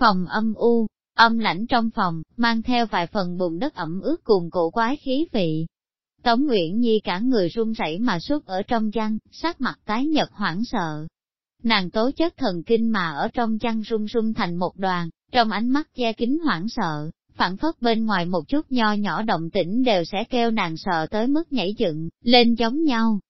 Phòng âm u, âm lãnh trong phòng, mang theo vài phần bùn đất ẩm ướt cùng cổ quái khí vị. Tống Nguyễn Nhi cả người run rẩy mà suốt ở trong chăn, sắc mặt tái nhật hoảng sợ. Nàng tố chất thần kinh mà ở trong chăn run run thành một đoàn, trong ánh mắt che kính hoảng sợ, phản phất bên ngoài một chút nho nhỏ động tĩnh đều sẽ kêu nàng sợ tới mức nhảy dựng, lên giống nhau.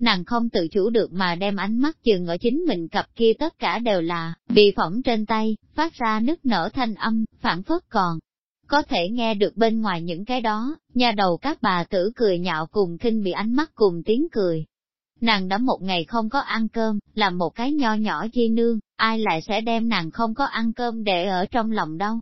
Nàng không tự chủ được mà đem ánh mắt chừng ở chính mình cặp kia tất cả đều là, bị phỏng trên tay, phát ra nứt nở thanh âm, phản phất còn. Có thể nghe được bên ngoài những cái đó, nhà đầu các bà tử cười nhạo cùng kinh bị ánh mắt cùng tiếng cười. Nàng đã một ngày không có ăn cơm, làm một cái nho nhỏ di nương, ai lại sẽ đem nàng không có ăn cơm để ở trong lòng đâu.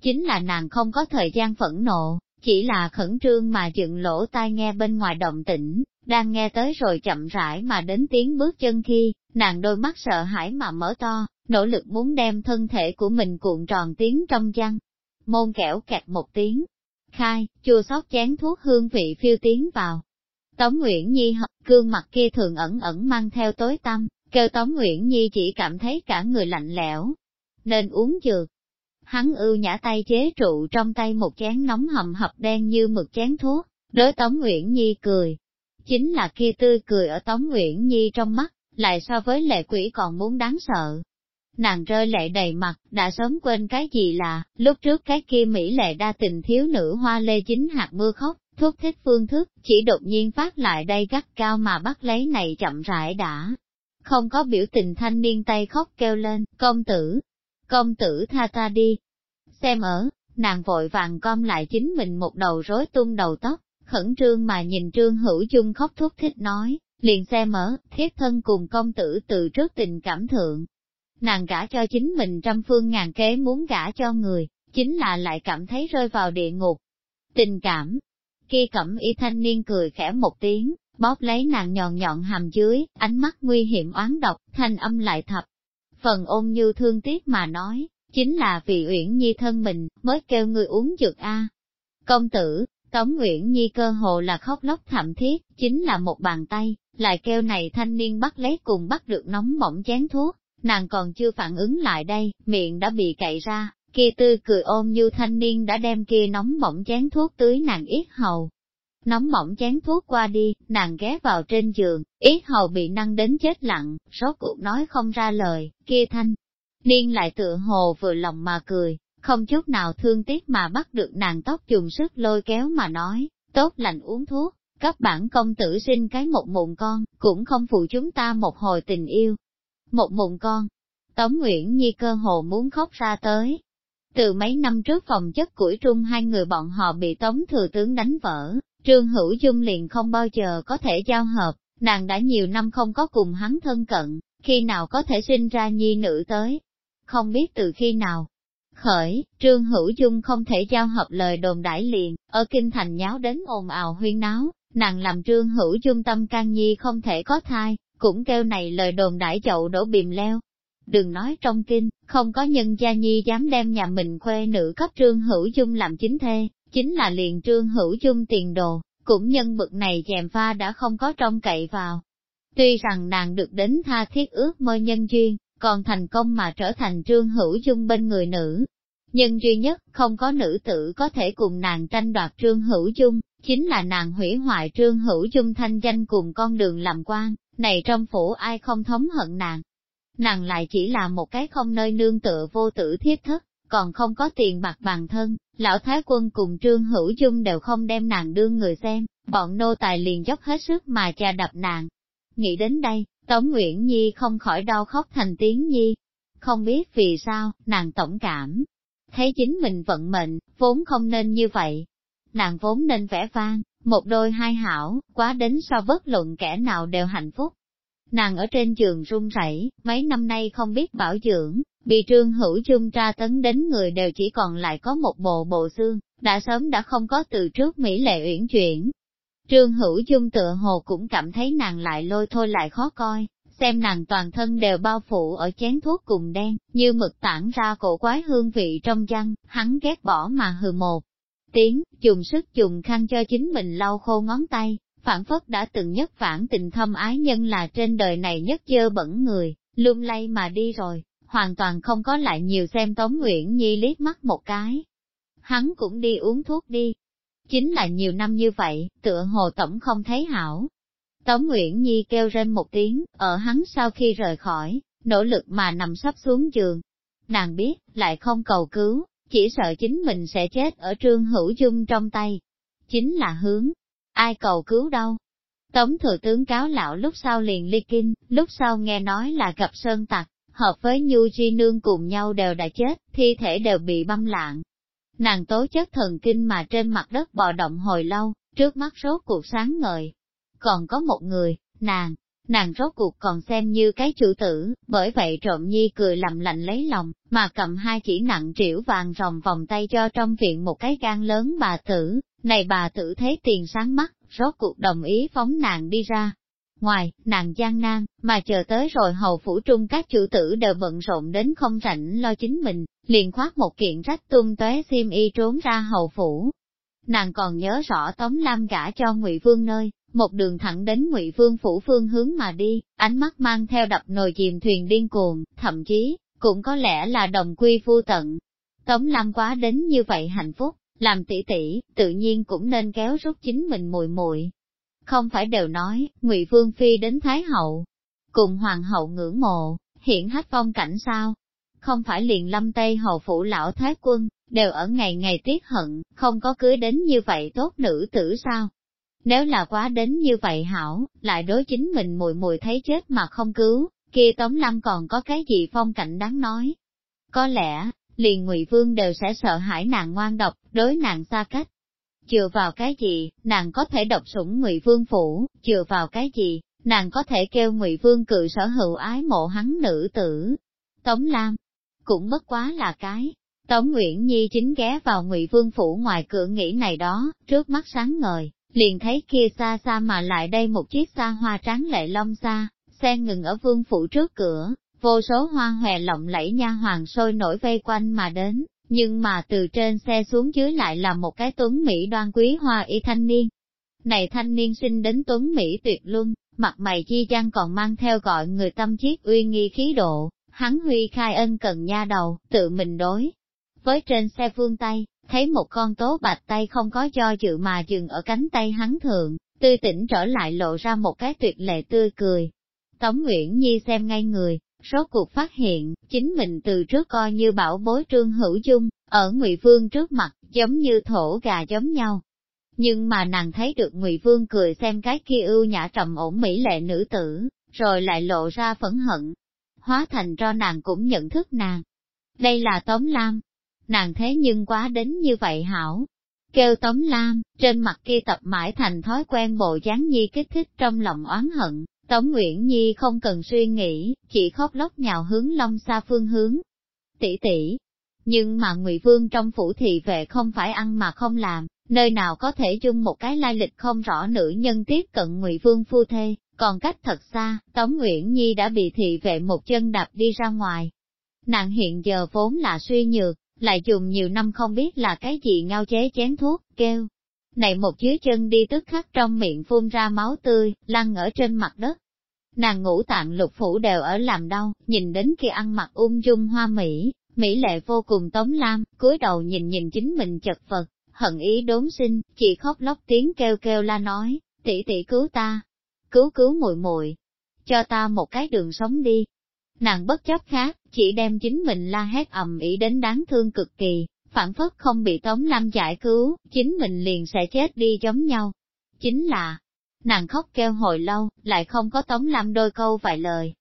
Chính là nàng không có thời gian phẫn nộ, chỉ là khẩn trương mà dựng lỗ tai nghe bên ngoài động tĩnh, đang nghe tới rồi chậm rãi mà đến tiếng bước chân khi, nàng đôi mắt sợ hãi mà mở to, nỗ lực muốn đem thân thể của mình cuộn tròn tiếng trong chăn. Môn kẻo kẹt một tiếng, khai, chua xót chén thuốc hương vị phiêu tiến vào. Tống Nguyễn Nhi hợp gương mặt kia thường ẩn ẩn mang theo tối tăm, kêu Tống Nguyễn Nhi chỉ cảm thấy cả người lạnh lẽo, nên uống dược. Hắn ưu nhã tay chế trụ trong tay một chén nóng hầm hập đen như mực chén thuốc, đối Tống Nguyễn Nhi cười. Chính là kia tươi cười ở Tống Nguyễn Nhi trong mắt, lại so với lệ quỷ còn muốn đáng sợ. Nàng rơi lệ đầy mặt, đã sớm quên cái gì là, lúc trước cái kia Mỹ lệ đa tình thiếu nữ hoa lê chính hạt mưa khóc, thuốc thích phương thức, chỉ đột nhiên phát lại đây gắt cao mà bắt lấy này chậm rãi đã. Không có biểu tình thanh niên tay khóc kêu lên, công tử, công tử tha ta đi. Xem ở, nàng vội vàng com lại chính mình một đầu rối tung đầu tóc, khẩn trương mà nhìn trương hữu chung khóc thúc thích nói, liền xe mở thiết thân cùng công tử từ trước tình cảm thượng. Nàng gả cho chính mình trăm phương ngàn kế muốn gả cho người, chính là lại cảm thấy rơi vào địa ngục. Tình cảm, kia cẩm y thanh niên cười khẽ một tiếng, bóp lấy nàng nhọn nhọn hàm dưới, ánh mắt nguy hiểm oán độc, thanh âm lại thập. Phần ôn như thương tiếc mà nói, chính là vì Uyển Nhi thân mình, mới kêu người uống dược a. Công tử, Tống Nguyễn Nhi cơ hồ là khóc lóc thảm thiết, chính là một bàn tay, lại kêu này thanh niên bắt lấy cùng bắt được nóng bỏng chén thuốc, nàng còn chưa phản ứng lại đây, miệng đã bị cậy ra, kia Tư cười ôm như thanh niên đã đem kia nóng bỏng chén thuốc tưới nàng yết hầu. Nóng bỏng chén thuốc qua đi, nàng ghé vào trên giường, yết hầu bị năng đến chết lặng, rốt cuộc nói không ra lời, kia thanh. Niên lại tựa hồ vừa lòng mà cười, không chút nào thương tiếc mà bắt được nàng tóc dùng sức lôi kéo mà nói, tốt lành uống thuốc, các bản công tử sinh cái một mụn con, cũng không phụ chúng ta một hồi tình yêu. Một mụn con, Tống Nguyễn Nhi cơ hồ muốn khóc ra tới. Từ mấy năm trước phòng chất củi trung hai người bọn họ bị Tống Thừa Tướng đánh vỡ, Trương Hữu Dung liền không bao giờ có thể giao hợp, nàng đã nhiều năm không có cùng hắn thân cận, khi nào có thể sinh ra nhi nữ tới. Không biết từ khi nào, khởi, Trương Hữu Dung không thể giao hợp lời đồn đãi liền, ở kinh thành nháo đến ồn ào huyên náo, nàng làm Trương Hữu Dung tâm can nhi không thể có thai, cũng kêu này lời đồn đãi chậu đổ bìm leo. Đừng nói trong kinh, không có nhân gia nhi dám đem nhà mình khuê nữ cấp Trương Hữu Dung làm chính thê, chính là liền Trương Hữu Dung tiền đồ, cũng nhân bực này chèm pha đã không có trông cậy vào. Tuy rằng nàng được đến tha thiết ước mơ nhân duyên, còn thành công mà trở thành trương hữu dung bên người nữ. Nhưng duy nhất, không có nữ tử có thể cùng nàng tranh đoạt trương hữu dung, chính là nàng hủy hoại trương hữu dung thanh danh cùng con đường làm quan, này trong phủ ai không thống hận nàng. Nàng lại chỉ là một cái không nơi nương tựa vô tử thiết thất, còn không có tiền bạc bằng thân, lão thái quân cùng trương hữu dung đều không đem nàng đương người xem, bọn nô tài liền dốc hết sức mà cha đập nàng. Nghĩ đến đây, Tống Nguyễn Nhi không khỏi đau khóc thành tiếng Nhi. Không biết vì sao, nàng tổng cảm. Thấy chính mình vận mệnh, vốn không nên như vậy. Nàng vốn nên vẻ vang, một đôi hai hảo, quá đến so bất luận kẻ nào đều hạnh phúc. Nàng ở trên giường run rẩy, mấy năm nay không biết bảo dưỡng, bị trương hữu chung tra tấn đến người đều chỉ còn lại có một bộ bộ xương, đã sớm đã không có từ trước Mỹ lệ uyển chuyển, Trương Hữu Dung tựa hồ cũng cảm thấy nàng lại lôi thôi lại khó coi, xem nàng toàn thân đều bao phủ ở chén thuốc cùng đen, như mực tản ra cổ quái hương vị trong chăn, hắn ghét bỏ mà hừ một tiếng, dùng sức dùng khăn cho chính mình lau khô ngón tay, phản phất đã từng nhất phản tình thâm ái nhân là trên đời này nhất dơ bẩn người, lung lay mà đi rồi, hoàn toàn không có lại nhiều xem Tống Nguyễn Nhi liếc mắt một cái. Hắn cũng đi uống thuốc đi. Chính là nhiều năm như vậy, tựa hồ tổng không thấy hảo. Tống Nguyễn Nhi kêu rên một tiếng, ở hắn sau khi rời khỏi, nỗ lực mà nằm sắp xuống giường. Nàng biết, lại không cầu cứu, chỉ sợ chính mình sẽ chết ở trương hữu dung trong tay. Chính là hướng, ai cầu cứu đâu. Tống thừa tướng cáo lão lúc sau liền ly kinh, lúc sau nghe nói là gặp sơn tặc, hợp với Nhu Di Nương cùng nhau đều đã chết, thi thể đều bị băm lạng. Nàng tố chất thần kinh mà trên mặt đất bò động hồi lâu, trước mắt rốt cuộc sáng ngời. Còn có một người, nàng, nàng rốt cuộc còn xem như cái chủ tử, bởi vậy trộm nhi cười lầm lạnh lấy lòng, mà cầm hai chỉ nặng triểu vàng ròng vòng tay cho trong viện một cái gan lớn bà tử, này bà tử thấy tiền sáng mắt, rốt cuộc đồng ý phóng nàng đi ra. Ngoài, nàng gian nan, mà chờ tới rồi hầu phủ trung các chủ tử đều bận rộn đến không rảnh lo chính mình, liền khoác một kiện rách tung tóe xiêm y trốn ra hầu phủ. Nàng còn nhớ rõ Tống Lam gả cho ngụy Vương nơi, một đường thẳng đến ngụy Vương phủ phương hướng mà đi, ánh mắt mang theo đập nồi chìm thuyền điên cuồng, thậm chí, cũng có lẽ là đồng quy phu tận. Tống Lam quá đến như vậy hạnh phúc, làm tỷ tỷ, tự nhiên cũng nên kéo rút chính mình mùi muội. Không phải đều nói, ngụy Vương Phi đến Thái Hậu, cùng Hoàng hậu ngưỡng mộ, hiện hết phong cảnh sao? Không phải liền lâm Tây Hầu Phủ Lão Thái Quân, đều ở ngày ngày tiết hận, không có cưới đến như vậy tốt nữ tử sao? Nếu là quá đến như vậy hảo, lại đối chính mình mùi mùi thấy chết mà không cứu, kia Tống Lâm còn có cái gì phong cảnh đáng nói. Có lẽ, liền ngụy Vương đều sẽ sợ hãi nàng ngoan độc, đối nàng xa cách. Chừa vào cái gì, nàng có thể độc sủng ngụy Vương phủ, chừa vào cái gì, nàng có thể kêu ngụy Vương cự sở hữu ái mộ hắn nữ tử. Tống Lam, cũng bất quá là cái. Tống Nguyễn Nhi chính ghé vào ngụy Vương phủ ngoài cửa nghĩ này đó, trước mắt sáng ngời, liền thấy kia xa xa mà lại đây một chiếc xa hoa tráng lệ long xa, xe ngừng ở vương phủ trước cửa, vô số hoa hòe lộng lẫy nha hoàng sôi nổi vây quanh mà đến, nhưng mà từ trên xe xuống dưới lại là một cái tuấn Mỹ đoan quý hoa y thanh niên. Này thanh niên sinh đến tuấn Mỹ tuyệt luân, mặt mày chi chăng còn mang theo gọi người tâm chiết uy nghi khí độ, hắn huy khai ân cần nha đầu, tự mình đối. Với trên xe phương tay thấy một con tố bạch tay không có do dự mà dừng ở cánh tay hắn thượng, tươi tỉnh trở lại lộ ra một cái tuyệt lệ tươi cười. Tống Nguyễn Nhi xem ngay người, rốt cuộc phát hiện, chính mình từ trước coi như bảo bối trương hữu dung, ở Ngụy Vương trước mặt, giống như thổ gà giống nhau. Nhưng mà nàng thấy được Ngụy Vương cười xem cái kia ưu nhã trầm ổn mỹ lệ nữ tử, rồi lại lộ ra phẫn hận. Hóa thành cho nàng cũng nhận thức nàng. Đây là Tống Lam, nàng thế nhưng quá đến như vậy hảo. Kêu Tống Lam, trên mặt kia tập mãi thành thói quen bộ dáng nhi kích thích trong lòng oán hận, Tống Nguyễn Nhi không cần suy nghĩ, chỉ khóc lóc nhào hướng long xa phương hướng. Tỷ tỷ, nhưng mà Ngụy Vương trong phủ thị vệ không phải ăn mà không làm, nơi nào có thể chung một cái lai lịch không rõ nữ nhân tiếp cận Ngụy Vương phu thê, còn cách thật xa, Tống Nguyễn Nhi đã bị thị vệ một chân đạp đi ra ngoài. Nàng hiện giờ vốn là suy nhược, lại dùng nhiều năm không biết là cái gì ngao chế chén thuốc, kêu. Này một dưới chân đi tức khắc trong miệng phun ra máu tươi, lăn ở trên mặt đất. Nàng ngũ tạng lục phủ đều ở làm đau, nhìn đến khi ăn mặc ung dung hoa mỹ, mỹ lệ vô cùng tống lam, cúi đầu nhìn nhìn chính mình chật vật, hận ý đốn sinh, chỉ khóc lóc tiếng kêu kêu la nói, tỷ tỷ cứu ta, cứu cứu muội muội, cho ta một cái đường sống đi, Nàng bất chấp khác, chỉ đem chính mình la hét ầm ĩ đến đáng thương cực kỳ, phản phất không bị Tống Lam giải cứu, chính mình liền sẽ chết đi giống nhau. Chính là, nàng khóc kêu hồi lâu, lại không có Tống Lam đôi câu vài lời.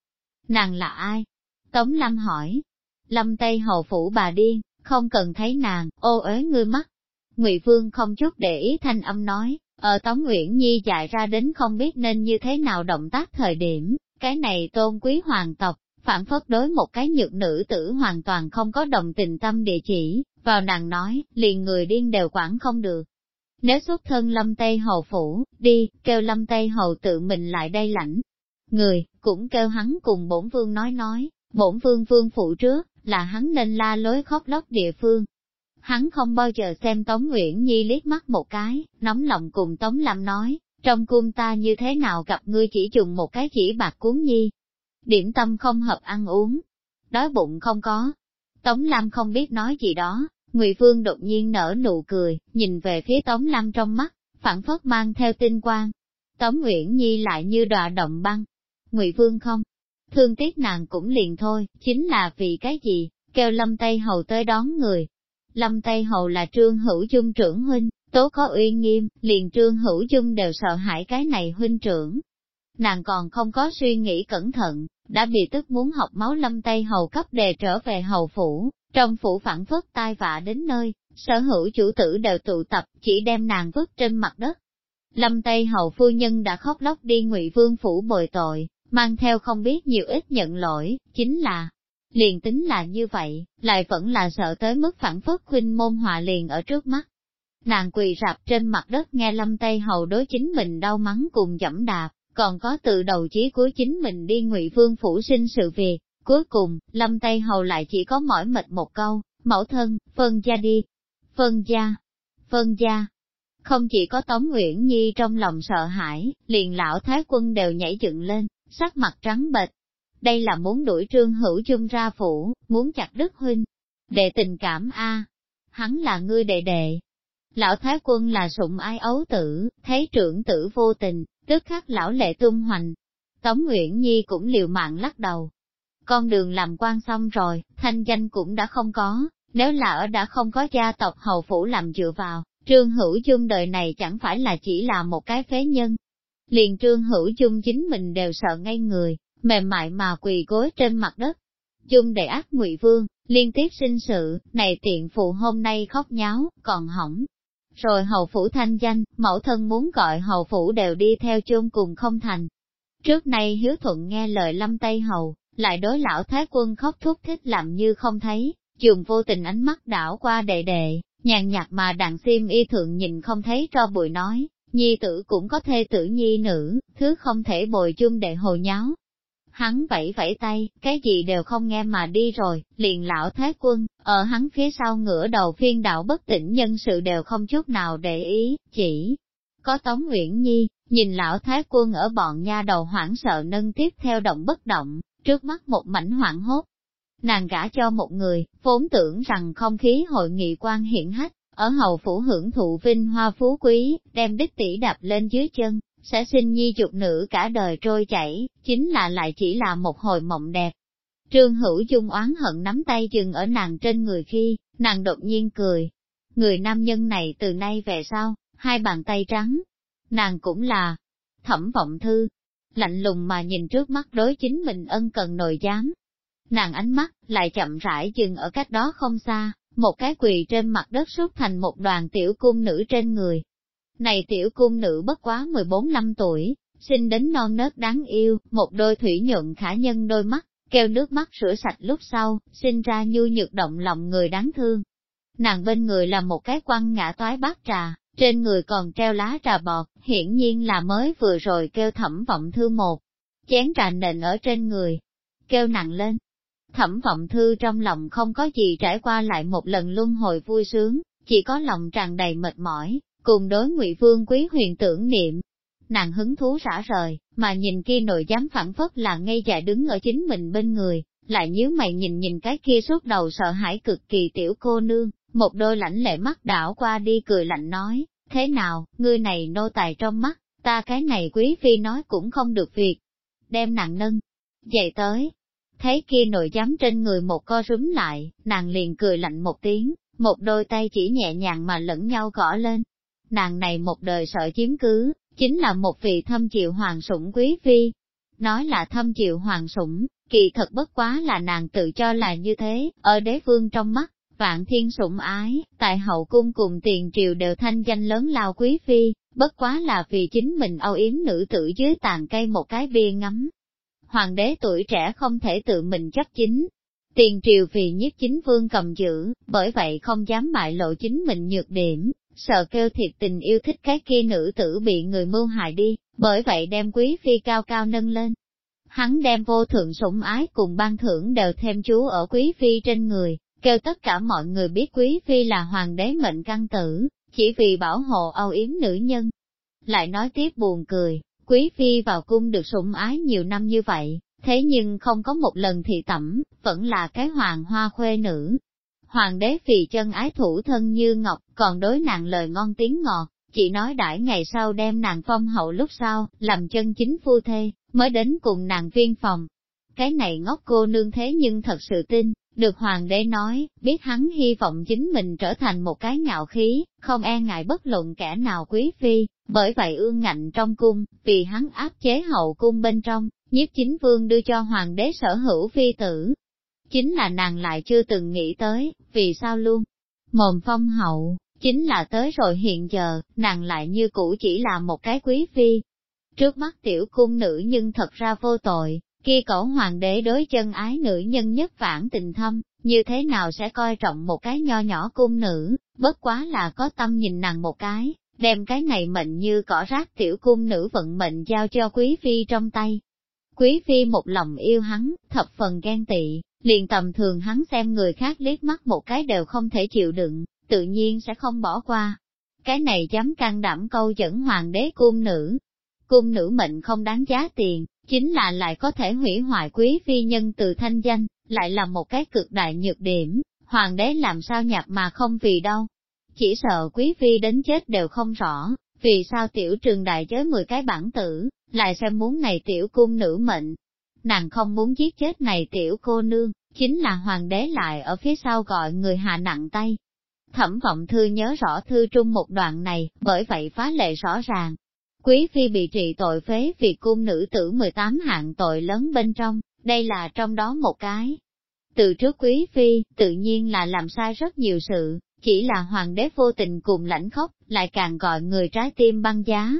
Nàng là ai? Tống Lam hỏi. Lâm Tây Hầu Phủ bà điên, không cần thấy nàng, ô ế ngươi mắt. Ngụy Vương không chút để ý thanh âm nói, ở Tống Nguyễn Nhi dạy ra đến không biết nên như thế nào động tác thời điểm, cái này tôn quý hoàng tộc, phản phất đối một cái nhược nữ tử hoàn toàn không có đồng tình tâm địa chỉ, vào nàng nói, liền người điên đều quản không được. Nếu xuất thân lâm Tây Hầu Phủ, đi, kêu lâm Tây Hầu tự mình lại đây lãnh. Người, cũng kêu hắn cùng bổn vương nói nói, bổn vương vương phụ trước, là hắn nên la lối khóc lóc địa phương. Hắn không bao giờ xem Tống Nguyễn Nhi liếc mắt một cái, nóng lòng cùng Tống Lâm nói, trong cung ta như thế nào gặp ngươi chỉ dùng một cái chỉ bạc cuốn nhi, điểm tâm không hợp ăn uống. đói bụng không có. Tống Lam không biết nói gì đó, Ngụy Vương đột nhiên nở nụ cười, nhìn về phía Tống Lam trong mắt, phản phất mang theo tinh quang. Tống Nguyễn Nhi lại như đọa động băng. Ngụy Vương không, thương tiếc nàng cũng liền thôi, chính là vì cái gì, kêu Lâm Tây Hầu tới đón người. Lâm Tây Hầu là trương hữu chung trưởng huynh, tố có uy nghiêm, liền trương hữu chung đều sợ hãi cái này huynh trưởng. Nàng còn không có suy nghĩ cẩn thận, đã bị tức muốn học máu Lâm Tây Hầu cấp đề trở về hầu phủ, trong phủ phản phất tai vạ đến nơi, sở hữu chủ tử đều tụ tập, chỉ đem nàng vứt trên mặt đất. Lâm Tây Hầu phu nhân đã khóc lóc đi ngụy vương phủ bồi tội, mang theo không biết nhiều ít nhận lỗi, chính là, liền tính là như vậy, lại vẫn là sợ tới mức phản phất khuynh môn họa liền ở trước mắt. Nàng quỳ rạp trên mặt đất nghe Lâm Tây Hầu đối chính mình đau mắng cùng dẫm đạp, còn có từ đầu chí cuối chính mình đi ngụy vương phủ sinh sự việc. Cuối cùng, Lâm Tây Hầu lại chỉ có mỏi mệt một câu, mẫu thân, phân gia đi. Phân gia, phân gia. Không chỉ có Tống Nguyễn Nhi trong lòng sợ hãi, liền lão thái quân đều nhảy dựng lên, sắc mặt trắng bệch. Đây là muốn đuổi trương hữu chung ra phủ, muốn chặt đức huynh. Đệ tình cảm a Hắn là ngươi đệ đệ. Lão thái quân là sụng ai ấu tử, thấy trưởng tử vô tình, tức khắc lão lệ tung hoành. Tống Nguyễn Nhi cũng liều mạng lắc đầu. Con đường làm quan xong rồi, thanh danh cũng đã không có, nếu là ở đã không có gia tộc hầu phủ làm dựa vào, trương hữu dung đời này chẳng phải là chỉ là một cái phế nhân, liền trương hữu chung chính mình đều sợ ngay người, mềm mại mà quỳ gối trên mặt đất. Chung đệ ác ngụy vương, liên tiếp sinh sự, này tiện phụ hôm nay khóc nháo, còn hỏng. Rồi hầu phủ thanh danh, mẫu thân muốn gọi hầu phủ đều đi theo chung cùng không thành. Trước nay hiếu thuận nghe lời lâm tây hầu, lại đối lão thái quân khóc thúc thích làm như không thấy, dùng vô tình ánh mắt đảo qua đệ đệ, nhàn nhạt mà đàn xiêm y thượng nhìn không thấy cho bụi nói, nhi tử cũng có thê tử nhi nữ, thứ không thể bồi chung đệ hồ nháo. Hắn vẫy vẫy tay, cái gì đều không nghe mà đi rồi, liền lão thái quân, ở hắn phía sau ngửa đầu phiên đạo bất tỉnh nhân sự đều không chút nào để ý, chỉ có Tống Nguyễn Nhi, nhìn lão thái quân ở bọn nha đầu hoảng sợ nâng tiếp theo động bất động, trước mắt một mảnh hoảng hốt. Nàng gả cho một người, vốn tưởng rằng không khí hội nghị quan hiện hách, ở hầu phủ hưởng thụ vinh hoa phú quý, đem đích tỷ đạp lên dưới chân, sẽ sinh nhi dục nữ cả đời trôi chảy, chính là lại chỉ là một hồi mộng đẹp. Trương Hữu Dung oán hận nắm tay dừng ở nàng trên người khi, nàng đột nhiên cười. Người nam nhân này từ nay về sau, hai bàn tay trắng. Nàng cũng là thẩm vọng thư, lạnh lùng mà nhìn trước mắt đối chính mình ân cần nồi giám. Nàng ánh mắt lại chậm rãi dừng ở cách đó không xa, một cái quỳ trên mặt đất rút thành một đoàn tiểu cung nữ trên người. Này tiểu cung nữ bất quá 14 năm tuổi, sinh đến non nớt đáng yêu, một đôi thủy nhuận khả nhân đôi mắt, kêu nước mắt rửa sạch lúc sau, sinh ra nhu nhược động lòng người đáng thương. Nàng bên người là một cái quăng ngã toái bát trà, trên người còn treo lá trà bọt, hiển nhiên là mới vừa rồi kêu thẩm vọng thư một. Chén trà nền ở trên người, kêu nặng lên, Thẩm vọng thư trong lòng không có gì trải qua lại một lần luân hồi vui sướng, chỉ có lòng tràn đầy mệt mỏi, cùng đối ngụy vương quý huyền tưởng niệm. Nàng hứng thú rã rời, mà nhìn kia nội dám phản phất là ngây dại đứng ở chính mình bên người, lại nhíu mày nhìn nhìn cái kia suốt đầu sợ hãi cực kỳ tiểu cô nương, một đôi lãnh lệ mắt đảo qua đi cười lạnh nói, thế nào, ngươi này nô tài trong mắt, ta cái này quý phi nói cũng không được việc. Đem nàng nâng, dậy tới, Thấy kia nội giám trên người một co rúm lại, nàng liền cười lạnh một tiếng, một đôi tay chỉ nhẹ nhàng mà lẫn nhau gõ lên. Nàng này một đời sợ chiếm cứ, chính là một vị thâm chịu hoàng sủng quý phi. Nói là thâm chịu hoàng sủng, kỳ thật bất quá là nàng tự cho là như thế, ở đế vương trong mắt, vạn thiên sủng ái, tại hậu cung cùng tiền triều đều thanh danh lớn lao quý phi, bất quá là vì chính mình âu yếm nữ tử dưới tàn cây một cái bia ngắm, hoàng đế tuổi trẻ không thể tự mình chấp chính. Tiền triều vì nhất chính vương cầm giữ, bởi vậy không dám bại lộ chính mình nhược điểm, sợ kêu thiệt tình yêu thích cái kia nữ tử bị người mưu hại đi, bởi vậy đem quý phi cao cao nâng lên. Hắn đem vô thượng sủng ái cùng ban thưởng đều thêm chú ở quý phi trên người, kêu tất cả mọi người biết quý phi là hoàng đế mệnh căn tử, chỉ vì bảo hộ âu yếm nữ nhân. Lại nói tiếp buồn cười, Quý phi vào cung được sủng ái nhiều năm như vậy, thế nhưng không có một lần thị tẩm, vẫn là cái hoàng hoa khuê nữ. Hoàng đế vì chân ái thủ thân như ngọc, còn đối nàng lời ngon tiếng ngọt, chỉ nói đãi ngày sau đem nàng phong hậu lúc sau, làm chân chính phu thê, mới đến cùng nàng viên phòng. Cái này ngốc cô nương thế nhưng thật sự tin, được hoàng đế nói, biết hắn hy vọng chính mình trở thành một cái ngạo khí, không e ngại bất luận kẻ nào quý phi, bởi vậy ương ngạnh trong cung, vì hắn áp chế hậu cung bên trong, nhiếp chính vương đưa cho hoàng đế sở hữu phi tử. Chính là nàng lại chưa từng nghĩ tới, vì sao luôn? Mồm phong hậu, chính là tới rồi hiện giờ, nàng lại như cũ chỉ là một cái quý phi. Trước mắt tiểu cung nữ nhưng thật ra vô tội, kia cổ hoàng đế đối chân ái nữ nhân nhất phản tình thâm, như thế nào sẽ coi trọng một cái nho nhỏ cung nữ, bất quá là có tâm nhìn nàng một cái, đem cái này mệnh như cỏ rác tiểu cung nữ vận mệnh giao cho quý phi trong tay. Quý phi một lòng yêu hắn, thập phần ghen tị, liền tầm thường hắn xem người khác liếc mắt một cái đều không thể chịu đựng, tự nhiên sẽ không bỏ qua. Cái này dám can đảm câu dẫn hoàng đế cung nữ. Cung nữ mệnh không đáng giá tiền, chính là lại có thể hủy hoại quý phi nhân từ thanh danh, lại là một cái cực đại nhược điểm, hoàng đế làm sao nhập mà không vì đâu. Chỉ sợ quý phi đến chết đều không rõ, vì sao tiểu trường đại giới 10 cái bản tử, lại xem muốn này tiểu cung nữ mệnh. Nàng không muốn giết chết này tiểu cô nương, chính là hoàng đế lại ở phía sau gọi người hạ nặng tay. Thẩm vọng thư nhớ rõ thư trung một đoạn này, bởi vậy phá lệ rõ ràng, Quý phi bị trị tội phế vì cung nữ tử 18 hạng tội lớn bên trong, đây là trong đó một cái. Từ trước quý phi, tự nhiên là làm sai rất nhiều sự, chỉ là hoàng đế vô tình cùng lãnh khóc, lại càng gọi người trái tim băng giá.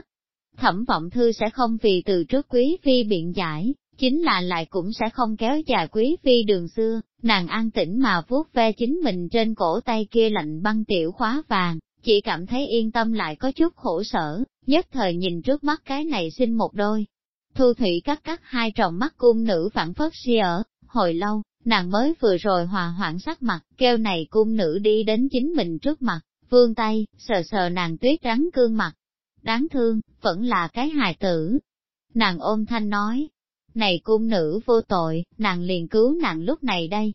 Thẩm vọng thư sẽ không vì từ trước quý phi biện giải, chính là lại cũng sẽ không kéo dài quý phi đường xưa, nàng an tĩnh mà vuốt ve chính mình trên cổ tay kia lạnh băng tiểu khóa vàng, chỉ cảm thấy yên tâm lại có chút khổ sở, nhất thời nhìn trước mắt cái này sinh một đôi. Thu thủy cắt cắt hai tròng mắt cung nữ phản phất si ở, hồi lâu, nàng mới vừa rồi hòa hoãn sắc mặt, kêu này cung nữ đi đến chính mình trước mặt, vương tay, sờ sờ nàng tuyết rắn cương mặt. Đáng thương, vẫn là cái hài tử. Nàng ôm thanh nói, này cung nữ vô tội, nàng liền cứu nàng lúc này đây.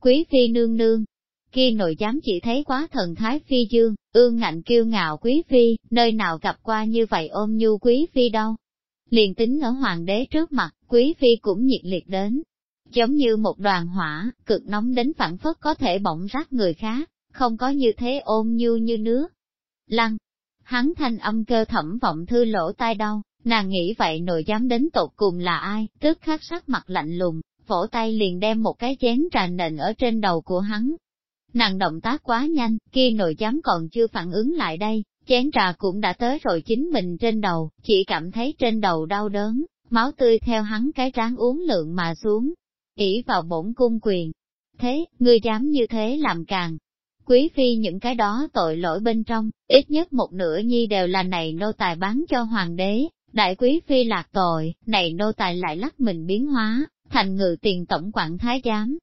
Quý phi nương nương, khi nội giám chỉ thấy quá thần thái phi dương, ương ngạnh kiêu ngạo quý phi, nơi nào gặp qua như vậy ôm nhu quý phi đâu. Liền tính ở hoàng đế trước mặt, quý phi cũng nhiệt liệt đến. Giống như một đoàn hỏa, cực nóng đến phản phất có thể bỏng rát người khác, không có như thế ôn nhu như nước. Lăng, hắn thanh âm cơ thẩm vọng thư lỗ tai đau, nàng nghĩ vậy nội giám đến tột cùng là ai, tức khắc sắc mặt lạnh lùng, vỗ tay liền đem một cái chén trà nền ở trên đầu của hắn, Nàng động tác quá nhanh, kia nội giám còn chưa phản ứng lại đây, chén trà cũng đã tới rồi chính mình trên đầu, chỉ cảm thấy trên đầu đau đớn, máu tươi theo hắn cái trán uống lượng mà xuống, ỷ vào bổn cung quyền. Thế, ngươi dám như thế làm càng. Quý phi những cái đó tội lỗi bên trong, ít nhất một nửa nhi đều là này nô tài bán cho hoàng đế, đại quý phi lạc tội, này nô tài lại lắc mình biến hóa, thành ngự tiền tổng quản thái giám,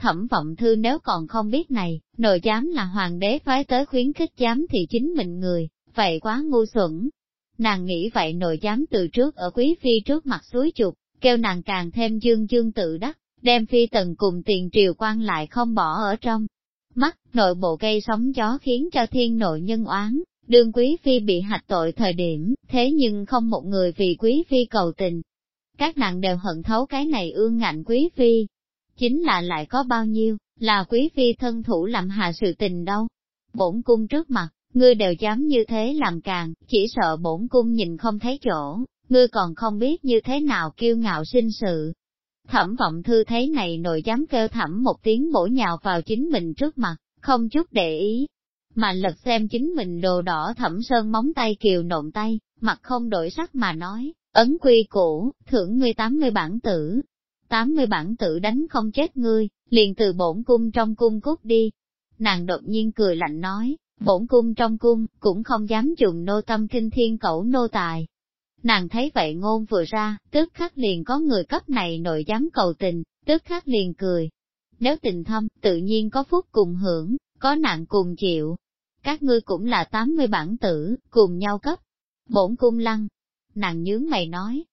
Thẩm vọng thư nếu còn không biết này, nội giám là hoàng đế phái tới khuyến khích giám thì chính mình người, vậy quá ngu xuẩn. Nàng nghĩ vậy nội giám từ trước ở quý phi trước mặt suối chụp, kêu nàng càng thêm dương dương tự đắc, đem phi tần cùng tiền triều quan lại không bỏ ở trong. Mắt, nội bộ gây sóng gió khiến cho thiên nội nhân oán, đương quý phi bị hạch tội thời điểm, thế nhưng không một người vì quý phi cầu tình. Các nàng đều hận thấu cái này ương ngạnh quý phi, chính là lại có bao nhiêu, là quý phi thân thủ làm hạ sự tình đâu. Bổn cung trước mặt, ngươi đều dám như thế làm càng, chỉ sợ bổn cung nhìn không thấy chỗ, ngươi còn không biết như thế nào kiêu ngạo sinh sự. Thẩm vọng thư thấy này nội dám kêu thẩm một tiếng bổ nhào vào chính mình trước mặt, không chút để ý, mà lật xem chính mình đồ đỏ thẩm sơn móng tay kiều nộn tay, mặt không đổi sắc mà nói, ấn quy cũ, thưởng ngươi 80 bản tử, 80 bản tử đánh không chết ngươi, liền từ bổn cung trong cung cút đi. Nàng đột nhiên cười lạnh nói, bổn cung trong cung, cũng không dám dùng nô tâm kinh thiên cẩu nô tài. Nàng thấy vậy ngôn vừa ra, tức khắc liền có người cấp này nội dám cầu tình, tức khắc liền cười. Nếu tình thâm, tự nhiên có phúc cùng hưởng, có nạn cùng chịu. Các ngươi cũng là 80 bản tử, cùng nhau cấp. Bổn cung lăng. Nàng nhướng mày nói,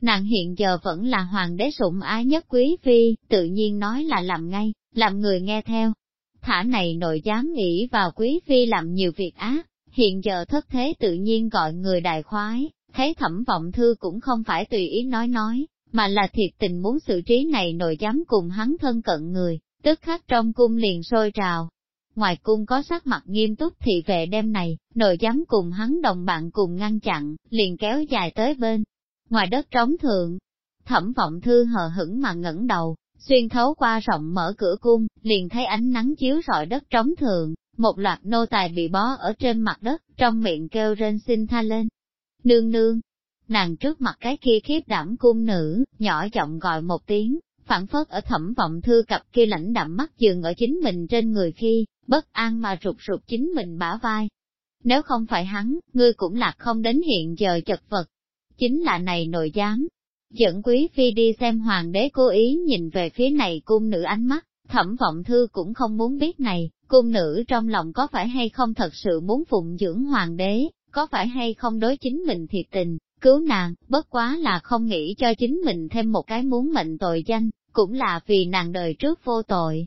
Nàng hiện giờ vẫn là hoàng đế sủng ái nhất quý phi, tự nhiên nói là làm ngay, làm người nghe theo. Thả này nội dám nghĩ vào quý phi làm nhiều việc ác, hiện giờ thất thế tự nhiên gọi người đại khoái, thấy thẩm vọng thư cũng không phải tùy ý nói nói, mà là thiệt tình muốn xử trí này nội dám cùng hắn thân cận người, tức khắc trong cung liền sôi trào. Ngoài cung có sắc mặt nghiêm túc thị vệ đêm này, nội dám cùng hắn đồng bạn cùng ngăn chặn, liền kéo dài tới bên. Ngoài đất trống thượng, thẩm vọng thư hờ hững mà ngẩng đầu, xuyên thấu qua rộng mở cửa cung, liền thấy ánh nắng chiếu rọi đất trống thượng, một loạt nô tài bị bó ở trên mặt đất, trong miệng kêu rên xin tha lên. Nương nương, nàng trước mặt cái kia khiếp đảm cung nữ, nhỏ giọng gọi một tiếng, phản phất ở thẩm vọng thư cặp kia lãnh đạm mắt dừng ở chính mình trên người khi, bất an mà rụt rụt chính mình bả vai. Nếu không phải hắn, ngươi cũng lạc không đến hiện giờ chật vật. Chính là này nội giám. Dẫn quý phi đi xem hoàng đế cố ý nhìn về phía này cung nữ ánh mắt, thẩm vọng thư cũng không muốn biết này, cung nữ trong lòng có phải hay không thật sự muốn phụng dưỡng hoàng đế, có phải hay không đối chính mình thiệt tình, cứu nàng, bất quá là không nghĩ cho chính mình thêm một cái muốn mệnh tội danh, cũng là vì nàng đời trước vô tội.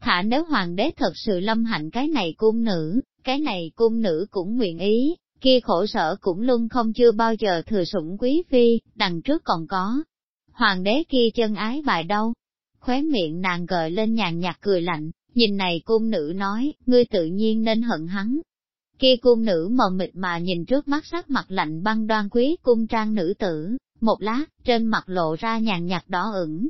Thả nếu hoàng đế thật sự lâm hạnh cái này cung nữ, cái này cung nữ cũng nguyện ý, kia khổ sở cũng luôn không chưa bao giờ thừa sủng quý phi, đằng trước còn có. Hoàng đế kia chân ái bài đâu? Khóe miệng nàng gợi lên nhàn nhạt cười lạnh, nhìn này cung nữ nói, ngươi tự nhiên nên hận hắn, Kia cung nữ mờ mịt mà nhìn trước mắt sắc mặt lạnh băng đoan quý cung trang nữ tử, một lát, trên mặt lộ ra nhàn nhạt đỏ ửng.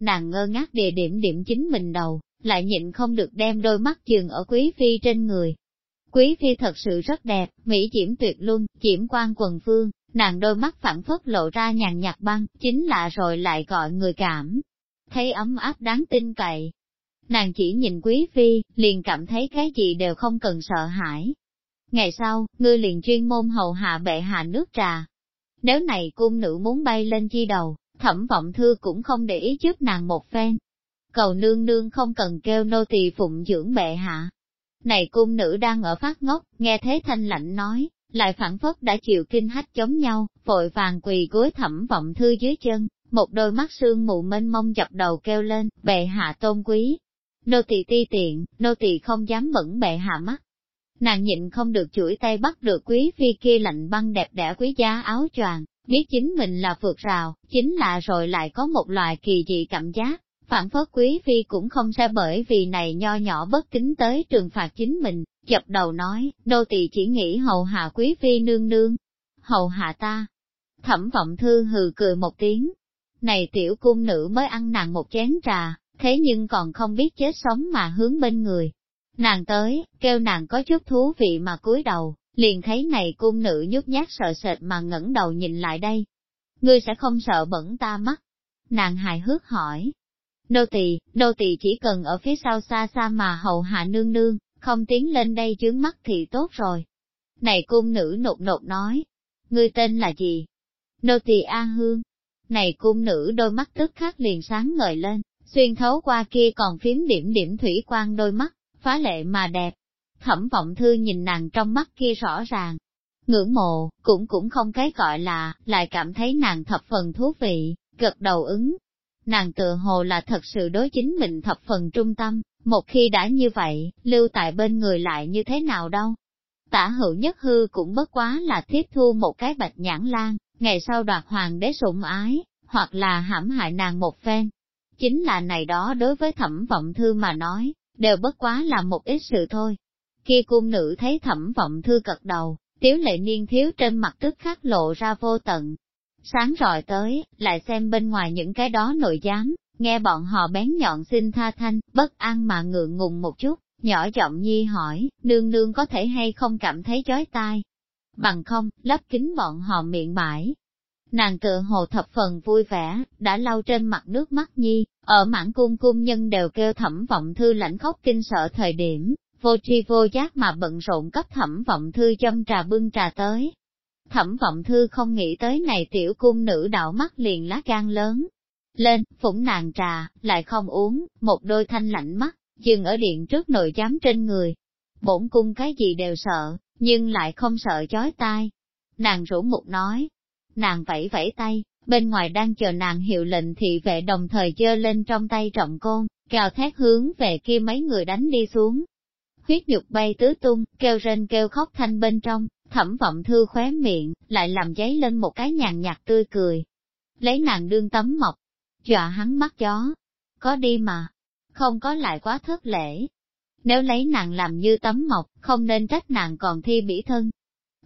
Nàng ngơ ngác địa điểm điểm chính mình đầu, lại nhịn không được đem đôi mắt dừng ở quý phi trên người. Quý phi thật sự rất đẹp, mỹ diễm tuyệt luân, diễm quan quần phương, nàng đôi mắt phản phất lộ ra nhàn nhạt băng, chính là rồi lại gọi người cảm. Thấy ấm áp đáng tin cậy. Nàng chỉ nhìn quý phi, liền cảm thấy cái gì đều không cần sợ hãi, Ngày sau, ngươi liền chuyên môn hầu hạ bệ hạ nước trà. Nếu này cung nữ muốn bay lên chi đầu, thẩm vọng thư cũng không để ý giúp nàng một phen. Cầu nương nương không cần kêu nô tỳ phụng dưỡng bệ hạ. Này cung nữ đang ở phát ngốc, nghe thế thanh lạnh nói, lại phản phất đã chịu kinh hách chống nhau, vội vàng quỳ gối thẩm vọng thư dưới chân, một đôi mắt sương mù mênh mông dập đầu kêu lên, bệ hạ tôn quý. Nô tỳ ti tiện, nô tỳ không dám bẩn bệ hạ mắt. Nàng nhịn không được chuỗi tay bắt được quý phi kia lạnh băng đẹp đẽ quý giá áo choàng, biết chính mình là vượt rào, chính là rồi lại có một loài kỳ dị cảm giác, phản phất quý phi cũng không sẽ bởi vì này nho nhỏ bất kính tới trừng phạt chính mình, dập đầu nói, nô tỳ chỉ nghĩ hầu hạ quý phi nương nương, hầu hạ ta. Thẩm vọng thư hừ cười một tiếng, này tiểu cung nữ mới ăn nàng một chén trà, thế nhưng còn không biết chết sống mà hướng bên người, Nàng tới, kêu nàng có chút thú vị mà cúi đầu, liền thấy này cung nữ nhút nhát sợ sệt mà ngẩng đầu nhìn lại đây. Ngươi sẽ không sợ bẩn ta mắt. Nàng hài hước hỏi. Nô tỳ, nô tỳ chỉ cần ở phía sau xa xa mà hầu hạ nương nương, không tiến lên đây chướng mắt thì tốt rồi. Này cung nữ nột nột nói. Ngươi tên là gì? Nô tỳ A Hương. Này cung nữ đôi mắt tức khắc liền sáng ngời lên, xuyên thấu qua kia còn phím điểm điểm thủy quang đôi mắt, phá lệ mà đẹp. Thẩm vọng thư nhìn nàng trong mắt kia rõ ràng, ngưỡng mộ, cũng cũng không cái gọi là, lại cảm thấy nàng thập phần thú vị, gật đầu ứng. Nàng tựa hồ là thật sự đối chính mình thập phần trung tâm, một khi đã như vậy, lưu tại bên người lại như thế nào đâu. Tả hữu nhất hư cũng bất quá là tiếp thu một cái bạch nhãn lan, ngày sau đoạt hoàng đế sủng ái, hoặc là hãm hại nàng một phen. Chính là này đó đối với thẩm vọng thư mà nói, đều bất quá là một ít sự thôi. Kia cung nữ thấy thẩm vọng thư cật đầu, tiếu lệ niên thiếu trên mặt tức khắc lộ ra vô tận. Sáng rọi tới, lại xem bên ngoài những cái đó nội giám, nghe bọn họ bén nhọn xin tha thanh, bất an mà ngượng ngùng một chút, nhỏ giọng nhi hỏi, nương nương có thể hay không cảm thấy chói tai. Bằng không, lấp kính bọn họ miệng bãi, Nàng tựa hồ thập phần vui vẻ, đã lau trên mặt nước mắt nhi, ở mãn cung cung nhân đều kêu thẩm vọng thư lãnh khóc kinh sợ thời điểm, vô tri vô giác mà bận rộn cấp thẩm vọng thư châm trà bưng trà tới. Thẩm vọng thư không nghĩ tới này tiểu cung nữ đạo mắt liền lá gan lớn. Lên, phủng nàng trà, lại không uống, một đôi thanh lạnh mắt, dừng ở điện trước nội giám trên người. Bổn cung cái gì đều sợ, nhưng lại không sợ chói tai. Nàng rủ mục nói, nàng vẫy vẫy tay, bên ngoài đang chờ nàng hiệu lệnh thị vệ đồng thời giơ lên trong tay trọng côn, gào thét hướng về kia mấy người đánh đi xuống. Huyết nhục bay tứ tung, kêu rên kêu khóc thanh bên trong, thẩm vọng thư khóe miệng, lại làm giấy lên một cái nhàn nhạt tươi cười. Lấy nàng đương tấm mọc, dọa hắn mắt chó. Có đi mà, không có lại quá thất lễ. Nếu lấy nàng làm như tấm mọc, không nên trách nàng còn thi bỉ thân.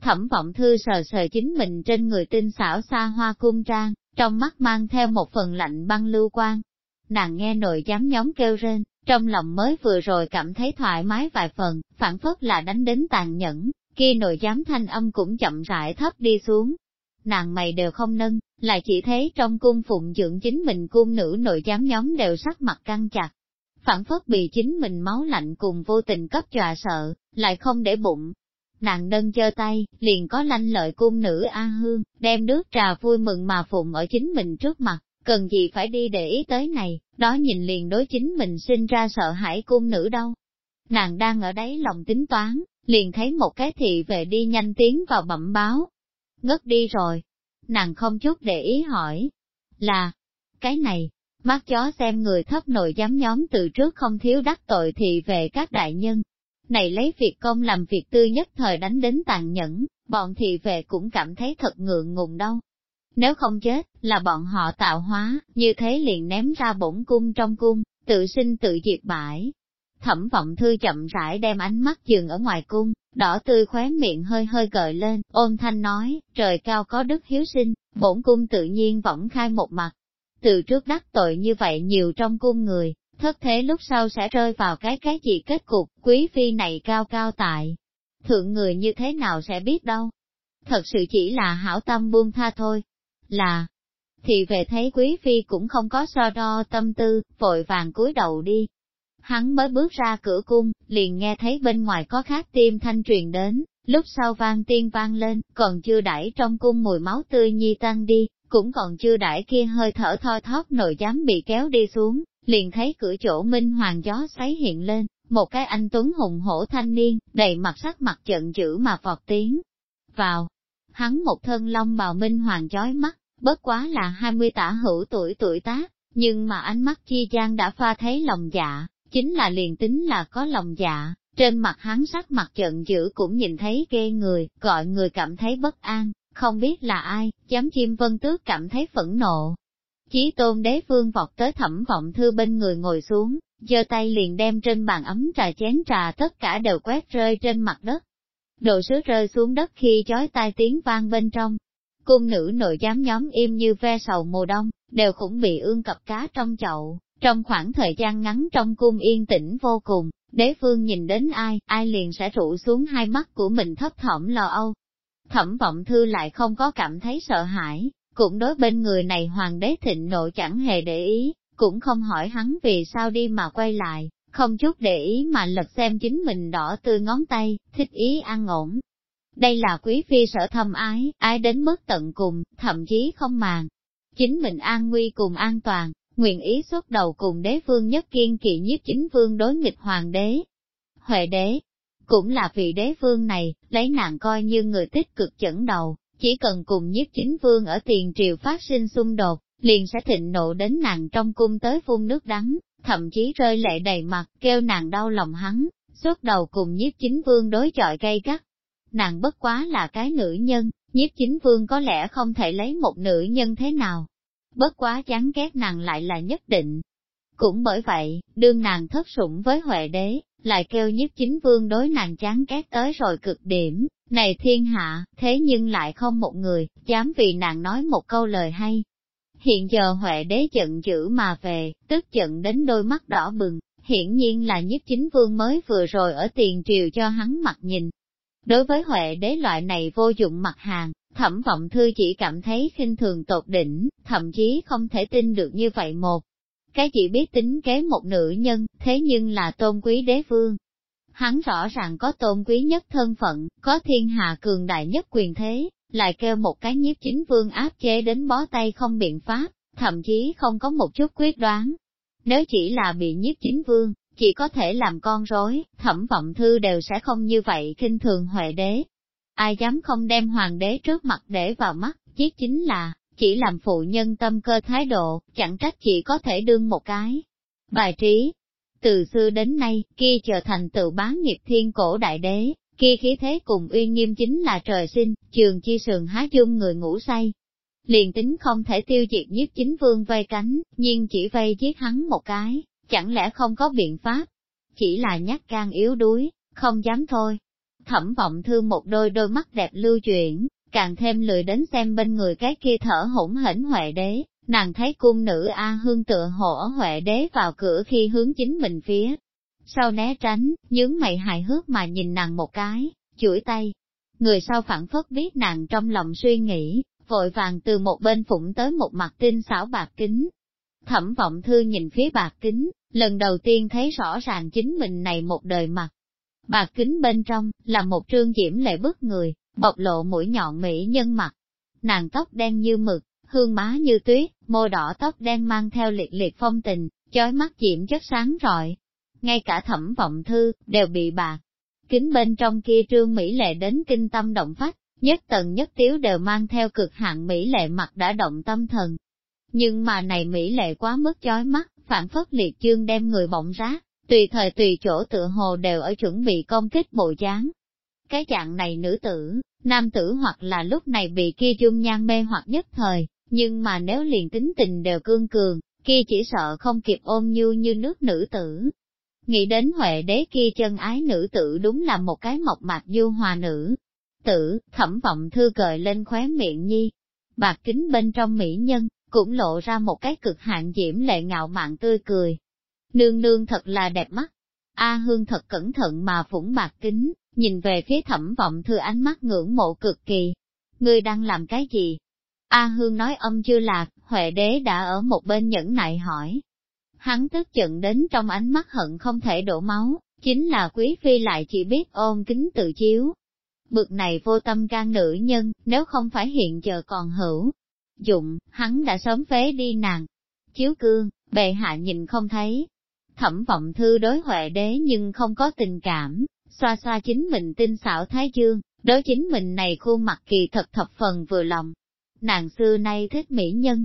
Thẩm vọng thư sờ sờ chính mình trên người tinh xảo xa hoa cung trang, trong mắt mang theo một phần lạnh băng lưu quan. Nàng nghe nội giám nhóm kêu rên, trong lòng mới vừa rồi cảm thấy thoải mái vài phần, phản phất là đánh đến tàn nhẫn, kia nội giám thanh âm cũng chậm rãi thấp đi xuống. Nàng mày đều không nâng, lại chỉ thấy trong cung phụng dưỡng chính mình cung nữ nội giám nhóm đều sắc mặt căng chặt. Phản phất bị chính mình máu lạnh cùng vô tình cấp dọa sợ, lại không để bụng. Nàng đơn chơ tay, liền có lanh lợi cung nữ A Hương, đem nước trà vui mừng mà phụng ở chính mình trước mặt, cần gì phải đi để ý tới này, đó nhìn liền đối chính mình sinh ra sợ hãi cung nữ đâu. Nàng đang ở đấy lòng tính toán, liền thấy một cái thị về đi nhanh tiến vào bẩm báo. Ngất đi rồi. Nàng không chút để ý hỏi. Là, cái này, mắt chó xem người thấp nội dám nhóm từ trước không thiếu đắc tội thị về các đại nhân. Này lấy việc công làm việc tư nhất thời đánh đến tàn nhẫn, bọn thị về cũng cảm thấy thật ngượng ngùng đâu. Nếu không chết, là bọn họ tạo hóa, như thế liền ném ra bổn cung trong cung, tự sinh tự diệt bãi, Thẩm vọng thư chậm rãi đem ánh mắt dừng ở ngoài cung, đỏ tươi khóe miệng hơi hơi gợi lên, ôn thanh nói, trời cao có đức hiếu sinh, bổn cung tự nhiên võng khai một mặt. Từ trước đắc tội như vậy nhiều trong cung người, thất thế lúc sau sẽ rơi vào cái cái gì kết cục, quý phi này cao cao tại. Thượng người như thế nào sẽ biết đâu. Thật sự chỉ là hảo tâm buông tha thôi. Là, thì về thấy quý phi cũng không có so đo tâm tư, vội vàng cúi đầu đi, Hắn mới bước ra cửa cung, liền nghe thấy bên ngoài có khát tim thanh truyền đến, lúc sau vang tiên vang lên, còn chưa đãi trong cung mùi máu tươi nhi tăng đi, cũng còn chưa đãi kia hơi thở thoi thóp nội dám bị kéo đi xuống, liền thấy cửa chỗ minh hoàng gió xoáy hiện lên, một cái anh tuấn hùng hổ thanh niên, đầy mặt sắc mặt giận dữ mà vọt tiếng. Vào, hắn một thân long bào minh hoàng chói mắt, bất quá là hai mươi tả hữu tuổi tuổi tác, nhưng mà ánh mắt chi gian đã pha thấy lòng dạ, chính là liền tính là có lòng dạ, trên mặt hắn sắc mặt giận dữ cũng nhìn thấy ghê người, gọi người cảm thấy bất an, không biết là ai, dám chim vân tước cảm thấy phẫn nộ. Chí tôn đế phương vọt tới thẩm vọng thư bên người ngồi xuống, giơ tay liền đem trên bàn ấm trà chén trà tất cả đều quét rơi trên mặt đất. Đồ sứ rơi xuống đất khi chói tai tiếng vang bên trong. Cung nữ nội giám nhóm im như ve sầu mùa đông, đều cũng bị ương cập cá trong chậu, trong khoảng thời gian ngắn trong cung yên tĩnh vô cùng, đế phương nhìn đến ai, ai liền sẽ rụ xuống hai mắt của mình thấp thỏm lo âu. Thẩm vọng thư lại không có cảm thấy sợ hãi, cũng đối bên người này hoàng đế thịnh nộ chẳng hề để ý, cũng không hỏi hắn vì sao đi mà quay lại, không chút để ý mà lật xem chính mình đỏ tươi ngón tay, thích ý ăn ổn. Đây là quý phi sở thâm ái, ai đến mức tận cùng, thậm chí không màng. Chính mình an nguy cùng an toàn, nguyện ý xuất đầu cùng đế vương nhất kiên kỵ nhiếp chính vương đối nghịch hoàng đế. Huệ đế, cũng là vị đế vương này, lấy nạn coi như người tích cực dẫn đầu, chỉ cần cùng nhiếp chính vương ở tiền triều phát sinh xung đột, liền sẽ thịnh nộ đến nàng trong cung tới phun nước đắng, thậm chí rơi lệ đầy mặt, kêu nàng đau lòng hắn, suốt đầu cùng nhiếp chính vương đối chọi gay gắt. Nàng bất quá là cái nữ nhân, nhiếp chính vương có lẽ không thể lấy một nữ nhân thế nào, bất quá chán ghét nàng lại là nhất định. Cũng bởi vậy, đương nàng thất sủng với Huệ đế, lại kêu nhiếp chính vương đối nàng chán ghét tới rồi cực điểm, này thiên hạ, thế nhưng lại không một người, dám vì nàng nói một câu lời hay. Hiện giờ Huệ đế giận dữ mà về, tức giận đến đôi mắt đỏ bừng, hiển nhiên là nhất chính vương mới vừa rồi ở tiền triều cho hắn mặt nhìn. Đối với Huệ đế loại này vô dụng mặt hàng, Thẩm vọng thư chỉ cảm thấy khinh thường tột đỉnh, thậm chí không thể tin được như vậy một. Cái chỉ biết tính kế một nữ nhân, thế nhưng là tôn quý đế vương. Hắn rõ ràng có tôn quý nhất thân phận, có thiên hạ cường đại nhất quyền thế, lại kêu một cái nhiếp chính vương áp chế đến bó tay không biện pháp, thậm chí không có một chút quyết đoán. Nếu chỉ là bị nhiếp chính vương, chỉ có thể làm con rối, thẩm vọng thư đều sẽ không như vậy kinh thường huệ đế, ai dám không đem hoàng đế trước mặt để vào mắt, chiết chính là, chỉ làm phụ nhân tâm cơ thái độ, chẳng trách chỉ có thể đương một cái. Bài trí, từ xưa đến nay, kia trở thành tự bán nghiệp thiên cổ đại đế, kia khí thế cùng uy nghiêm chính là trời sinh, trường chi sườn há dung người ngủ say. Liền tính không thể tiêu diệt nhất chính vương vây cánh, nhưng chỉ vây giết hắn một cái, chẳng lẽ không có biện pháp? Chỉ là nhát gan yếu đuối, không dám thôi. Thẩm vọng thương một đôi đôi mắt đẹp lưu chuyển, càng thêm lười đến xem bên người cái kia thở hỗn hển huệ đế, nàng thấy cung nữ A Hương tựa hổ huệ đế vào cửa khi hướng chính mình phía. Sau né tránh, nhướng mày hài hước mà nhìn nàng một cái, chuỗi tay. Người sau phản phất biết nàng trong lòng suy nghĩ, vội vàng từ một bên phụng tới một mặt tinh xảo bạc kính. Thẩm vọng thư nhìn phía bạc kính, lần đầu tiên thấy rõ ràng chính mình này một đời mặt. Bạc kính bên trong, là một trương diễm lệ bức người, bộc lộ mũi nhọn mỹ nhân mặt. Nàng tóc đen như mực, hương má như tuyết, môi đỏ tóc đen mang theo liệt liệt phong tình, chói mắt diễm chất sáng rọi. Ngay cả thẩm vọng thư, đều bị bạc. Kính bên trong kia trương mỹ lệ đến kinh tâm động phách, nhất tần nhất tiếu đều mang theo cực hạn mỹ lệ mặt đã động tâm thần. Nhưng mà này mỹ lệ quá mức chói mắt, phản phất liệt chương đem người bỗng rác, tùy thời tùy chỗ tựa hồ đều ở chuẩn bị công kích bộ dáng. Cái dạng này nữ tử, nam tử hoặc là lúc này bị kia dung nhan mê hoặc nhất thời, nhưng mà nếu liền tính tình đều cương cường, kia chỉ sợ không kịp ôm nhu như nước nữ tử. Nghĩ đến Huệ đế kia chân ái nữ tử đúng là một cái mộc mạc du hòa nữ. Tử, thẩm vọng thư cười lên khóe miệng nhi. Bạc kính bên trong mỹ nhân, cũng lộ ra một cái cực hạn diễm lệ ngạo mạn tươi cười. Nương nương thật là đẹp mắt. A Hương thật cẩn thận mà phủng bạc kính, nhìn về phía thẩm vọng thư ánh mắt ngưỡng mộ cực kỳ. Ngươi đang làm cái gì? A Hương nói âm chưa lạc, Huệ đế đã ở một bên nhẫn nại hỏi. Hắn tức giận đến trong ánh mắt hận không thể đổ máu, chính là quý phi lại chỉ biết ôm kính tự chiếu. Bực này vô tâm can nữ nhân, nếu không phải hiện giờ còn hữu. Dụng, hắn đã sớm phế đi nàng. Chiếu cương, bệ hạ nhìn không thấy. Thẩm vọng thư đối Huệ đế nhưng không có tình cảm, xoa xoa chính mình tinh xảo thái dương, đối chính mình này khuôn mặt kỳ thật thập phần vừa lòng, nàng xưa nay thích mỹ nhân.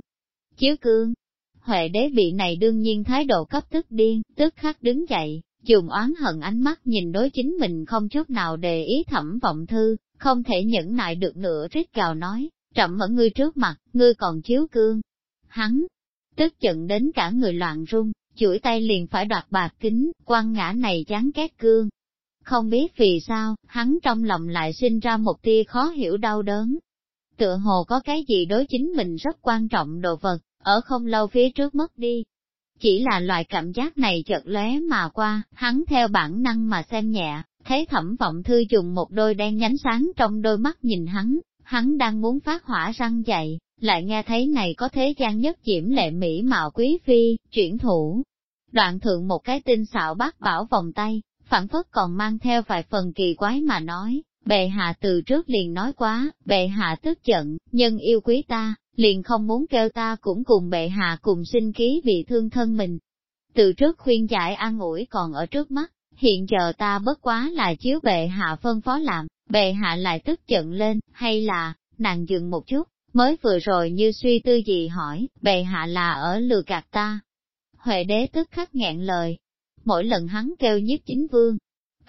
Chiếu cương, Huệ đế bị này đương nhiên thái độ cấp tức điên, tức khắc đứng dậy, dùng oán hận ánh mắt nhìn đối chính mình không chút nào đề ý thẩm vọng thư, không thể nhẫn nại được nữa rít gào nói, chậm ở ngươi trước mặt, ngươi còn chiếu cương. Hắn, tức giận đến cả người loạn run, chuỗi tay liền phải đoạt bạc kính, quan ngã này chán két cương. Không biết vì sao, hắn trong lòng lại sinh ra một tia khó hiểu đau đớn, tựa hồ có cái gì đối chính mình rất quan trọng đồ vật, ở không lâu phía trước mất đi. Chỉ là loại cảm giác này chợt lóe mà qua, hắn theo bản năng mà xem nhẹ, thấy thẩm vọng thư dùng một đôi đen nhánh sáng trong đôi mắt nhìn hắn, hắn đang muốn phát hỏa răng dậy, lại nghe thấy này có thế gian nhất diễm lệ mỹ mạo quý phi, chuyển thủ. Đoạn thượng một cái tinh xạo bác bảo vòng tay, phản phất còn mang theo vài phần kỳ quái mà nói, Bệ hạ từ trước liền nói quá, bệ hạ tức giận, nhân yêu quý ta, liền không muốn kêu ta cũng cùng bệ hạ cùng sinh ký vì thương thân mình. Từ trước khuyên giải an ủi còn ở trước mắt, hiện giờ ta bất quá là chiếu bệ hạ phân phó làm, bệ hạ lại tức giận lên, hay là, nàng dừng một chút, mới vừa rồi như suy tư gì hỏi, bệ hạ là ở lừa gạt ta. Huệ đế tức khắc nghẹn lời, mỗi lần hắn kêu nhiếp chính vương,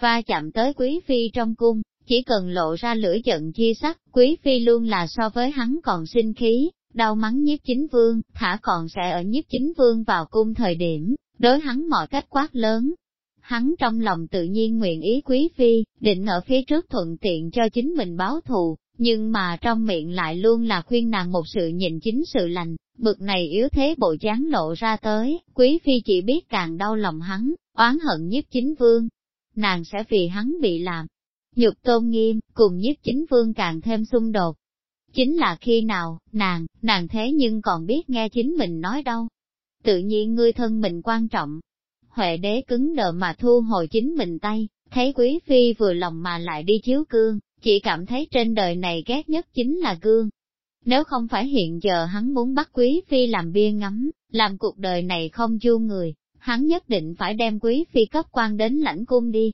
va chạm tới quý phi trong cung, chỉ cần lộ ra lửa giận chia sắc, quý phi luôn là so với hắn còn sinh khí, đau mắng nhiếp chính vương, thả còn sẽ ở nhiếp chính vương vào cung thời điểm, đối hắn mọi cách quát lớn. Hắn trong lòng tự nhiên nguyện ý quý phi, định ở phía trước thuận tiện cho chính mình báo thù, nhưng mà trong miệng lại luôn là khuyên nàng một sự nhịn chính sự lành, bực này yếu thế bộ dáng lộ ra tới, quý phi chỉ biết càng đau lòng hắn, oán hận nhiếp chính vương. Nàng sẽ vì hắn bị làm, nhục tôn nghiêm, cùng nhiếp chính vương càng thêm xung đột. Chính là khi nào, nàng, nàng thế nhưng còn biết nghe chính mình nói đâu. Tự nhiên ngươi thân mình quan trọng. Huệ đế cứng đờ mà thu hồi chính mình tay, thấy quý phi vừa lòng mà lại đi chiếu cương, chỉ cảm thấy trên đời này ghét nhất chính là cương. Nếu không phải hiện giờ hắn muốn bắt quý phi làm bia ngắm, làm cuộc đời này không chu người, hắn nhất định phải đem quý phi cấp quan đến lãnh cung đi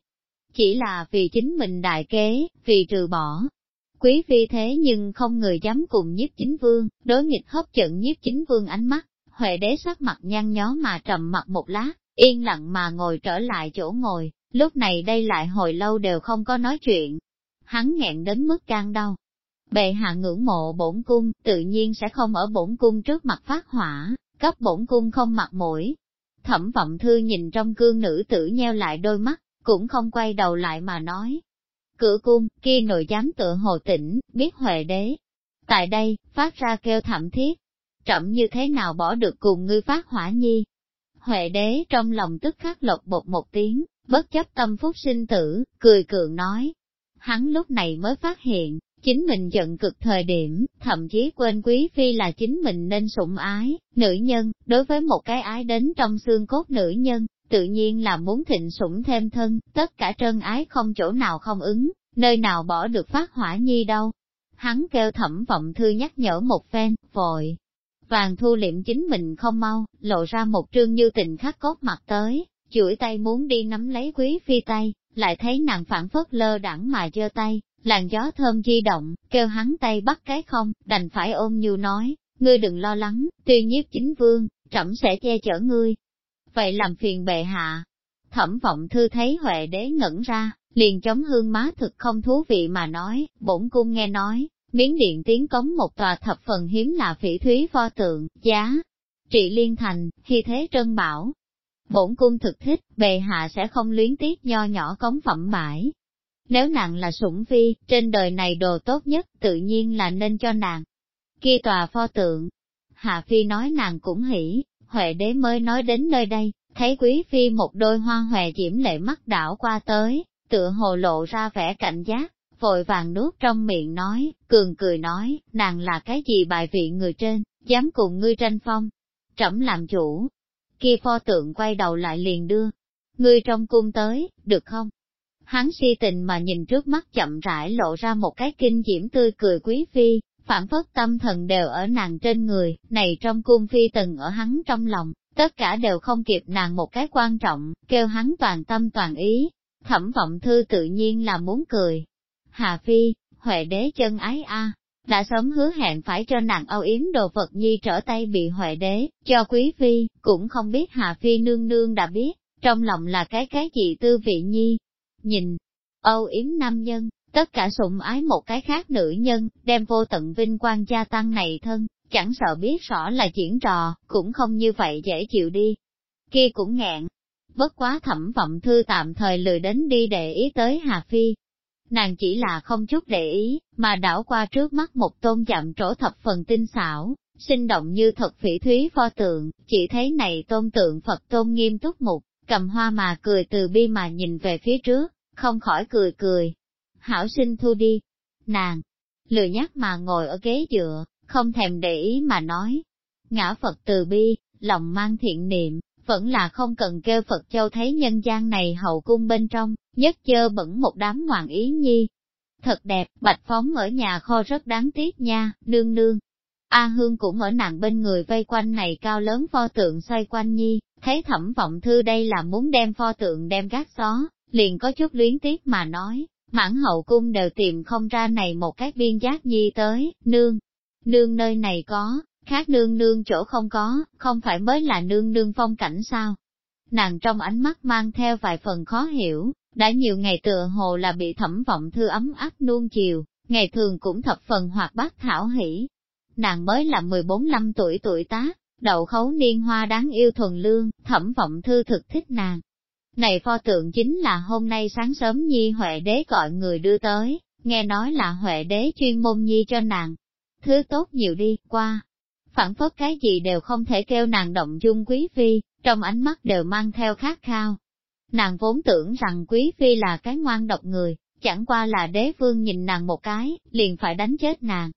chỉ là vì chính mình đại kế, vì trừ bỏ. Quý phi thế nhưng không người dám cùng nhiếp chính vương, đối nghịch hấp trận nhiếp chính vương ánh mắt, Huệ đế sắc mặt nhăn nhó mà trầm mặt một lát, yên lặng mà ngồi trở lại chỗ ngồi, lúc này đây lại hồi lâu đều không có nói chuyện. Hắn nghẹn đến mức can đau. Bệ hạ ngưỡng mộ bổn cung, tự nhiên sẽ không ở bổn cung trước mặt phát hỏa, cấp bổn cung không mặt mũi. Thẩm vọng thư nhìn trong cương nữ tử nheo lại đôi mắt, cũng không quay đầu lại mà nói. Cửa cung, kia nội giám tựa hồ tỉnh, biết huệ đế. Tại đây, phát ra kêu thảm thiết. Trẫm như thế nào bỏ được cùng ngươi phát hỏa nhi, Huệ đế trong lòng tức khắc lột bột một tiếng, bất chấp tâm phúc sinh tử, cười cường nói. Hắn lúc này mới phát hiện, chính mình giận cực thời điểm, thậm chí quên quý phi là chính mình nên sủng ái, nữ nhân, đối với một cái ái đến trong xương cốt nữ nhân, tự nhiên là muốn thịnh sủng thêm thân, tất cả trân ái không chỗ nào không ứng, nơi nào bỏ được phát hỏa nhi đâu. Hắn kêu thẩm vọng thư nhắc nhở một phen, vội, Vàng thu liệm chính mình không mau, lộ ra một trương như tình khắc cốt mặt tới, chuỗi tay muốn đi nắm lấy quý phi tay, lại thấy nàng phản phất lơ đẳng mà giơ tay, làn gió thơm di động, kêu hắn tay bắt cái không, đành phải ôm như nói, ngươi đừng lo lắng, tuy nhiếp chính vương, trẫm sẽ che chở ngươi. Vậy làm phiền bệ hạ. Thẩm vọng thư thấy Huệ đế ngẩn ra, liền chống hương má thực không thú vị mà nói, bổn cung nghe nói, Miến điện tiến cống một tòa thập phần hiếm là phỉ thúy pho tượng, giá, trị liên thành, khi thế trân bảo. Bổn cung thực thích, bề hạ sẽ không luyến tiếc nho nhỏ cống phẩm bãi. Nếu nàng là sủng phi, trên đời này đồ tốt nhất tự nhiên là nên cho nàng. Kia tòa pho tượng, Hạ Phi nói nàng cũng hỉ, Huệ đế mới nói đến nơi đây, thấy quý phi một đôi hoa hòe diễm lệ mắt đảo qua tới, tựa hồ lộ ra vẻ cảnh giác, vội vàng nuốt trong miệng nói, cường cười nói, nàng là cái gì bài vị người trên, dám cùng ngươi tranh phong. Trẫm làm chủ. Kia pho tượng quay đầu lại liền đưa. Ngươi trong cung tới, được không? Hắn si tình mà nhìn trước mắt chậm rãi lộ ra một cái kinh diễm tươi cười quý phi, phản phất tâm thần đều ở nàng trên người, này trong cung phi từng ở hắn trong lòng, tất cả đều không kịp nàng một cái quan trọng, kêu hắn toàn tâm toàn ý. Thẩm vọng thư tự nhiên là muốn cười, Hà Phi, Huệ đế chân ái a, đã sớm hứa hẹn phải cho nàng âu yếm đồ vật nhi trở tay bị Huệ đế, cho quý phi, cũng không biết Hà Phi nương nương đã biết, trong lòng là cái cái gì tư vị nhi. Nhìn, âu yếm nam nhân, tất cả sủng ái một cái khác nữ nhân, đem vô tận vinh quang gia tăng này thân, chẳng sợ biết rõ là diễn trò, cũng không như vậy dễ chịu đi. Kia cũng ngẹn. Bất quá thẩm vọng thư tạm thời lười đến đi để ý tới Hà Phi, Nàng chỉ là không chút để ý, mà đảo qua trước mắt một tôn chạm trổ thập phần tinh xảo, sinh động như thật phỉ thúy pho tượng, chỉ thấy này tôn tượng Phật tôn nghiêm túc mục, cầm hoa mà cười từ bi mà nhìn về phía trước, không khỏi cười cười. Hảo sinh thu đi. Nàng, lười nhắc mà ngồi ở ghế dựa, không thèm để ý mà nói. Ngã Phật từ bi, lòng mang thiện niệm, vẫn là không cần kêu Phật Châu thấy nhân gian này hậu cung bên trong, nhất chơ bẩn một đám hoàng ý nhi. Thật đẹp, bạch phóng ở nhà kho rất đáng tiếc nha, nương nương. A Hương cũng ở nàng bên người vây quanh này cao lớn pho tượng xoay quanh nhi, thấy thẩm vọng thư đây là muốn đem pho tượng đem gác xó, liền có chút luyến tiếc mà nói, mãn hậu cung đều tìm không ra này một cái biên giác nhi tới, nương. Nương nơi này có, khác nương nương chỗ không có, không phải mới là nương nương phong cảnh sao? Nàng trong ánh mắt mang theo vài phần khó hiểu, đã nhiều ngày tựa hồ là bị thẩm vọng thư ấm áp nuông chiều, ngày thường cũng thập phần hoạt bát thảo hỷ. Nàng mới là 14 năm tuổi tuổi tá, đậu khấu niên hoa đáng yêu thuần lương, thẩm vọng thư thực thích nàng. Này pho tượng chính là hôm nay sáng sớm Nhi Huệ đế gọi người đưa tới, nghe nói là Huệ đế chuyên môn Nhi cho nàng. Thứ tốt nhiều đi, qua, phản phất cái gì đều không thể kêu nàng động dung quý phi, trong ánh mắt đều mang theo khát khao. Nàng vốn tưởng rằng quý phi là cái ngoan độc người, chẳng qua là đế vương nhìn nàng một cái, liền phải đánh chết nàng.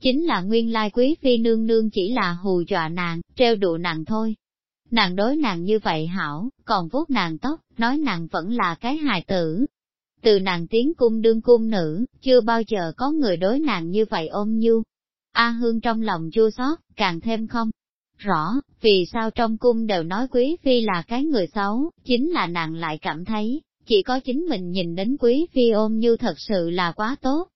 Chính là nguyên lai quý phi nương nương chỉ là hù dọa nàng, treo đùa nàng thôi. Nàng đối nàng như vậy hảo, còn vuốt nàng tóc, nói nàng vẫn là cái hài tử. Từ nàng tiến cung đương cung nữ, chưa bao giờ có người đối nàng như vậy ôm nhu, A Hương trong lòng chua xót, càng thêm không rõ, vì sao trong cung đều nói quý phi là cái người xấu, chính là nàng lại cảm thấy, chỉ có chính mình nhìn đến quý phi ôm như thật sự là quá tốt.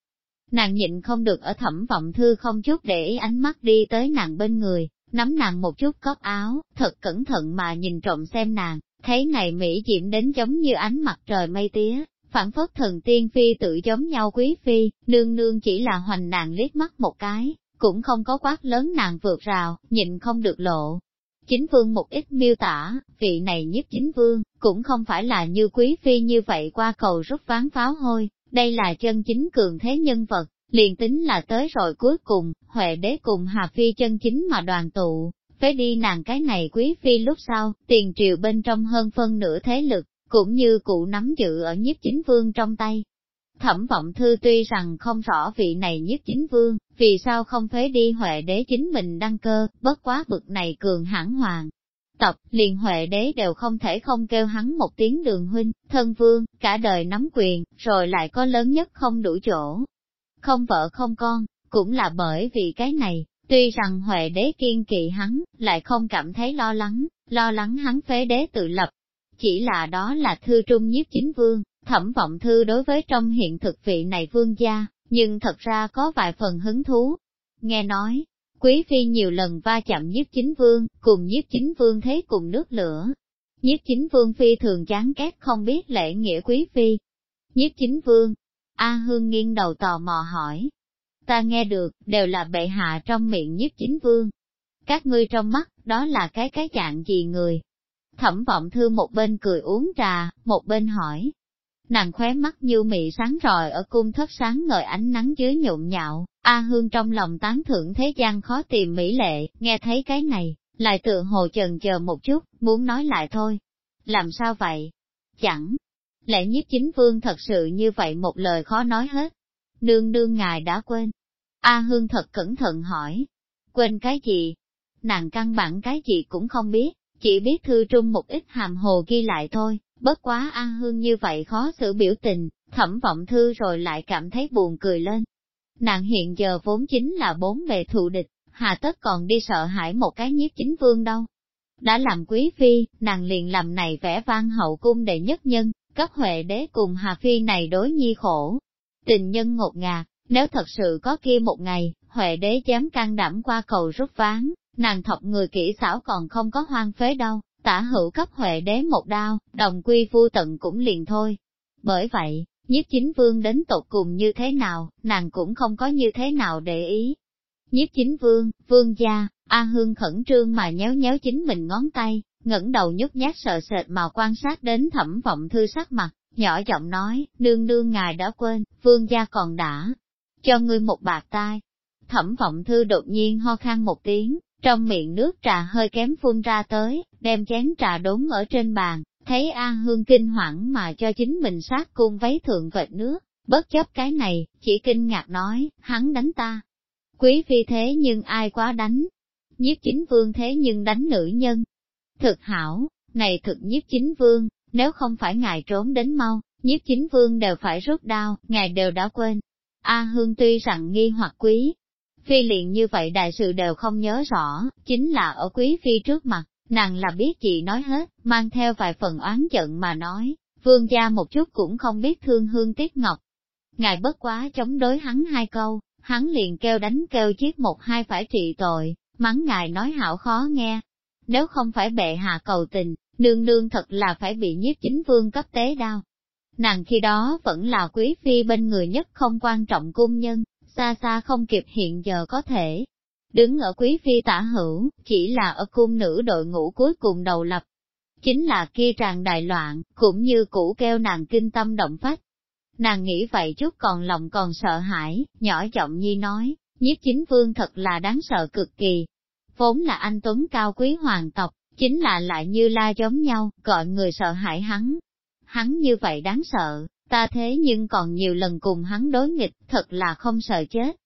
Nàng nhịn không được ở thẩm vọng thư không chút để ý ánh mắt đi tới nàng bên người, nắm nàng một chút cóp áo, thật cẩn thận mà nhìn trộm xem nàng, thấy này Mỹ diệm đến giống như ánh mặt trời mây tía, phản phất thần tiên phi tự giống nhau quý phi, nương nương chỉ là hoành nàng liếc mắt một cái, cũng không có quát lớn nàng vượt rào, nhịn không được lộ. Chính vương một ít miêu tả, vị này nhiếp chính vương, cũng không phải là như quý phi như vậy qua cầu rút ván pháo hôi, đây là chân chính cường thế nhân vật, liền tính là tới rồi cuối cùng, Huệ đế cùng Hà Phi chân chính mà đoàn tụ, phế đi nàng cái này quý phi lúc sau, tiền triều bên trong hơn phân nửa thế lực, cũng như cụ nắm giữ ở nhiếp chính vương trong tay. Thẩm vọng thư tuy rằng không rõ vị này nhiếp chính vương, vì sao không phế đi Huệ đế chính mình đăng cơ, bất quá bực này cường hãn hoàng. Tộc, liền Huệ đế đều không thể không kêu hắn một tiếng đường huynh, thân vương, cả đời nắm quyền, rồi lại có lớn nhất không đủ chỗ. Không vợ không con, cũng là bởi vì cái này, tuy rằng Huệ đế kiên kỵ hắn, lại không cảm thấy lo lắng, lo lắng hắn phế đế tự lập, chỉ là đó là thư trung nhiếp chính vương, thẩm vọng thư đối với trong hiện thực vị này vương gia, nhưng thật ra có vài phần hứng thú. Nghe nói, quý phi nhiều lần va chạm nhiếp chính vương, cùng nhiếp chính vương thế cùng nước lửa. Nhiếp chính vương phi thường chán ghét không biết lễ nghĩa quý phi. Nhiếp chính vương, A Hương nghiêng đầu tò mò hỏi. Ta nghe được, đều là bệ hạ trong miệng nhiếp chính vương. Các ngươi trong mắt, đó là cái cái dạng gì người, Thẩm vọng thư một bên cười uống trà, một bên hỏi. Nàng khóe mắt như mị sáng rọi ở cung thất sáng ngời ánh nắng dưới nhộn nhạo, A Hương trong lòng tán thưởng thế gian khó tìm mỹ lệ, nghe thấy cái này, lại tựa hồ chần chờ một chút, muốn nói lại thôi. Làm sao vậy? Chẳng, lẽ nhiếp chính vương thật sự như vậy một lời khó nói hết. Nương nương ngài đã quên. A Hương thật cẩn thận hỏi. Quên cái gì? Nàng căn bản cái gì cũng không biết chỉ biết thư trung một ít hàm hồ ghi lại thôi, bất quá A Hương như vậy khó xử biểu tình, thẩm vọng thư rồi lại cảm thấy buồn cười lên. Nàng hiện giờ vốn chính là bốn bề thù địch, hà tất còn đi sợ hãi một cái nhiếp chính vương đâu. Đã làm quý phi, nàng liền làm này vẽ vang hậu cung đệ nhất nhân, cấp huệ đế cùng hà phi này đối nhi khổ. Tình nhân ngột ngạt, nếu thật sự có kia một ngày, huệ đế dám can đảm qua cầu rút ván, Nàng thọc người kỹ xảo còn không có hoang phế đâu, tả hữu cấp huệ đế một đao, đồng quy phu tận cũng liền thôi. Bởi vậy, nhiếp chính vương đến tột cùng như thế nào, nàng cũng không có như thế nào để ý. Nhiếp chính vương, vương gia, A Hương khẩn trương mà nhéo nhéo chính mình ngón tay, ngẩng đầu nhút nhát sợ sệt mà quan sát đến thẩm vọng thư sắc mặt, nhỏ giọng nói, nương nương ngài đã quên, vương gia còn đã, cho ngươi một bạc tai. Thẩm vọng thư đột nhiên ho khan một tiếng, trong miệng nước trà hơi kém phun ra tới, đem chén trà đốn ở trên bàn, thấy A Hương kinh hoảng mà cho chính mình sát cung váy thượng vệt nước, bất chấp cái này, chỉ kinh ngạc nói, hắn đánh ta. Quý phi thế nhưng ai quá đánh? Nhiếp chính vương thế nhưng đánh nữ nhân. Thực hảo, này thực nhiếp chính vương, nếu không phải ngài trốn đến mau, nhiếp chính vương đều phải rút đao, ngài đều đã quên. A Hương tuy rằng nghi hoặc quý, Phi liền như vậy đại sự đều không nhớ rõ, chính là ở quý phi trước mặt, nàng là biết chị nói hết, mang theo vài phần oán giận mà nói, vương gia một chút cũng không biết thương hương tiếc ngọc. Ngài bất quá chống đối hắn hai câu, hắn liền kêu đánh kêu chiếc một hai phải trị tội, mắng ngài nói hảo khó nghe. Nếu không phải bệ hạ cầu tình, nương nương thật là phải bị nhiếp chính vương cấp tế đau. Nàng khi đó vẫn là quý phi bên người nhất không quan trọng cung nhân, xa xa không kịp hiện giờ có thể. Đứng ở quý phi tả hữu, chỉ là ở cung nữ đội ngũ cuối cùng đầu lập. Chính là kia tràn đại loạn, cũng như cũ kêu nàng kinh tâm động phách. Nàng nghĩ vậy chút còn lòng còn sợ hãi, nhỏ giọng nhi nói, nhiếp chính vương thật là đáng sợ cực kỳ. Vốn là anh Tuấn cao quý hoàng tộc, chính là lại như la giống nhau, gọi người sợ hãi hắn. Hắn như vậy đáng sợ, ta thế nhưng còn nhiều lần cùng hắn đối nghịch, thật là không sợ chết.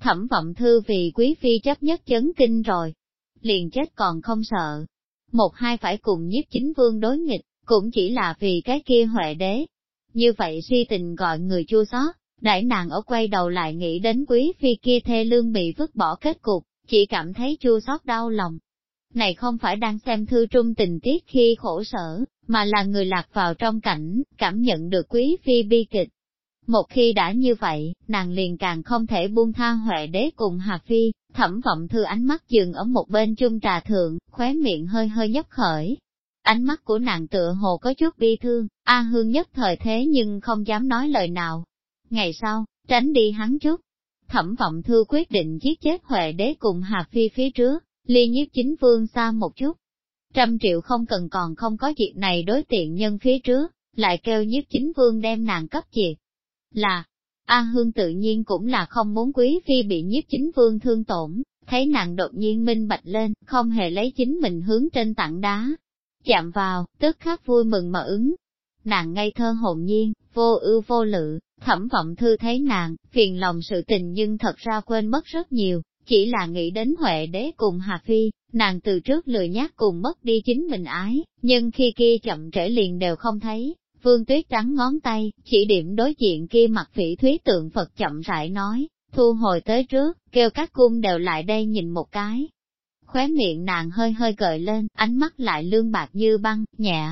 Thẩm vọng thư vì quý phi chấp nhất chấn kinh rồi, liền chết còn không sợ. Một hai phải cùng nhiếp chính vương đối nghịch, cũng chỉ là vì cái kia huệ đế. Như vậy suy tình gọi người chua xót, đại nàng ở quay đầu lại nghĩ đến quý phi kia thê lương bị vứt bỏ kết cục, chỉ cảm thấy chua xót đau lòng. Này không phải đang xem thư trung tình tiết khi khổ sở, mà là người lạc vào trong cảnh, cảm nhận được quý phi bi kịch. Một khi đã như vậy, nàng liền càng không thể buông tha Huệ đế cùng Hà Phi, thẩm vọng thư ánh mắt dừng ở một bên chung trà thượng, khóe miệng hơi hơi nhấp khởi. Ánh mắt của nàng tựa hồ có chút bi thương, A Hương nhất thời thế nhưng không dám nói lời nào. Ngày sau, tránh đi hắn chút. Thẩm vọng thư quyết định giết chết Huệ đế cùng Hà Phi phía trước, ly nhiếp chính vương xa một chút. Trăm triệu không cần còn không có việc này đối tiện nhân phía trước, lại kêu nhiếp chính vương đem nàng cấp diệt. Là, A Hương tự nhiên cũng là không muốn quý phi bị nhiếp chính vương thương tổn, thấy nàng đột nhiên minh bạch lên, không hề lấy chính mình hướng trên tảng đá. Chạm vào, tức khắc vui mừng mà ứng. Nàng ngây thơ hồn nhiên, vô ưu vô lự, thẩm vọng thư thấy nàng, phiền lòng sự tình nhưng thật ra quên mất rất nhiều, chỉ là nghĩ đến Huệ đế cùng Hà Phi, nàng từ trước lười nhát cùng mất đi chính mình ái, nhưng khi kia chậm trễ liền đều không thấy, Vương Tuyết trắng ngón tay, chỉ điểm đối diện kia mặt phỉ thúy tượng Phật chậm rãi nói, thu hồi tới trước, kêu các cung đều lại đây nhìn một cái. Khóe miệng nàng hơi hơi gợi lên, ánh mắt lại lương bạc như băng, nhẹ.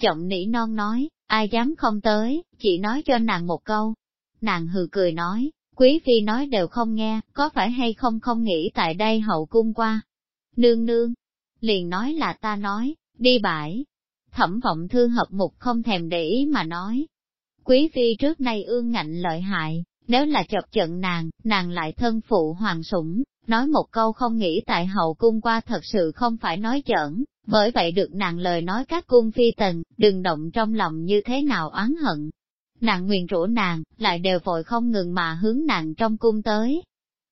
Giọng nỉ non nói, ai dám không tới, chỉ nói cho nàng một câu. Nàng hừ cười nói, quý phi nói đều không nghe, có phải hay không không nghĩ tại đây hậu cung qua. Nương nương, liền nói là ta nói, đi bãi, Thẩm vọng thương hợp mục không thèm để ý mà nói. Quý phi trước nay ương ngạnh lợi hại, nếu là chọc trận nàng, nàng lại thân phụ hoàng sủng, nói một câu không nghĩ tại hậu cung qua thật sự không phải nói giỡn, bởi vậy được nàng lời nói các cung phi tần, đừng động trong lòng như thế nào oán hận. Nàng nguyền rủa nàng, lại đều vội không ngừng mà hướng nàng trong cung tới.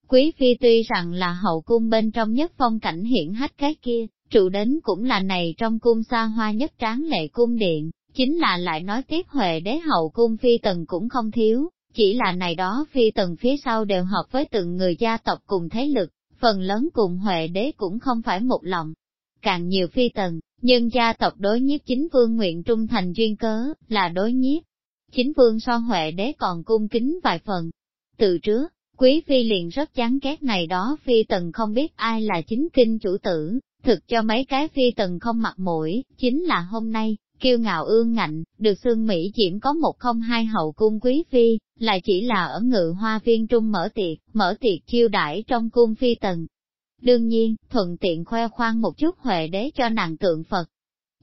Quý phi tuy rằng là hậu cung bên trong nhất phong cảnh hiển hách cái kia, trụ đến cũng là này trong cung xa hoa nhất tráng lệ cung điện, chính là lại nói tiếp Huệ đế hậu cung phi tần cũng không thiếu, chỉ là này đó phi tần phía sau đều hợp với từng người gia tộc cùng thế lực, phần lớn cùng Huệ đế cũng không phải một lòng. Càng nhiều phi tần, nhưng gia tộc đối nhiếp chính vương nguyện trung thành duyên cớ, là đối nhiếp. Chính vương so Huệ đế còn cung kính vài phần. Từ trước, quý phi liền rất chán ghét này đó phi tần không biết ai là chính kinh chủ tử, thực cho mấy cái phi tần không mặt mũi, chính là hôm nay, kiêu ngạo ương ngạnh, được xương Mỹ Diễm có một không hai hậu cung quý phi, lại chỉ là ở ngự hoa viên trung mở tiệc, mở tiệc chiêu đãi trong cung phi tần. Đương nhiên, thuận tiện khoe khoang một chút huệ đế cho nàng tượng Phật.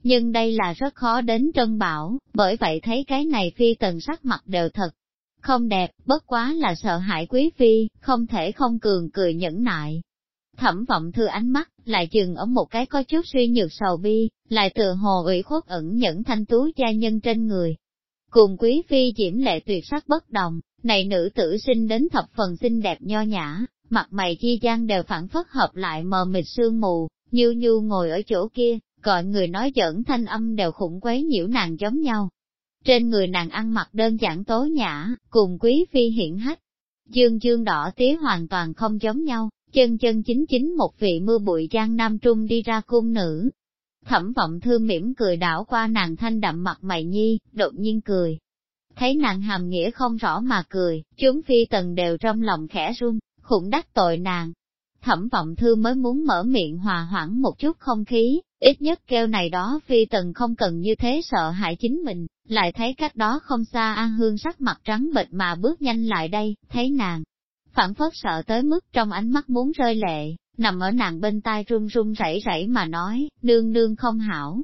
Nhưng đây là rất khó đến trân bảo, bởi vậy thấy cái này phi tần sắc mặt đều thật. Không đẹp, bất quá là sợ hãi quý phi, không thể không cường cười nhẫn nại, Thẩm vọng thư ánh mắt, lại dừng ở một cái có chút suy nhược sầu bi, lại tựa hồ ủy khuất ẩn nhẫn thanh tú gia nhân trên người. Cùng quý phi diễm lệ tuyệt sắc bất đồng, này nữ tử sinh đến thập phần xinh đẹp nho nhã, mặt mày chi gian đều phản phất hợp lại mờ mịt sương mù, như như ngồi ở chỗ kia, gọi người nói giỡn thanh âm đều khủng quấy nhiễu nàng giống nhau. Trên người nàng ăn mặc đơn giản tố nhã, cùng quý phi hiển hách, dương dương đỏ tía hoàn toàn không giống nhau, chân chân chính chính một vị mưa bụi giang nam trung đi ra cung nữ. Thẩm vọng thư mỉm cười đảo qua nàng thanh đậm mặt mày nhi, đột nhiên cười. Thấy nàng hàm nghĩa không rõ mà cười, chúng phi tần đều trong lòng khẽ run, khủng đắc tội nàng. Thẩm vọng thư mới muốn mở miệng hòa hoãn một chút không khí, ít nhất kêu này đó phi tần không cần như thế sợ hại chính mình, lại thấy cách đó không xa An Hương sắc mặt trắng bệch mà bước nhanh lại đây, thấy nàng, phản phất sợ tới mức trong ánh mắt muốn rơi lệ, nằm ở nàng bên tai run run rẩy rẩy mà nói, nương nương không hảo.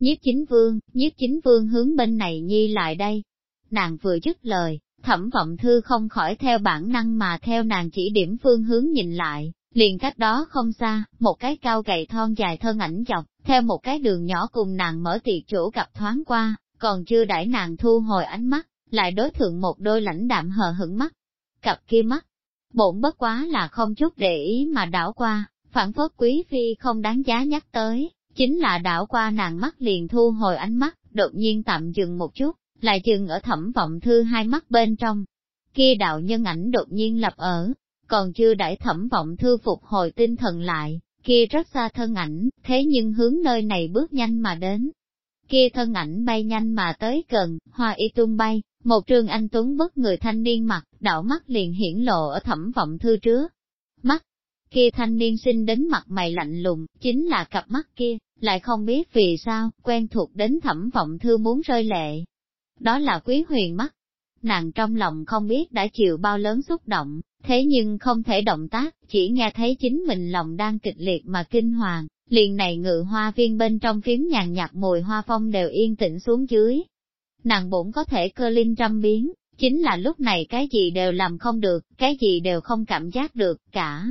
Nhiếp chính vương, nhiếp chính vương hướng bên này nhi lại đây. Nàng vừa dứt lời, thẩm vọng thư không khỏi theo bản năng mà theo nàng chỉ điểm phương hướng nhìn lại, liền cách đó không xa, một cái cao gầy thon dài thân ảnh dọc, theo một cái đường nhỏ cùng nàng mở tiệc chỗ gặp thoáng qua, còn chưa đãi nàng thu hồi ánh mắt, lại đối thượng một đôi lãnh đạm hờ hững mắt. Cặp kia mắt, bổn bất quá là không chút để ý mà đảo qua, phản phất quý phi không đáng giá nhắc tới, chính là đảo qua nàng mắt liền thu hồi ánh mắt, đột nhiên tạm dừng một chút, lại dừng ở thẩm vọng thư hai mắt bên trong. Kia đạo nhân ảnh đột nhiên lập ở, còn chưa đãi thẩm vọng thư phục hồi tinh thần lại, kia rất xa thân ảnh, thế nhưng hướng nơi này bước nhanh mà đến. Kia thân ảnh bay nhanh mà tới gần, hoa y tung bay, một trường anh tuấn bất người thanh niên mặt, đảo mắt liền hiển lộ ở thẩm vọng thư trước. Mắt, kia thanh niên sinh đến mặt mày lạnh lùng, chính là cặp mắt kia, lại không biết vì sao, quen thuộc đến thẩm vọng thư muốn rơi lệ. Đó là quý huyền mắt. nàng trong lòng không biết đã chịu bao lớn xúc động, thế nhưng không thể động tác, chỉ nghe thấy chính mình lòng đang kịch liệt mà kinh hoàng, liền này ngự hoa viên bên trong phím nhàn nhạt mùi hoa phong đều yên tĩnh xuống dưới. Nàng bổn có thể cơ linh trăm biến, chính là lúc này cái gì đều làm không được, cái gì đều không cảm giác được, cả.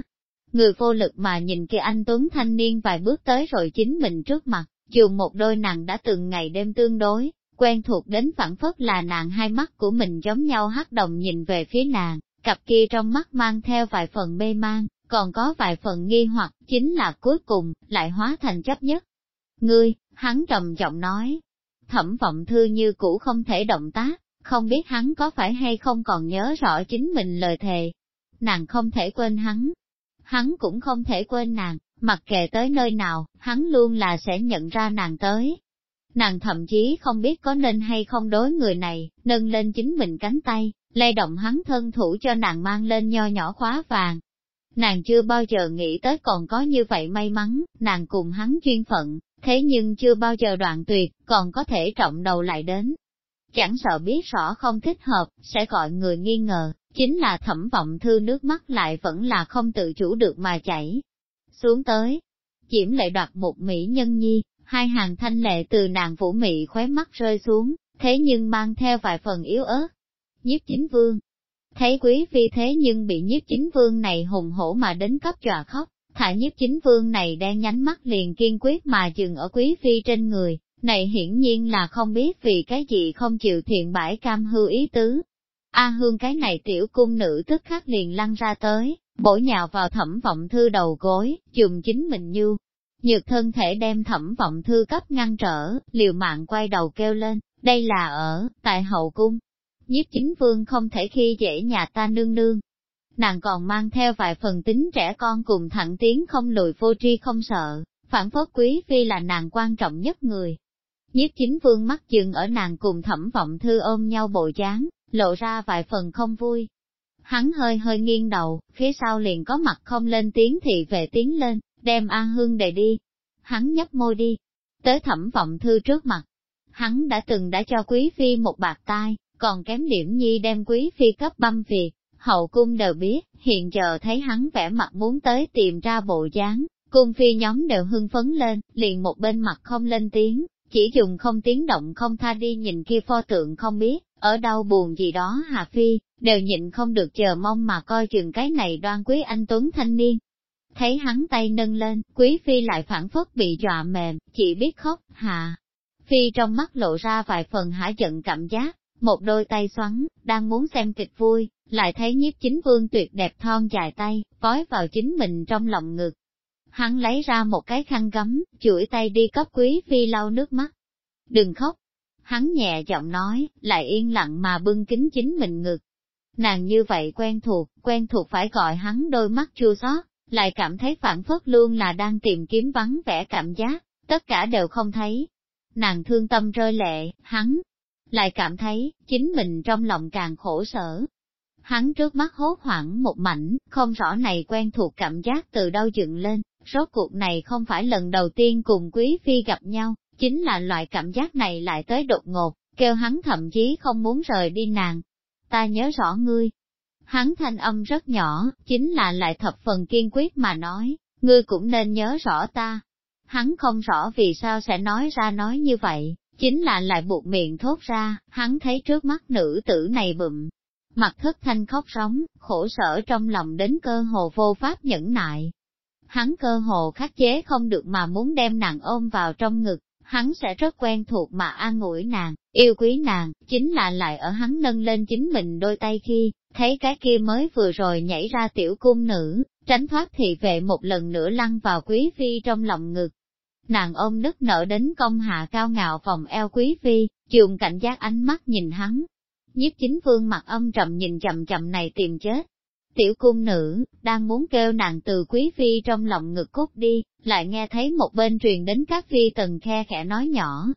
Người vô lực mà nhìn kia anh Tuấn thanh niên vài bước tới rồi chính mình trước mặt, dùng một đôi nàng đã từng ngày đêm tương đối, quen thuộc đến phản phất là nàng hai mắt của mình giống nhau hắc đồng nhìn về phía nàng, cặp kia trong mắt mang theo vài phần mê mang, còn có vài phần nghi hoặc, chính là cuối cùng, lại hóa thành chấp nhất. Ngươi, hắn trầm giọng nói, thẩm vọng thư như cũ không thể động tác, không biết hắn có phải hay không còn nhớ rõ chính mình lời thề. Nàng không thể quên hắn, hắn cũng không thể quên nàng, mặc kệ tới nơi nào, hắn luôn là sẽ nhận ra nàng tới. Nàng thậm chí không biết có nên hay không đối người này, nâng lên chính mình cánh tay, lay động hắn thân thủ cho nàng mang lên nho nhỏ khóa vàng. Nàng chưa bao giờ nghĩ tới còn có như vậy may mắn, nàng cùng hắn chuyên phận, thế nhưng chưa bao giờ đoạn tuyệt, còn có thể trọng đầu lại đến. Chẳng sợ biết rõ không thích hợp, sẽ gọi người nghi ngờ, chính là thẩm vọng thư nước mắt lại vẫn là không tự chủ được mà chảy. Xuống tới, diễm lệ đoạt một mỹ nhân nhi, hai hàng thanh lệ từ nàng vũ mị khóe mắt rơi xuống, thế nhưng mang theo vài phần yếu ớt. Nhiếp chính vương, thấy quý phi thế nhưng bị nhiếp chính vương này hùng hổ mà đến cấp dọa khóc, thả nhiếp chính vương này đang nhánh mắt liền kiên quyết mà dừng ở quý phi trên người, này hiển nhiên là không biết vì cái gì không chịu thiện bãi cam hư ý tứ. A hương cái này tiểu cung nữ tức khắc liền lăn ra tới, bổ nhào vào thẩm vọng thư đầu gối, dùng chính mình như. Nhược thân thể đem thẩm vọng thư cấp ngăn trở, liều mạng quay đầu kêu lên, đây là ở, tại hậu cung. Nhiếp chính vương không thể khi dễ nhà ta nương nương. Nàng còn mang theo vài phần tính trẻ con cùng thẳng tiến không lùi vô tri không sợ, phản phất quý phi là nàng quan trọng nhất người. Nhiếp chính vương mắt dừng ở nàng cùng thẩm vọng thư ôm nhau bộ dáng, lộ ra vài phần không vui. Hắn hơi hơi nghiêng đầu, phía sau liền có mặt không lên tiếng thì về tiếng lên, đem A Hương đề đi. Hắn nhấp môi đi, tới thẩm vọng thư trước mặt. Hắn đã từng đã cho quý phi một bạc tai, còn kém điểm nhi đem quý phi cấp băm việc, hậu cung đều biết, hiện giờ thấy hắn vẻ mặt muốn tới tìm ra bộ dáng, cung phi nhóm đều hưng phấn lên, liền một bên mặt không lên tiếng, chỉ dùng không tiếng động không tha đi nhìn kia pho tượng không biết, ở đâu buồn gì đó Hà Phi, đều nhịn không được chờ mong mà coi chừng cái này đoan quý anh Tuấn thanh niên. Thấy hắn tay nâng lên, quý phi lại phản phất bị dọa mềm, chỉ biết khóc, hà. Phi trong mắt lộ ra vài phần hả giận cảm giác, một đôi tay xoắn, đang muốn xem kịch vui, lại thấy nhiếp chính vương tuyệt đẹp thon dài tay, vói vào chính mình trong lòng ngực. Hắn lấy ra một cái khăn gấm, chuỗi tay đi cấp quý phi lau nước mắt. Đừng khóc. Hắn nhẹ giọng nói, lại yên lặng mà bưng kính chính mình ngực. Nàng như vậy quen thuộc, quen thuộc phải gọi hắn đôi mắt chua xót, lại cảm thấy phản phất luôn là đang tìm kiếm vắng vẻ cảm giác, tất cả đều không thấy. Nàng thương tâm rơi lệ, hắn lại cảm thấy, chính mình trong lòng càng khổ sở. Hắn trước mắt hốt hoảng một mảnh, không rõ này quen thuộc cảm giác từ đâu dựng lên, rốt cuộc này không phải lần đầu tiên cùng quý phi gặp nhau, chính là loại cảm giác này lại tới đột ngột, kêu hắn thậm chí không muốn rời đi nàng. Ta nhớ rõ ngươi. Hắn thanh âm rất nhỏ, chính là lại thập phần kiên quyết mà nói, ngươi cũng nên nhớ rõ ta. Hắn không rõ vì sao sẽ nói ra nói như vậy, chính là lại buộc miệng thốt ra, hắn thấy trước mắt nữ tử này bụm. Mặt thất thanh khóc sóng, khổ sở trong lòng đến cơ hồ vô pháp nhẫn nại. Hắn cơ hồ khắc chế không được mà muốn đem nàng ôm vào trong ngực, hắn sẽ rất quen thuộc mà an ủi nàng, yêu quý nàng, chính là lại ở hắn nâng lên chính mình đôi tay khi, thấy cái kia mới vừa rồi nhảy ra tiểu cung nữ, tránh thoát thị vệ một lần nữa lăn vào quý phi trong lòng ngực, Nàng ôm nức nở đến công hạ cao ngạo vòng eo quý phi, dùng cảnh giác ánh mắt nhìn hắn. Nhiếp chính vương mặt âm trầm nhìn chậm chậm này tìm chết. Tiểu cung nữ, đang muốn kêu nàng từ quý phi trong lòng ngực cút đi, lại nghe thấy một bên truyền đến các phi tần khe khẽ nói nhỏ.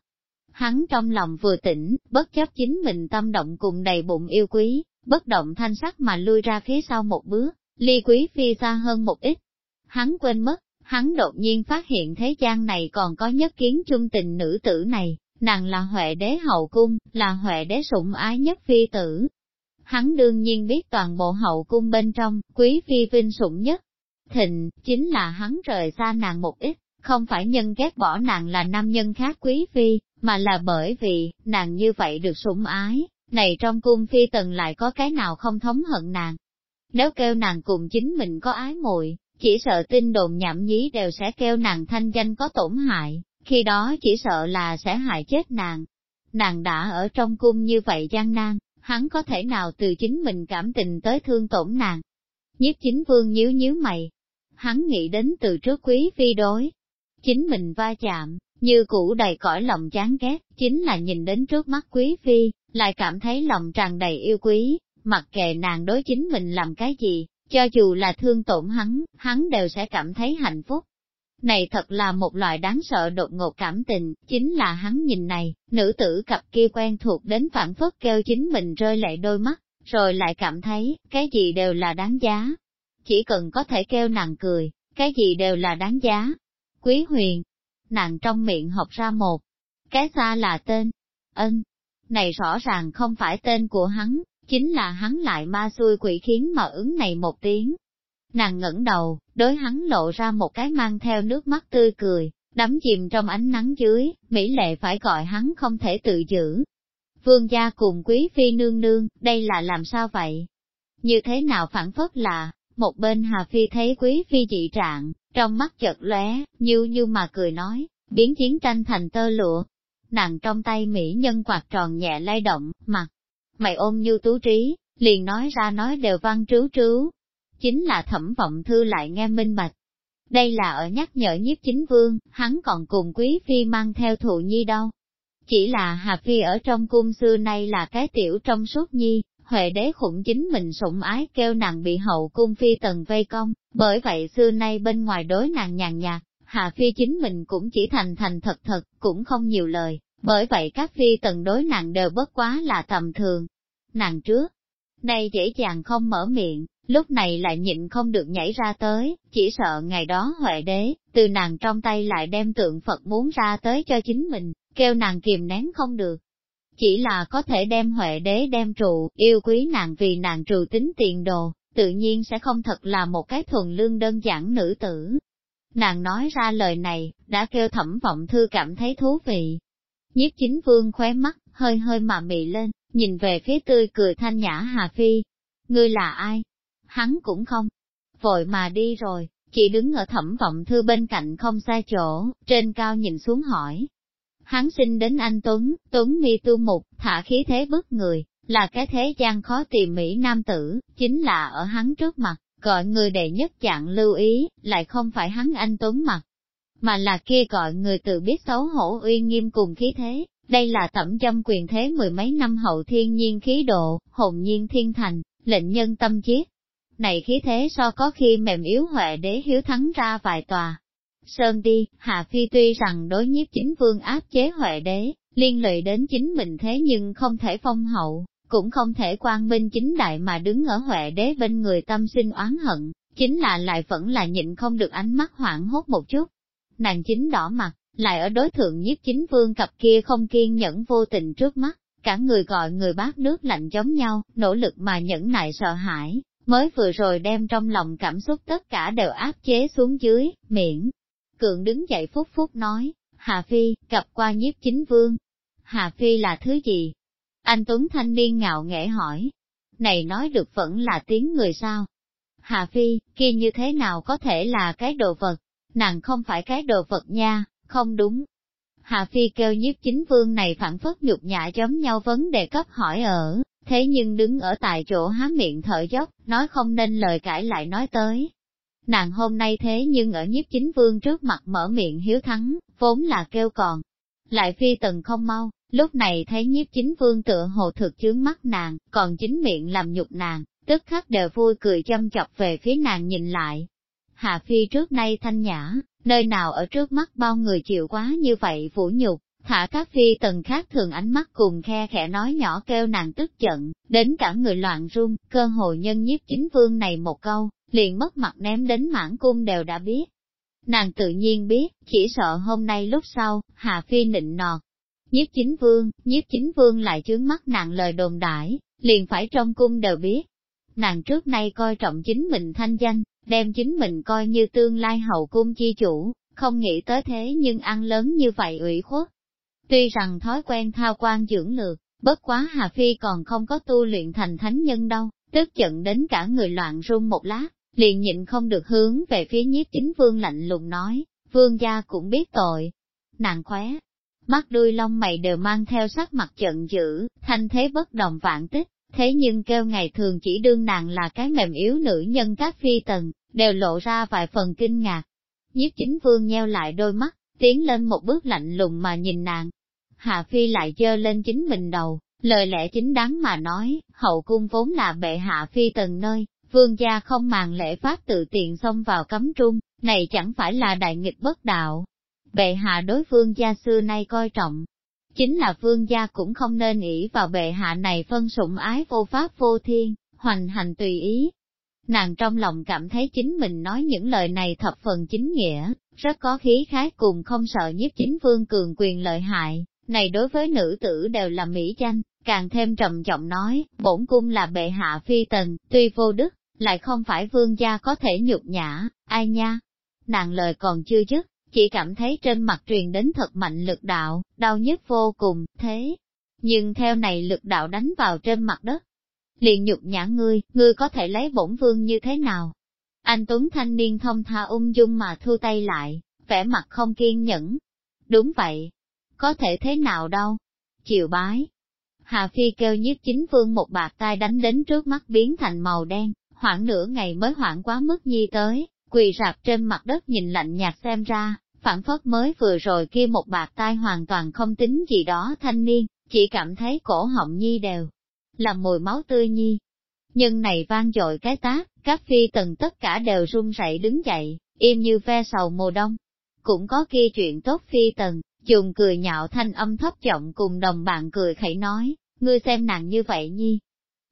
Hắn trong lòng vừa tỉnh, bất chấp chính mình tâm động cùng đầy bụng yêu quý, bất động thanh sắc mà lui ra phía sau một bước, ly quý phi xa hơn một ít. Hắn quên mất, hắn đột nhiên phát hiện thế gian này còn có nhất kiến chung tình nữ tử này, nàng là Huệ đế hậu cung, là Huệ đế sủng ái nhất phi tử, hắn đương nhiên biết toàn bộ hậu cung bên trong, quý phi vinh sủng nhất. Thịnh, chính là hắn rời xa nàng một ít, không phải nhân ghét bỏ nàng là nam nhân khác quý phi, mà là bởi vì, nàng như vậy được sủng ái, này trong cung phi tần lại có cái nào không thống hận nàng. Nếu kêu nàng cùng chính mình có ái muội chỉ sợ tin đồn nhảm nhí đều sẽ kêu nàng thanh danh có tổn hại, khi đó chỉ sợ là sẽ hại chết nàng. Nàng đã ở trong cung như vậy gian nan, hắn có thể nào từ chính mình cảm tình tới thương tổn nàng. Nhiếp chính vương nhíu nhíu mày. Hắn nghĩ đến từ trước quý phi đối. Chính mình va chạm, như cũ đầy cõi lòng chán ghét, chính là nhìn đến trước mắt quý phi, lại cảm thấy lòng tràn đầy yêu quý, mặc kệ nàng đối chính mình làm cái gì, cho dù là thương tổn hắn, hắn đều sẽ cảm thấy hạnh phúc. Này thật là một loại đáng sợ đột ngột cảm tình, chính là hắn nhìn này, nữ tử cặp kia quen thuộc đến phản phất kêu chính mình rơi lệ đôi mắt, rồi lại cảm thấy, cái gì đều là đáng giá. Chỉ cần có thể kêu nàng cười, cái gì đều là đáng giá. Quý huyền, nàng trong miệng học ra một, cái xa là tên, ân, này rõ ràng không phải tên của hắn, chính là hắn lại ma xui quỷ khiến mà ứng này một tiếng. Nàng ngẩng đầu, đối hắn lộ ra một cái mang theo nước mắt tươi cười, đắm chìm trong ánh nắng dưới, Mỹ lệ phải gọi hắn không thể tự giữ. Vương gia cùng quý phi nương nương, đây là làm sao vậy? Như thế nào phản phất là, một bên Hà Phi thấy quý phi dị trạng, trong mắt chợt lóe, như như mà cười nói, biến chiến tranh thành tơ lụa. Nàng trong tay Mỹ nhân quạt tròn nhẹ lay động, mặt, mày ôm như tú trí, liền nói ra nói đều văn trứ trứ. Chính là thẩm vọng thư lại nghe minh bạch. Đây là ở nhắc nhở nhiếp chính vương, hắn còn cùng quý phi mang theo thụ nhi đâu. Chỉ là Hà Phi ở trong cung xưa nay là cái tiểu trong suốt nhi, Huệ đế khủng chính mình sủng ái kêu nàng bị hậu cung phi tần vây công, bởi vậy xưa nay bên ngoài đối nàng nhàn nhạt, Hà Phi chính mình cũng chỉ thành thành thật thật, cũng không nhiều lời, bởi vậy các phi tần đối nàng đều bất quá là tầm thường. Nàng trước, nay dễ dàng không mở miệng, lúc này lại nhịn không được nhảy ra tới, chỉ sợ ngày đó Huệ đế, từ nàng trong tay lại đem tượng Phật muốn ra tới cho chính mình, kêu nàng kìm nén không được. Chỉ là có thể đem Huệ đế đem trụ, yêu quý nàng vì nàng trừ tính tiền đồ, tự nhiên sẽ không thật là một cái thuần lương đơn giản nữ tử. Nàng nói ra lời này, đã kêu thẩm vọng thư cảm thấy thú vị, Nhiếp chính vương khóe mắt, hơi hơi mà mị lên, nhìn về phía tươi cười thanh nhã Hà Phi. Ngươi là ai? Hắn cũng không. Vội mà đi rồi, chỉ đứng ở thẩm vọng thư bên cạnh không xa chỗ, trên cao nhìn xuống hỏi. Hắn sinh đến anh Tuấn, Tuấn mi tu mục, thả khí thế bức người, là cái thế gian khó tìm mỹ nam tử, chính là ở hắn trước mặt, gọi người đệ nhất chạng lưu ý, lại không phải hắn anh Tuấn mặt, mà là kia gọi người tự biết xấu hổ uy nghiêm cùng khí thế, đây là tẩm dâm quyền thế mười mấy năm hậu thiên nhiên khí độ, hồn nhiên thiên thành, lệnh nhân tâm chiết. Này khí thế so có khi mềm yếu huệ đế hiếu thắng ra vài tòa. Sơn đi, Hạ Phi tuy rằng đối nhiếp chính vương áp chế huệ đế, liên lụy đến chính mình thế nhưng không thể phong hậu, cũng không thể quan minh chính đại mà đứng ở huệ đế bên người tâm sinh oán hận, chính là lại vẫn là nhịn không được ánh mắt hoảng hốt một chút, nàng chính đỏ mặt, lại ở đối thượng nhiếp chính vương cặp kia không kiên nhẫn vô tình trước mắt, cả người gọi người bát nước lạnh giống nhau, nỗ lực mà nhẫn nại sợ hãi, mới vừa rồi đem trong lòng cảm xúc tất cả đều áp chế xuống dưới, miễn. Cường đứng dậy phúc phúc nói, Hà Phi, gặp qua nhiếp chính vương. Hà Phi là thứ gì? Anh Tuấn thanh niên ngạo nghễ hỏi. Này nói được vẫn là tiếng người sao? Hà Phi, kia như thế nào có thể là cái đồ vật? nàng không phải cái đồ vật nha, không đúng. Hà Phi kêu nhiếp chính vương này phản phất nhục nhã giống nhau vấn đề cấp hỏi ở, thế nhưng đứng ở tại chỗ há miệng thở dốc, nói không nên lời cãi lại nói tới. Nàng hôm nay thế nhưng ở nhiếp chính vương trước mặt mở miệng hiếu thắng, vốn là kêu còn. Lại phi tần không mau, lúc này thấy nhiếp chính vương tựa hồ thực chướng mắt nàng, còn chính miệng làm nhục nàng, tức khắc đều vui cười châm chọc về phía nàng nhìn lại, Hà Phi trước nay thanh nhã, nơi nào ở trước mắt bao người chịu quá như vậy vũ nhục, thả các phi tần khác thường ánh mắt cùng khe khẽ nói nhỏ kêu nàng tức giận, đến cả người loạn run, cơ hội nhân nhiếp chính vương này một câu, liền mất mặt ném đến mãn cung đều đã biết. Nàng tự nhiên biết, chỉ sợ hôm nay lúc sau, Hà Phi nịnh nọt. Nhiếp chính vương, nhiếp chính vương lại chướng mắt nàng lời đồn đãi, liền phải trong cung đều biết. Nàng trước nay coi trọng chính mình thanh danh, đem chính mình coi như tương lai hậu cung chi chủ, không nghĩ tới thế nhưng ăn lớn như vậy ủy khuất. Tuy rằng thói quen thao quan dưỡng lược, bất quá Hà Phi còn không có tu luyện thành thánh nhân đâu, tức giận đến cả người loạn run một lát, liền nhịn không được hướng về phía nhiếp chính vương lạnh lùng nói, vương gia cũng biết tội. Nàng khóe, mắt đuôi lông mày đều mang theo sắc mặt giận dữ, thanh thế bất đồng vạn tích, thế nhưng kêu ngày thường chỉ đương nàng là cái mềm yếu nữ nhân các phi tần, đều lộ ra vài phần kinh ngạc. Nhiếp chính vương nheo lại đôi mắt, tiến lên một bước lạnh lùng mà nhìn nàng. Hạ phi lại dơ lên chính mình đầu, lời lẽ chính đáng mà nói, hậu cung vốn là bệ hạ phi tần nơi, vương gia không màng lễ pháp tự tiện xông vào cấm trung, này chẳng phải là đại nghịch bất đạo. Bệ hạ đối vương gia xưa nay coi trọng, chính là vương gia cũng không nên ỷ vào bệ hạ này phân sủng ái vô pháp vô thiên, hoành hành tùy ý. Nàng trong lòng cảm thấy chính mình nói những lời này thập phần chính nghĩa, rất có khí khái cùng không sợ nhiếp chính vương cường quyền lợi hại, này đối với nữ tử đều là mỹ danh, càng thêm trầm trọng nói, bổn cung là bệ hạ phi tần, tuy vô đức, lại không phải vương gia có thể nhục nhã, ai nha. Nàng lời còn chưa dứt, chỉ cảm thấy trên mặt truyền đến thật mạnh lực đạo, đau nhức vô cùng, thế. Nhưng theo này lực đạo đánh vào trên mặt đất, liền nhục nhã ngươi, ngươi có thể lấy bổn vương như thế nào? Anh Tuấn thanh niên thông tha ung dung mà thu tay lại, vẻ mặt không kiên nhẫn. Đúng vậy, có thể thế nào đâu? Chiều bái. Hà Phi kêu nhiếp chính vương một bạc tai đánh đến trước mắt biến thành màu đen, hoảng nửa ngày mới hoảng quá mức nhi tới, quỳ rạp trên mặt đất nhìn lạnh nhạt xem ra, phản phất mới vừa rồi kia một bạc tai hoàn toàn không tính gì đó thanh niên, chỉ cảm thấy cổ họng nhi đều, làm mùi máu tươi nhi. Nhưng này vang dội cái tác, các phi tần tất cả đều run rẩy đứng dậy, im như ve sầu mùa đông. Cũng có kia chuyện tốt phi tần, dùng cười nhạo thanh âm thấp giọng cùng đồng bạn cười khẩy nói, ngươi xem nàng như vậy nhi,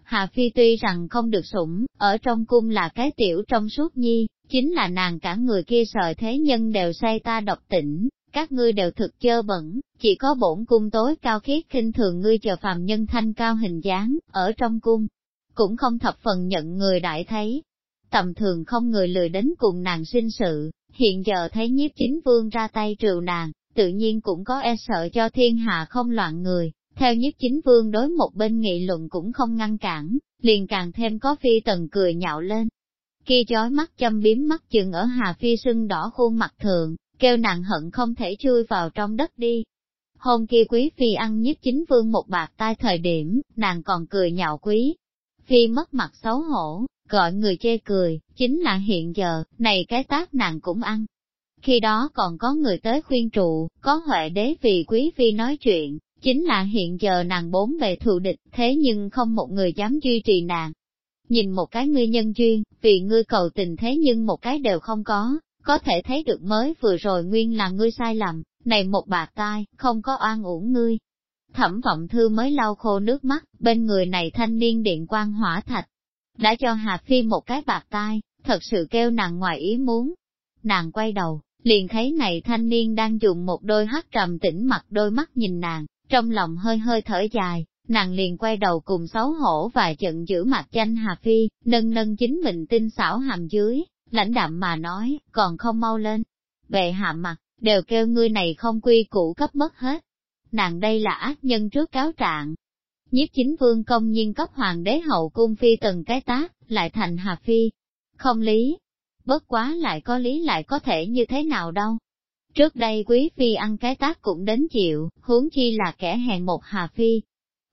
Hà Phi tuy rằng không được sủng, ở trong cung là cái tiểu trong suốt nhi, chính là nàng cả người kia sợ thế nhân đều say ta độc tỉnh, các ngươi đều thực chơ bẩn, chỉ có bổn cung tối cao khiết khinh thường ngươi chờ phàm nhân thanh cao hình dáng, ở trong cung, cũng không thập phần nhận người đại thấy. Tầm thường không người lười đến cùng nàng sinh sự, hiện giờ thấy nhiếp chính vương ra tay trừ nàng, tự nhiên cũng có e sợ cho thiên hạ không loạn người, theo nhiếp chính vương đối một bên nghị luận cũng không ngăn cản, liền càng thêm có phi tần cười nhạo lên. Kia chói mắt châm biếm mắt chừng ở Hà Phi sưng đỏ khuôn mặt thường, kêu nàng hận không thể chui vào trong đất đi. Hôm kia quý phi ăn nhất chính vương một bạc tai thời điểm, nàng còn cười nhạo quý. Phi mất mặt xấu hổ, gọi người chê cười, chính là hiện giờ, này cái tác nàng cũng ăn. Khi đó còn có người tới khuyên trụ, có huệ đế vì quý phi nói chuyện, Chính là hiện giờ nàng bốn bề thù địch, thế nhưng không một người dám duy trì nàng. Nhìn một cái ngươi nhân duyên, vì ngươi cầu tình thế nhưng một cái đều không có, có thể thấy được mới vừa rồi nguyên là ngươi sai lầm, này một bà tai, không có oan uổng ngươi. Thẩm vọng thư mới lau khô nước mắt, bên người này thanh niên điện quan hỏa thạch, đã cho Hà Phi một cái bạc tai, thật sự kêu nàng ngoài ý muốn. Nàng quay đầu, liền thấy này thanh niên đang dùng một đôi hắt trầm tĩnh mặt đôi mắt nhìn nàng, trong lòng hơi hơi thở dài, nàng liền quay đầu cùng xấu hổ và giận giữ mặt tranh Hà Phi, nâng nâng chính mình tinh xảo hàm dưới, lãnh đạm mà nói, còn không mau lên. Bệ hạ mặt, đều kêu ngươi này không quy củ cấp mất hết. Nàng đây là ác nhân trước cáo trạng. Nhiếp chính vương công nhiên cấp hoàng đế hậu cung phi từng cái tác, lại thành Hà Phi. Không lý. Bất quá lại có lý lại có thể như thế nào đâu. Trước đây quý phi ăn cái tác cũng đến chịu, huống chi là kẻ hèn một Hà Phi.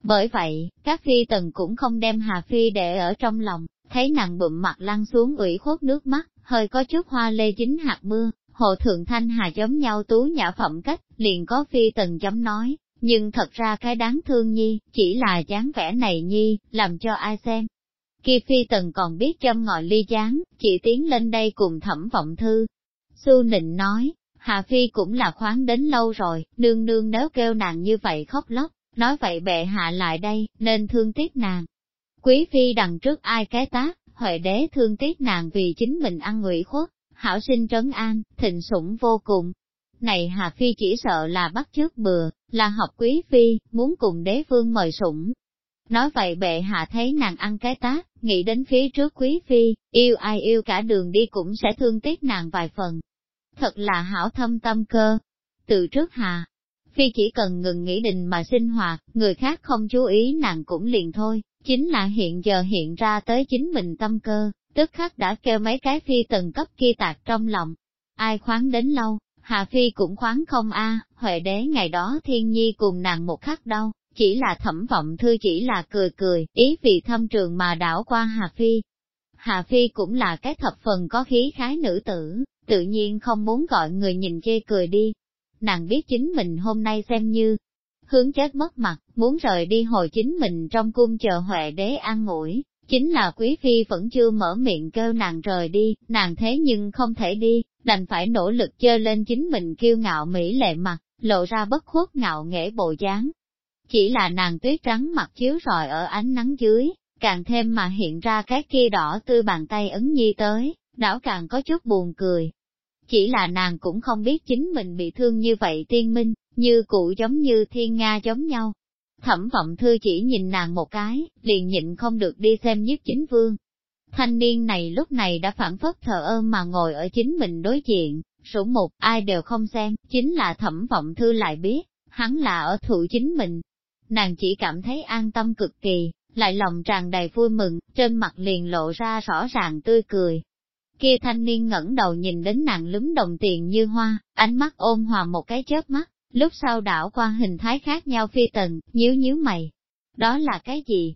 Bởi vậy, các phi tần cũng không đem Hà Phi để ở trong lòng, thấy nàng bụm mặt lăn xuống ủy khuất nước mắt, hơi có chút hoa lê dính hạt mưa, hồ thượng thanh hà giống nhau tú nhã phẩm cách, liền có phi tần chấm nói, nhưng thật ra cái đáng thương nhi, chỉ là dáng vẻ này nhi, làm cho ai xem. Kia phi tần còn biết châm ngòi ly gián, chỉ tiến lên đây cùng thẩm vọng thư. Su nịnh nói, Hà Phi cũng là khoáng đến lâu rồi, nương nương nếu kêu nàng như vậy khóc lóc, nói vậy bệ hạ lại đây, nên thương tiếc nàng. Quý Phi đằng trước ai cái tác, Huệ đế thương tiếc nàng vì chính mình ăn ủy khuất, hảo sinh trấn an, thịnh sủng vô cùng. Này Hà Phi chỉ sợ là bắt trước bừa, là học Quý Phi, muốn cùng đế vương mời sủng. Nói vậy bệ hạ thấy nàng ăn cái tác, nghĩ đến phía trước quý phi, yêu ai yêu cả đường đi cũng sẽ thương tiếc nàng vài phần. Thật là hảo thâm tâm cơ. Từ trước hạ, phi chỉ cần ngừng nghĩ định mà sinh hoạt, người khác không chú ý nàng cũng liền thôi, chính là hiện giờ hiện ra tới chính mình tâm cơ, tức khắc đã kêu mấy cái phi tầng cấp kia tạc trong lòng. Ai khoáng đến lâu, Hà Phi cũng khoáng không a Huệ đế ngày đó thiên nhi cùng nàng một khắc đâu, chỉ là thẩm vọng thư chỉ là cười cười, ý vì thâm trường mà đảo qua Hà Phi. Hà Phi cũng là cái thập phần có khí khái nữ tử, tự nhiên không muốn gọi người nhìn chê cười đi. Nàng biết chính mình hôm nay xem như hướng chết mất mặt, muốn rời đi hồi chính mình trong cung chờ Huệ đế an ngủi, chính là quý phi vẫn chưa mở miệng kêu nàng rời đi, nàng thế nhưng không thể đi, đành phải nỗ lực chơi lên chính mình kiêu ngạo mỹ lệ mặt, lộ ra bất khuất ngạo nghễ bộ dáng. Chỉ là nàng tuyết trắng mặt chiếu rọi ở ánh nắng dưới, càng thêm mà hiện ra cái kia đỏ tươi bàn tay ấn nhi tới, đảo càng có chút buồn cười. Chỉ là nàng cũng không biết chính mình bị thương như vậy tiên minh, như cụ giống như thiên nga giống nhau. Thẩm vọng thư chỉ nhìn nàng một cái, liền nhịn không được đi xem nhất chính vương. Thanh niên này lúc này đã phản phất thờ ơ mà ngồi ở chính mình đối diện, số một ai đều không xem, chính là thẩm vọng thư lại biết, hắn là ở thụ chính mình. Nàng chỉ cảm thấy an tâm cực kỳ, lại lòng tràn đầy vui mừng, trên mặt liền lộ ra rõ ràng tươi cười. Kia thanh niên ngẩng đầu nhìn đến nàng lúm đồng tiền như hoa, ánh mắt ôn hòa một cái chớp mắt, lúc sau đảo qua hình thái khác nhau phi tần, nhíu nhíu mày. Đó là cái gì?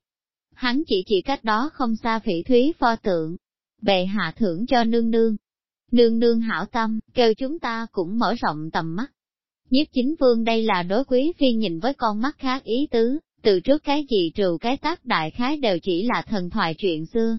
Hắn chỉ chỉ cách đó không xa phỉ thúy pho tượng. Bệ hạ thưởng cho nương nương. Nương nương hảo tâm, kêu chúng ta cũng mở rộng tầm mắt. Nhất chính vương đây là đối quý phi nhìn với con mắt khác ý tứ, từ trước cái gì trừ cái tác đại khái đều chỉ là thần thoại chuyện xưa.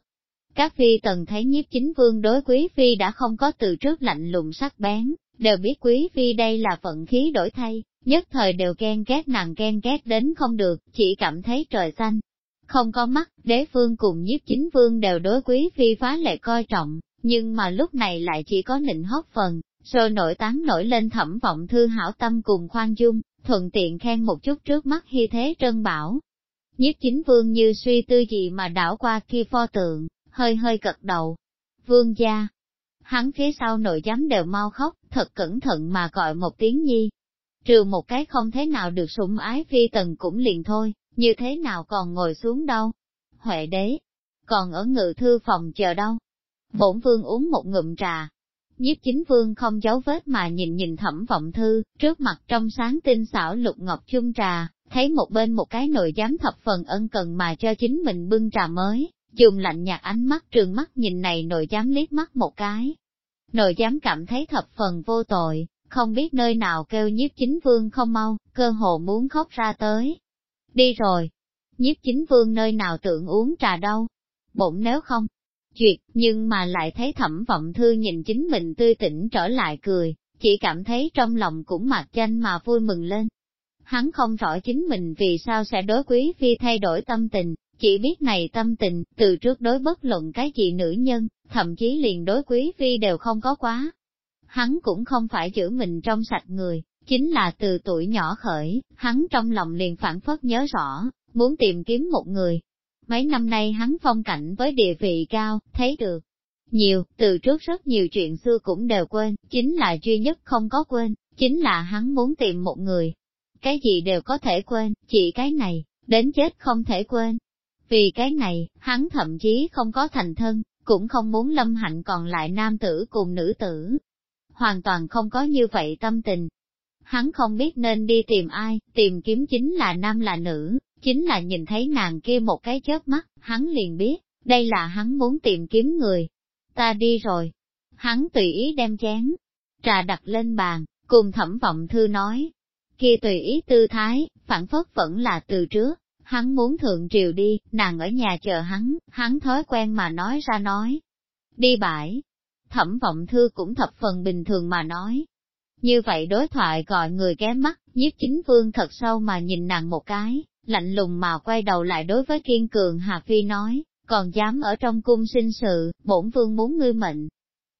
Các phi tần thấy nhiếp chính vương đối quý phi đã không có từ trước lạnh lùng sắc bén, đều biết quý phi đây là phận khí đổi thay, nhất thời đều ghen ghét nàng ghen ghét đến không được, chỉ cảm thấy trời xanh. Không có mắt, đế phương cùng nhiếp chính vương đều đối quý phi phá lệ coi trọng, nhưng mà lúc này lại chỉ có nịnh hót phần, rồi nổi tán nổi lên thẩm vọng thư hảo tâm cùng khoan dung, thuận tiện khen một chút trước mắt hy thế trân bảo. Nhiếp chính vương như suy tư gì mà đảo qua kia pho tượng, hơi hơi cật đầu. Vương gia, hắn phía sau nội giám đều mau khóc, thật cẩn thận mà gọi một tiếng nhi. Trừ một cái không thế nào được sủng ái phi tần cũng liền thôi, như thế nào còn ngồi xuống đâu. Huệ đế, còn ở ngự thư phòng chờ đâu. Bổn vương uống một ngụm trà. Nhiếp chính vương không giấu vết mà nhìn nhìn thẩm vọng thư, trước mặt trong sáng tinh xảo lục ngọc chung trà, thấy một bên một cái nội giám thập phần ân cần mà cho chính mình bưng trà mới, dùng lạnh nhạt ánh mắt trường mắt nhìn này nội giám liếc mắt một cái, Nội giám cảm thấy thập phần vô tội, không biết nơi nào kêu nhiếp chính vương không mau, cơ hồ muốn khóc ra tới. Đi rồi, nhiếp chính vương nơi nào tưởng uống trà đâu, bụng nếu không, duyệt, nhưng mà lại thấy thẩm vọng thư nhìn chính mình tươi tỉnh trở lại cười, chỉ cảm thấy trong lòng cũng mặt danh mà vui mừng lên. Hắn không rõ chính mình vì sao sẽ đối quý phi thay đổi tâm tình, chỉ biết này tâm tình, từ trước đối bất luận cái gì nữ nhân, thậm chí liền đối quý phi đều không có quá. Hắn cũng không phải giữ mình trong sạch người, chính là từ tuổi nhỏ khởi, hắn trong lòng liền phản phất nhớ rõ, muốn tìm kiếm một người. Mấy năm nay hắn phong cảnh với địa vị cao, thấy được. Nhiều, từ trước rất nhiều chuyện xưa cũng đều quên, chính là duy nhất không có quên, chính là hắn muốn tìm một người. Cái gì đều có thể quên, chỉ cái này, đến chết không thể quên. Vì cái này, hắn thậm chí không có thành thân, cũng không muốn lâm hạnh còn lại nam tử cùng nữ tử. Hoàn toàn không có như vậy tâm tình. Hắn không biết nên đi tìm ai, tìm kiếm chính là nam là nữ, chính là nhìn thấy nàng kia một cái chớp mắt, hắn liền biết, đây là hắn muốn tìm kiếm người. Ta đi rồi. Hắn tùy ý đem chén, trà đặt lên bàn, cùng thẩm vọng thư nói. Kia tùy ý tư thái, phản phất vẫn là từ trước, Hắn muốn thượng triều đi, nàng ở nhà chờ hắn, hắn thói quen mà nói ra nói. Đi bãi. Thẩm vọng thư cũng thập phần bình thường mà nói. Như vậy đối thoại gọi người ghé mắt, nhiếp chính vương thật sâu mà nhìn nàng một cái, lạnh lùng mà quay đầu lại đối với kiên cường Hà Phi nói, còn dám ở trong cung sinh sự, bổn vương muốn ngươi mệnh.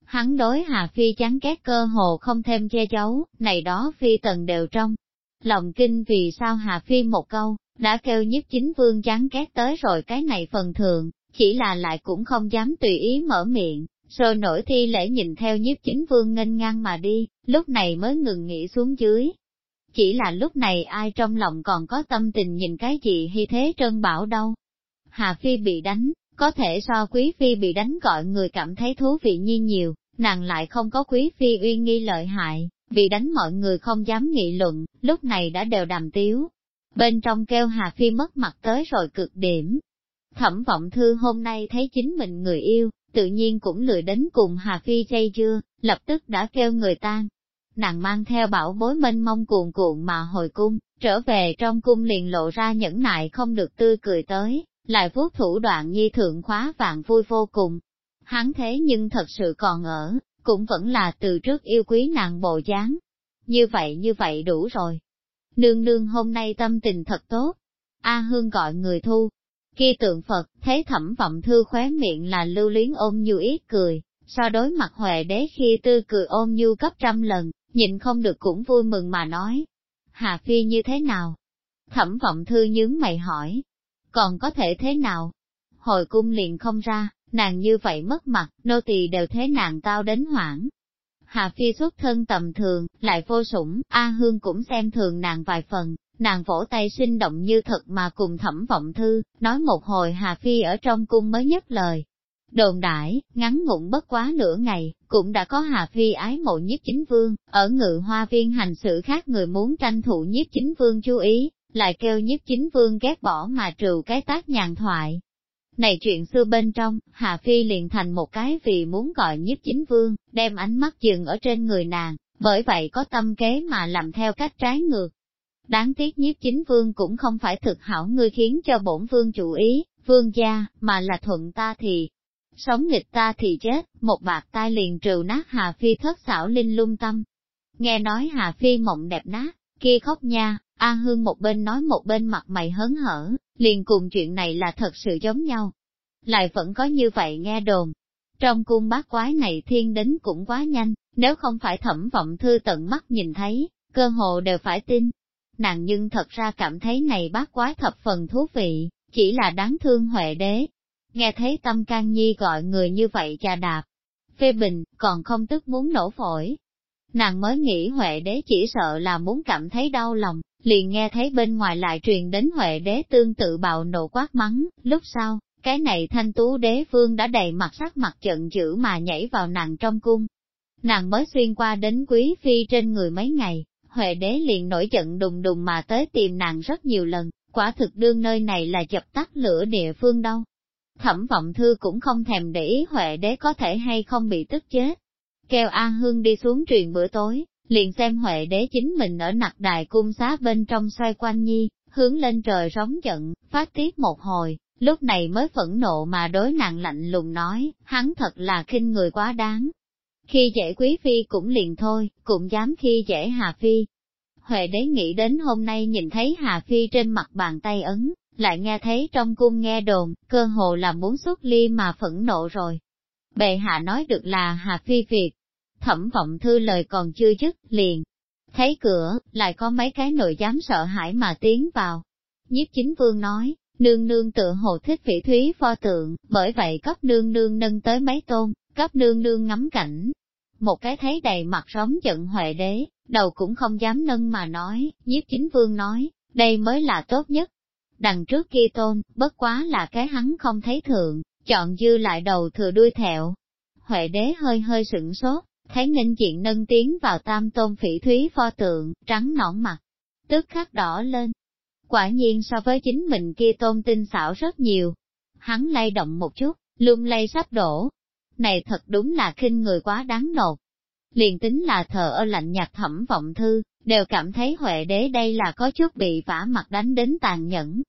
Hắn đối Hà Phi chán ghét cơ hồ không thêm che giấu, này đó Phi tần đều trong. Lòng kinh vì sao Hà Phi một câu, đã kêu nhiếp chính vương chán ghét tới rồi cái này phần thường, chỉ là lại cũng không dám tùy ý mở miệng, rồi nổi thi lễ nhìn theo nhiếp chính vương nghênh ngang mà đi, lúc này mới ngừng nghỉ xuống dưới. Chỉ là lúc này ai trong lòng còn có tâm tình nhìn cái gì hy thế trân bảo đâu. Hà Phi bị đánh, có thể so quý phi bị đánh gọi người cảm thấy thú vị nhi nhiều, nàng lại không có quý phi uy nghi lợi hại, vì đánh mọi người không dám nghị luận, lúc này đã đều đàm tiếu. Bên trong kêu Hà Phi mất mặt tới rồi cực điểm. Thẩm vọng thư hôm nay thấy chính mình người yêu, tự nhiên cũng lười đến cùng Hà Phi chay dưa, lập tức đã kêu người tan. Nàng mang theo bảo bối mênh mông cuồn cuộn mà hồi cung, trở về trong cung liền lộ ra nhẫn nại không được tươi cười tới, lại vuốt thủ đoạn nhi thượng khóa vạn vui vô cùng. Hắn thế nhưng thật sự còn ở, cũng vẫn là từ trước yêu quý nàng bộ dáng. Như vậy như vậy đủ rồi. Nương nương hôm nay tâm tình thật tốt. A Hương gọi người thu. Khi tượng Phật, thấy thẩm vọng thư khóe miệng là lưu luyến ôm nhu ít cười, so đối mặt Huệ đế khi tư cười ôm nhu gấp trăm lần, nhịn không được cũng vui mừng mà nói. Hà Phi như thế nào? Thẩm vọng thư nhướng mày hỏi. Còn có thể thế nào? Hồi cung liền không ra, nàng như vậy mất mặt, nô tỳ đều thế nàng tao đến hoảng. Hà Phi xuất thân tầm thường, lại vô sủng, A Hương cũng xem thường nàng vài phần, nàng vỗ tay sinh động như thật mà cùng thẩm vọng thư, nói một hồi Hà Phi ở trong cung mới nhất lời. Đồn đãi, ngắn ngủn bất quá nửa ngày, cũng đã có Hà Phi ái mộ nhiếp chính vương, ở ngự hoa viên hành sự khác người muốn tranh thủ nhiếp chính vương chú ý, lại kêu nhiếp chính vương ghét bỏ mà trừ cái tác nhàn thoại, này chuyện xưa bên trong, Hà Phi liền thành một cái vì muốn gọi nhiếp chính vương, đem ánh mắt dừng ở trên người nàng, bởi vậy có tâm kế mà làm theo cách trái ngược. Đáng tiếc nhiếp chính vương cũng không phải thực hảo ngươi khiến cho bổn vương chủ ý, vương gia, mà là thuận ta thì sống nghịch ta thì chết, một bạc tai liền trừ nát Hà Phi thất xảo linh lung tâm. Nghe nói Hà Phi mộng đẹp nát, kia khóc nha, A Hương một bên nói một bên mặt mày hớn hở, liền cùng chuyện này là thật sự giống nhau. Lại vẫn có như vậy nghe đồn. Trong cung bát quái này thiên đến cũng quá nhanh, nếu không phải thẩm vọng thư tận mắt nhìn thấy, cơ hồ đều phải tin. Nàng nhưng thật ra cảm thấy này bát quái thập phần thú vị, chỉ là đáng thương huệ đế. Nghe thấy tâm can nhi gọi người như vậy chà đạp, phê bình, còn không tức muốn nổ phổi. Nàng mới nghĩ Huệ đế chỉ sợ là muốn cảm thấy đau lòng, liền nghe thấy bên ngoài lại truyền đến Huệ đế tương tự bạo nộ quát mắng, lúc sau, cái này thanh tú đế vương đã đầy mặt sắc mặt giận dữ mà nhảy vào nàng trong cung. Nàng mới xuyên qua đến quý phi trên người mấy ngày, Huệ đế liền nổi giận đùng đùng mà tới tìm nàng rất nhiều lần, quả thực đương nơi này là dập tắt lửa địa phương đâu. Thẩm vọng thư cũng không thèm để ý Huệ đế có thể hay không bị tức chết. Kêu A Hương đi xuống truyền bữa tối, liền xem Huệ đế chính mình ở nặc đài cung xá bên trong xoay quanh nhi, hướng lên trời rống giận, phát tiết một hồi, lúc này mới phẫn nộ mà đối nàng lạnh lùng nói, hắn thật là khinh người quá đáng. Khi dễ quý phi cũng liền thôi, cũng dám khi dễ Hà Phi. Huệ đế nghĩ đến hôm nay nhìn thấy Hà Phi trên mặt bàn tay ấn, lại nghe thấy trong cung nghe đồn, cơ hồ là muốn xuất ly mà phẫn nộ rồi. Bệ hạ nói được là Hà Phi việc, thẩm vọng thư lời còn chưa dứt, liền. Thấy cửa, lại có mấy cái nội dám sợ hãi mà tiến vào. Nhiếp chính vương nói, nương nương tự hồ thích phỉ thúy pho tượng, bởi vậy cấp nương nương nâng tới mấy tôn, cấp nương nương ngắm cảnh. Một cái thấy đầy mặt rống giận huệ đế, đầu cũng không dám nâng mà nói, nhiếp chính vương nói, đây mới là tốt nhất. Đằng trước kia tôn, bất quá là cái hắn không thấy thượng, chọn dư lại đầu thừa đuôi thẹo. Huệ đế hơi hơi sửng sốt, thấy ninh diện nâng tiến vào tam tôn phỉ thúy pho tượng, trắng nõn mặt, tức khắc đỏ lên. Quả nhiên so với chính mình kia tôn tinh xảo rất nhiều. Hắn lay động một chút, lung lay sắp đổ. Này thật đúng là khinh người quá đáng nột. Liền tính là thờ ơ lạnh nhạt thẩm vọng thư, đều cảm thấy Huệ đế đây là có chút bị vả mặt đánh đến tàn nhẫn.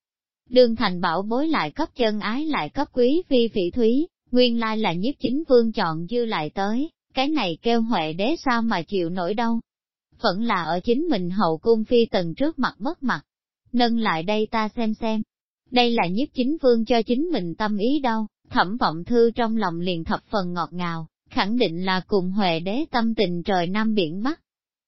đường thành bảo bối lại cấp chân ái lại cấp quý phi phỉ thúy, nguyên lai là nhiếp chính vương chọn dư lại tới, cái này kêu Huệ đế sao mà chịu nổi đâu. Vẫn là ở chính mình hậu cung phi tần trước mặt mất mặt. Nâng lại đây ta xem xem. Đây là nhiếp chính vương cho chính mình tâm ý đâu, thẩm vọng thư trong lòng liền thập phần ngọt ngào, khẳng định là cùng Huệ đế tâm tình trời Nam biển Bắc.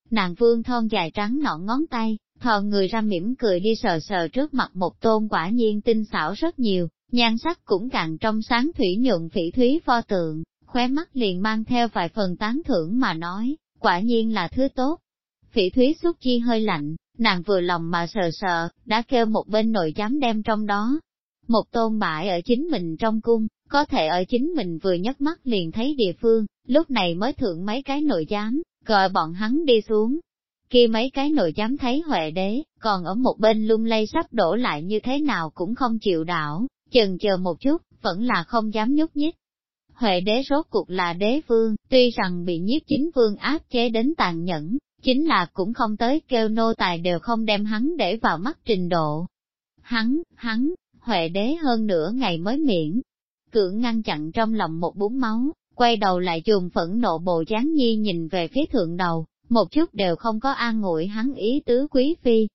Nàng vương thon dài trắng nõn ngón tay, thò người ra mỉm cười đi sờ sờ trước mặt một tôn quả nhiên tinh xảo rất nhiều, nhan sắc cũng càng trong sáng thủy nhuận phỉ thúy pho tượng, khóe mắt liền mang theo vài phần tán thưởng mà nói, quả nhiên là thứ tốt. Phỉ thúy xúc chi hơi lạnh, nàng vừa lòng mà sờ sờ, đã kêu một bên nội giám đem trong đó. Một tôn bãi ở chính mình trong cung, có thể ở chính mình vừa nhấc mắt liền thấy địa phương, lúc này mới thượng mấy cái nội giám, gọi bọn hắn đi xuống. Khi mấy cái nội giám thấy Huệ đế, còn ở một bên lung lay sắp đổ lại như thế nào cũng không chịu đảo, chần chờ một chút, vẫn là không dám nhúc nhích. Huệ đế rốt cuộc là đế vương, tuy rằng bị nhiếp chính vương áp chế đến tàn nhẫn, chính là cũng không tới kêu nô tài đều không đem hắn để vào mắt trình độ. Hắn, hắn, Huệ đế hơn nửa ngày mới miễn, cưỡng ngăn chặn trong lòng một bún máu, quay đầu lại dùng phẫn nộ bộ dáng nhi nhìn về phía thượng đầu, một chút đều không có an ngụy hắn ý tứ quý phi.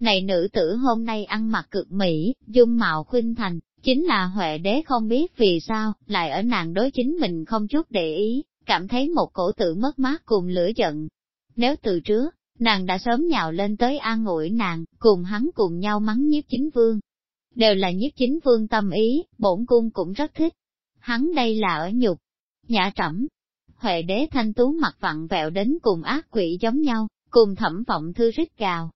Này nữ tử hôm nay ăn mặc cực mỹ, dung mạo khuynh thành, chính là Huệ đế không biết vì sao, lại ở nàng đối chính mình không chút để ý, cảm thấy một cổ tự mất mát cùng lửa giận. Nếu từ trước, nàng đã sớm nhào lên tới an ủi nàng, cùng hắn cùng nhau mắng nhiếp chính vương. Đều là nhiếp chính vương tâm ý, bổn cung cũng rất thích. Hắn đây là ở nhục, nhã trẫm. Huệ đế thanh tú mặt vặn vẹo đến cùng ác quỷ giống nhau, cùng thẩm vọng thư rít gào.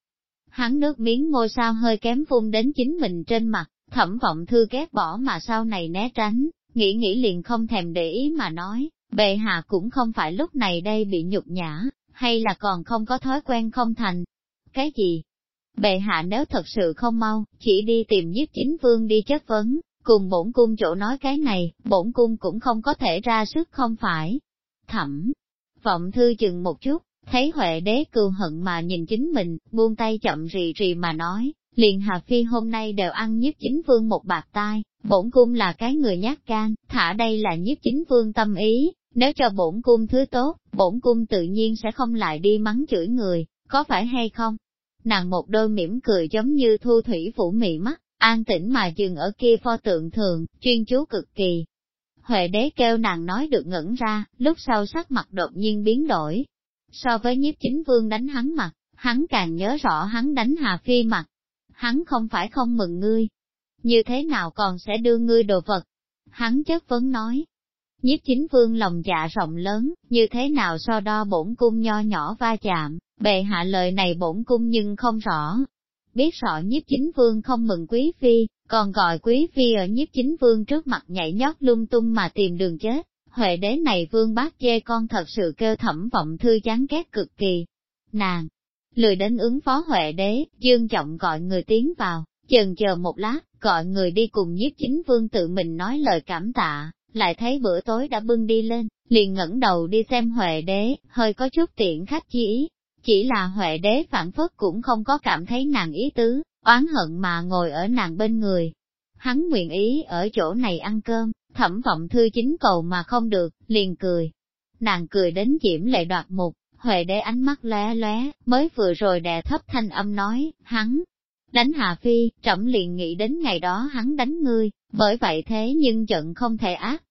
Hắn nước miếng ngôi sao hơi kém phun đến chính mình trên mặt, thẩm vọng thư ghét bỏ mà sau này né tránh, nghĩ nghĩ liền không thèm để ý mà nói, bệ hạ cũng không phải lúc này đây bị nhục nhã, hay là còn không có thói quen không thành. Cái gì? Bệ hạ nếu thật sự không mau, chỉ đi tìm nhiếp chính vương đi chất vấn, cùng bổn cung chỗ nói cái này, bổn cung cũng không có thể ra sức không phải. Thẩm, vọng thư chừng một chút, thấy Huệ đế cừu hận mà nhìn chính mình, buông tay chậm rì rì mà nói, liền Hà Phi hôm nay đều ăn nhiếp chính vương một bạc tai, bổn cung là cái người nhát gan, thả đây là nhiếp chính vương tâm ý, nếu cho bổn cung thứ tốt, bổn cung tự nhiên sẽ không lại đi mắng chửi người, có phải hay không? Nàng một đôi mỉm cười giống như thu thủy phủ mị mắt, an tĩnh mà dừng ở kia pho tượng thường, chuyên chú cực kỳ. Huệ đế kêu nàng nói được ngẩn ra, lúc sau sắc mặt đột nhiên biến đổi. So với nhiếp chính vương đánh hắn mặt, hắn càng nhớ rõ hắn đánh Hà Phi mặt. Hắn không phải không mừng ngươi. Như thế nào còn sẽ đưa ngươi đồ vật? Hắn chất vấn nói. Nhiếp chính vương lòng dạ rộng lớn, như thế nào so đo bổn cung nho nhỏ va chạm, bệ hạ lời này bổn cung nhưng không rõ, biết rõ nhiếp chính vương không mừng quý phi, còn gọi quý phi ở nhiếp chính vương trước mặt nhảy nhót lung tung mà tìm đường chết. Huệ đế này vương bác chê con thật sự kêu thẩm vọng thư chán ghét cực kỳ. Nàng, lười đến ứng phó Huệ đế, dương trọng gọi người tiến vào, chần chờ một lát, gọi người đi cùng nhiếp chính vương tự mình nói lời cảm tạ, lại thấy bữa tối đã bưng đi lên, liền ngẩng đầu đi xem Huệ đế, hơi có chút tiện khách chi ý, chỉ là Huệ đế phản phất cũng không có cảm thấy nàng ý tứ, oán hận mà ngồi ở nàng bên người. Hắn nguyện ý ở chỗ này ăn cơm, thẩm vọng thư chính cầu mà không được, liền cười. Nàng cười đến diễm lệ đoạt mục, Huệ đế ánh mắt lóe lóe, mới vừa rồi đè thấp thanh âm nói, hắn, đánh Hà Phi, trẫm liền nghĩ đến ngày đó hắn đánh ngươi, bởi vậy thế nhưng giận không thể ác.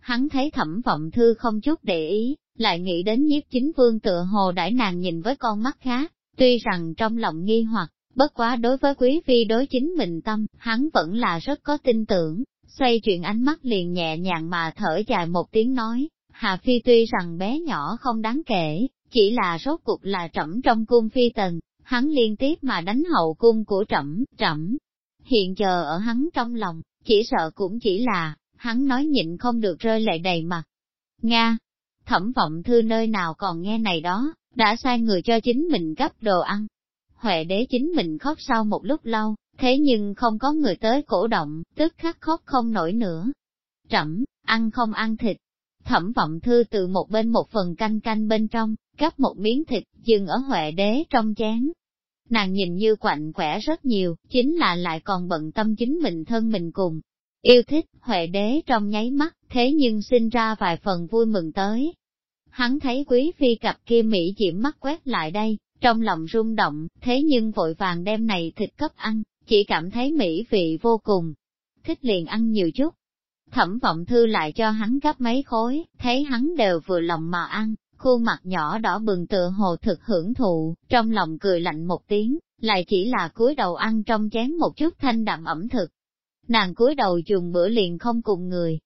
Hắn thấy thẩm vọng thư không chút để ý, lại nghĩ đến nhiếp chính vương tựa hồ đãi nàng nhìn với con mắt khác, tuy rằng trong lòng nghi hoặc, bất quá đối với quý phi đối chính mình tâm, hắn vẫn là rất có tin tưởng, xoay chuyện ánh mắt liền nhẹ nhàng mà thở dài một tiếng nói, Hà Phi tuy rằng bé nhỏ không đáng kể, chỉ là rốt cuộc là trẫm trong cung phi tần, hắn liên tiếp mà đánh hậu cung của trẫm, trẫm. Hiện giờ ở hắn trong lòng, chỉ sợ cũng chỉ là, hắn nói nhịn không được rơi lệ đầy mặt. Nga, thẩm vọng thư nơi nào còn nghe này đó, đã sai người cho chính mình gấp đồ ăn. Huệ đế chính mình khóc sau một lúc lâu, thế nhưng không có người tới cổ động, tức khắc khóc không nổi nữa. Trẫm, ăn không ăn thịt. Thẩm vọng thư từ một bên một phần canh canh bên trong, gắp một miếng thịt, dừng ở huệ đế trong chén. Nàng nhìn như quạnh khỏe rất nhiều, chính là lại còn bận tâm chính mình thân mình cùng, Yêu thích, Huệ đế trong nháy mắt, thế nhưng sinh ra vài phần vui mừng tới. Hắn thấy quý phi cặp kia Mỹ diễm mắt quét lại đây, trong lòng rung động, thế nhưng vội vàng đem này thịt cấp ăn, chỉ cảm thấy mỹ vị vô cùng. Thích liền ăn nhiều chút. Thẩm vọng thư lại cho hắn gấp mấy khối, thấy hắn đều vừa lòng mà ăn, khuôn mặt nhỏ đỏ bừng tựa hồ thực hưởng thụ, trong lòng cười lạnh một tiếng, lại chỉ là cúi đầu ăn trong chén một chút thanh đậm ẩm thực. Nàng cúi đầu dùng bữa liền không cùng người.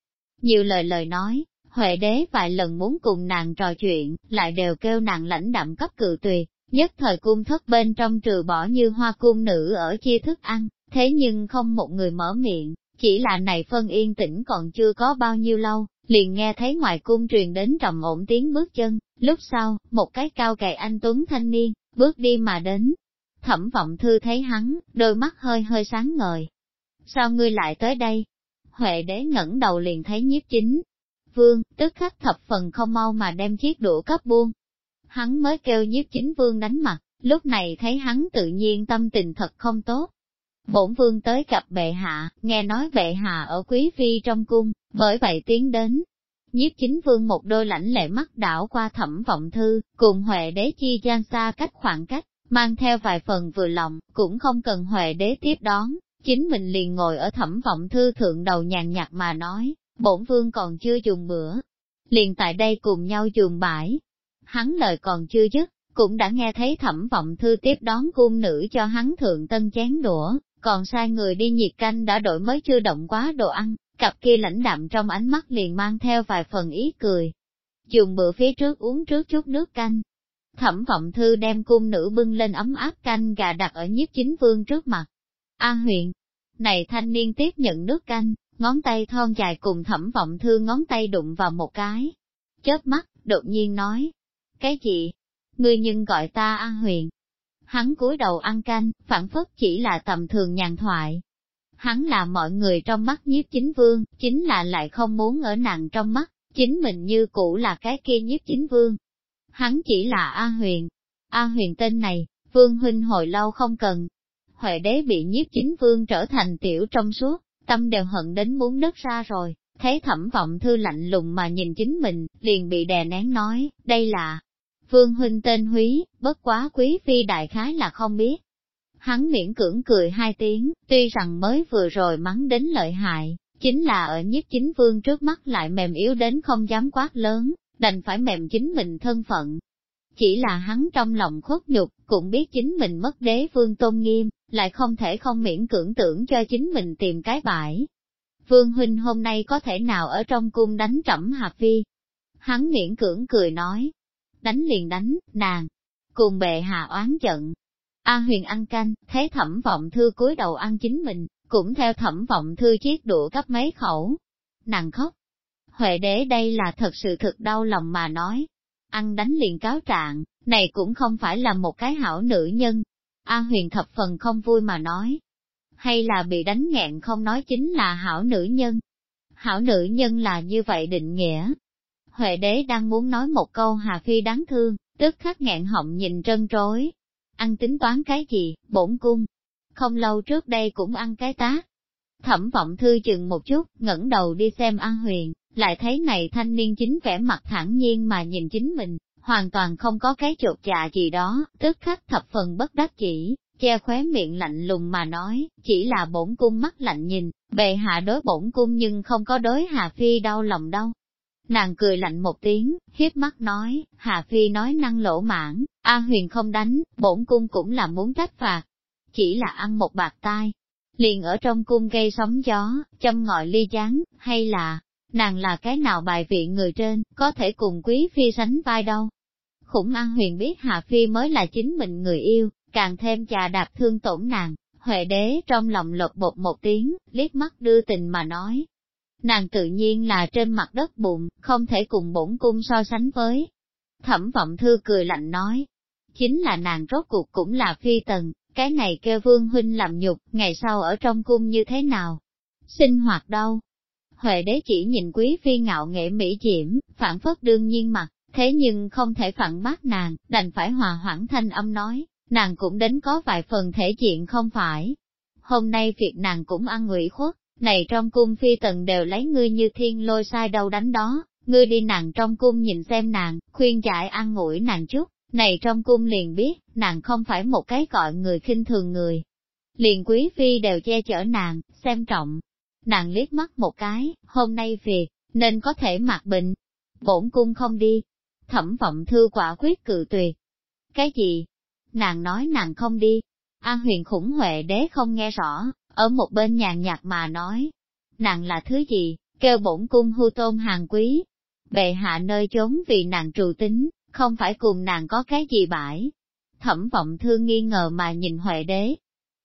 Nhiều lời lời nói, Huệ đế vài lần muốn cùng nàng trò chuyện, lại đều kêu nàng lãnh đạm cấp cự tuyệt, nhất thời cung thất bên trong trừ bỏ như hoa cung nữ ở chia thức ăn, thế nhưng không một người mở miệng, chỉ là này phân yên tĩnh còn chưa có bao nhiêu lâu, liền nghe thấy ngoài cung truyền đến trầm ổn tiếng bước chân, lúc sau, một cái cao gầy anh Tuấn thanh niên, bước đi mà đến. Thẩm vọng thư thấy hắn, đôi mắt hơi hơi sáng ngời. Sao ngươi lại tới đây? Huệ đế ngẩng đầu liền thấy nhiếp chính. Vương, tức khắc thập phần không mau mà đem chiếc đũa cấp buông. Hắn mới kêu nhiếp chính vương đánh mặt, lúc này thấy hắn tự nhiên tâm tình thật không tốt, bổn vương tới gặp bệ hạ, nghe nói bệ hạ ở quý phi trong cung, bởi vậy tiến đến. Nhiếp chính vương một đôi lãnh lệ mắt đảo qua thẩm vọng thư, cùng huệ đế chi gian xa cách khoảng cách, mang theo vài phần vừa lòng, cũng không cần huệ đế tiếp đón, chính mình liền ngồi ở thẩm vọng thư thượng đầu nhàn nhạt mà nói, bổn vương còn chưa dùng bữa, liền tại đây cùng nhau dùng bãi. Hắn lời còn chưa dứt, cũng đã nghe thấy thẩm vọng thư tiếp đón cung nữ cho hắn thượng tân chén đũa, còn sai người đi nhiệt canh đã đổi mới chưa động quá đồ ăn, cặp kia lãnh đạm trong ánh mắt liền mang theo vài phần ý cười. Dùng bữa phía trước uống trước chút nước canh. Thẩm vọng thư đem cung nữ bưng lên ấm áp canh gà đặt ở nhiếp chính vương trước mặt. A huyện, này thanh niên tiếp nhận nước canh, ngón tay thon dài cùng thẩm vọng thư ngón tay đụng vào một cái. Chớp mắt, đột nhiên nói, cái gì? Ngươi nhưng gọi ta A huyền, hắn cúi đầu ăn canh, phản phất chỉ là tầm thường nhàn thoại. Hắn là mọi người trong mắt nhiếp chính vương, chính là lại không muốn ở nàng trong mắt, chính mình như cũ là cái kia nhiếp chính vương. Hắn chỉ là A Huyền. A Huyền tên này, vương huynh hồi lâu không cần. Huệ đế bị nhiếp chính vương trở thành tiểu trong suốt, tâm đều hận đến muốn đất ra rồi, thấy thẩm vọng thư lạnh lùng mà nhìn chính mình, liền bị đè nén nói, đây là, Vương huynh tên Húy, bất quá quý phi đại khái là không biết. Hắn miễn cưỡng cười hai tiếng, tuy rằng mới vừa rồi mắng đến lợi hại, chính là ở nhất chính vương trước mắt lại mềm yếu đến không dám quát lớn, đành phải mềm chính mình thân phận. Chỉ là hắn trong lòng khuất nhục, cũng biết chính mình mất đế vương tôn nghiêm, lại không thể không miễn cưỡng tưởng cho chính mình tìm cái bãi. Vương huynh hôm nay có thể nào ở trong cung đánh trẫm hạp phi? Hắn miễn cưỡng cười nói, đánh liền đánh, nàng, cùng bệ hạ oán giận. A huyền ăn canh, thấy thẩm vọng thư cúi đầu ăn chính mình, cũng theo thẩm vọng thư chiếc đũa cấp mấy khẩu. Nàng khóc. Huệ đế đây là thật sự thực đau lòng mà nói. Ăn đánh liền cáo trạng, này cũng không phải là một cái hảo nữ nhân. A huyền thập phần không vui mà nói. Hay là bị đánh nghẹn không nói chính là hảo nữ nhân. Hảo nữ nhân là như vậy định nghĩa, Huệ đế đang muốn nói một câu Hà Phi đáng thương, tức khắc nghẹn họng nhìn trân trối. Ăn tính toán cái gì, bổn cung. Không lâu trước đây cũng ăn cái tá. Thẩm vọng thư chừng một chút, ngẩng đầu đi xem An Huyền, lại thấy này thanh niên chính vẻ mặt thản nhiên mà nhìn chính mình, hoàn toàn không có cái chột dạ gì đó, tức khắc thập phần bất đắc chỉ, che khóe miệng lạnh lùng mà nói, chỉ là bổn cung mắt lạnh nhìn, bệ hạ đối bổn cung nhưng không có đối Hà Phi đau lòng đâu. Nàng cười lạnh một tiếng, hiếp mắt nói, Hà Phi nói năng lỗ mãn, A Huyền không đánh, bổn cung cũng là muốn trách phạt. Chỉ là ăn một bạc tai, liền ở trong cung gây sóng gió, châm ngọi ly chán, hay là, nàng là cái nào bài vị người trên, có thể cùng quý phi sánh vai đâu. Khủng An Huyền biết Hà Phi mới là chính mình người yêu, càng thêm chà đạp thương tổn nàng, Huệ đế trong lòng lột bột một tiếng, liếc mắt đưa tình mà nói, nàng tự nhiên là trên mặt đất bụng, không thể cùng bổn cung so sánh với. Thẩm vọng thư cười lạnh nói, chính là nàng rốt cuộc cũng là phi tần, cái này kêu vương huynh làm nhục, ngày sau ở trong cung như thế nào? Sinh hoạt đâu? Huệ đế chỉ nhìn quý phi ngạo nghệ mỹ diễm, phản phất đương nhiên mặt, thế nhưng không thể phản bác nàng, đành phải hòa hoãn thanh âm nói, nàng cũng đến có vài phần thể diện không phải. Hôm nay việc nàng cũng ăn ngụy khuất, này trong cung phi tần đều lấy ngươi như thiên lôi sai đầu đánh đó, ngươi đi nàng trong cung nhìn xem nàng, khuyên giải an ngủi nàng chút, này trong cung liền biết, nàng không phải một cái gọi người khinh thường người. Liền quý phi đều che chở nàng, xem trọng. Nàng liếc mắt một cái, hôm nay việc, nên có thể mặc bệnh. Bổn cung không đi. thẩm vọng thư quả quyết cự tuyệt. Cái gì? Nàng nói nàng không đi. An huyền khủng huệ đế không nghe rõ, ở một bên nhàn nhạt mà nói. Nàng là thứ gì, kêu bổn cung hưu tôn hàng quý. Bệ hạ nơi chốn vì nàng trù tính, không phải cùng nàng có cái gì bãi. Thẩm vọng thư nghi ngờ mà nhìn Huệ đế.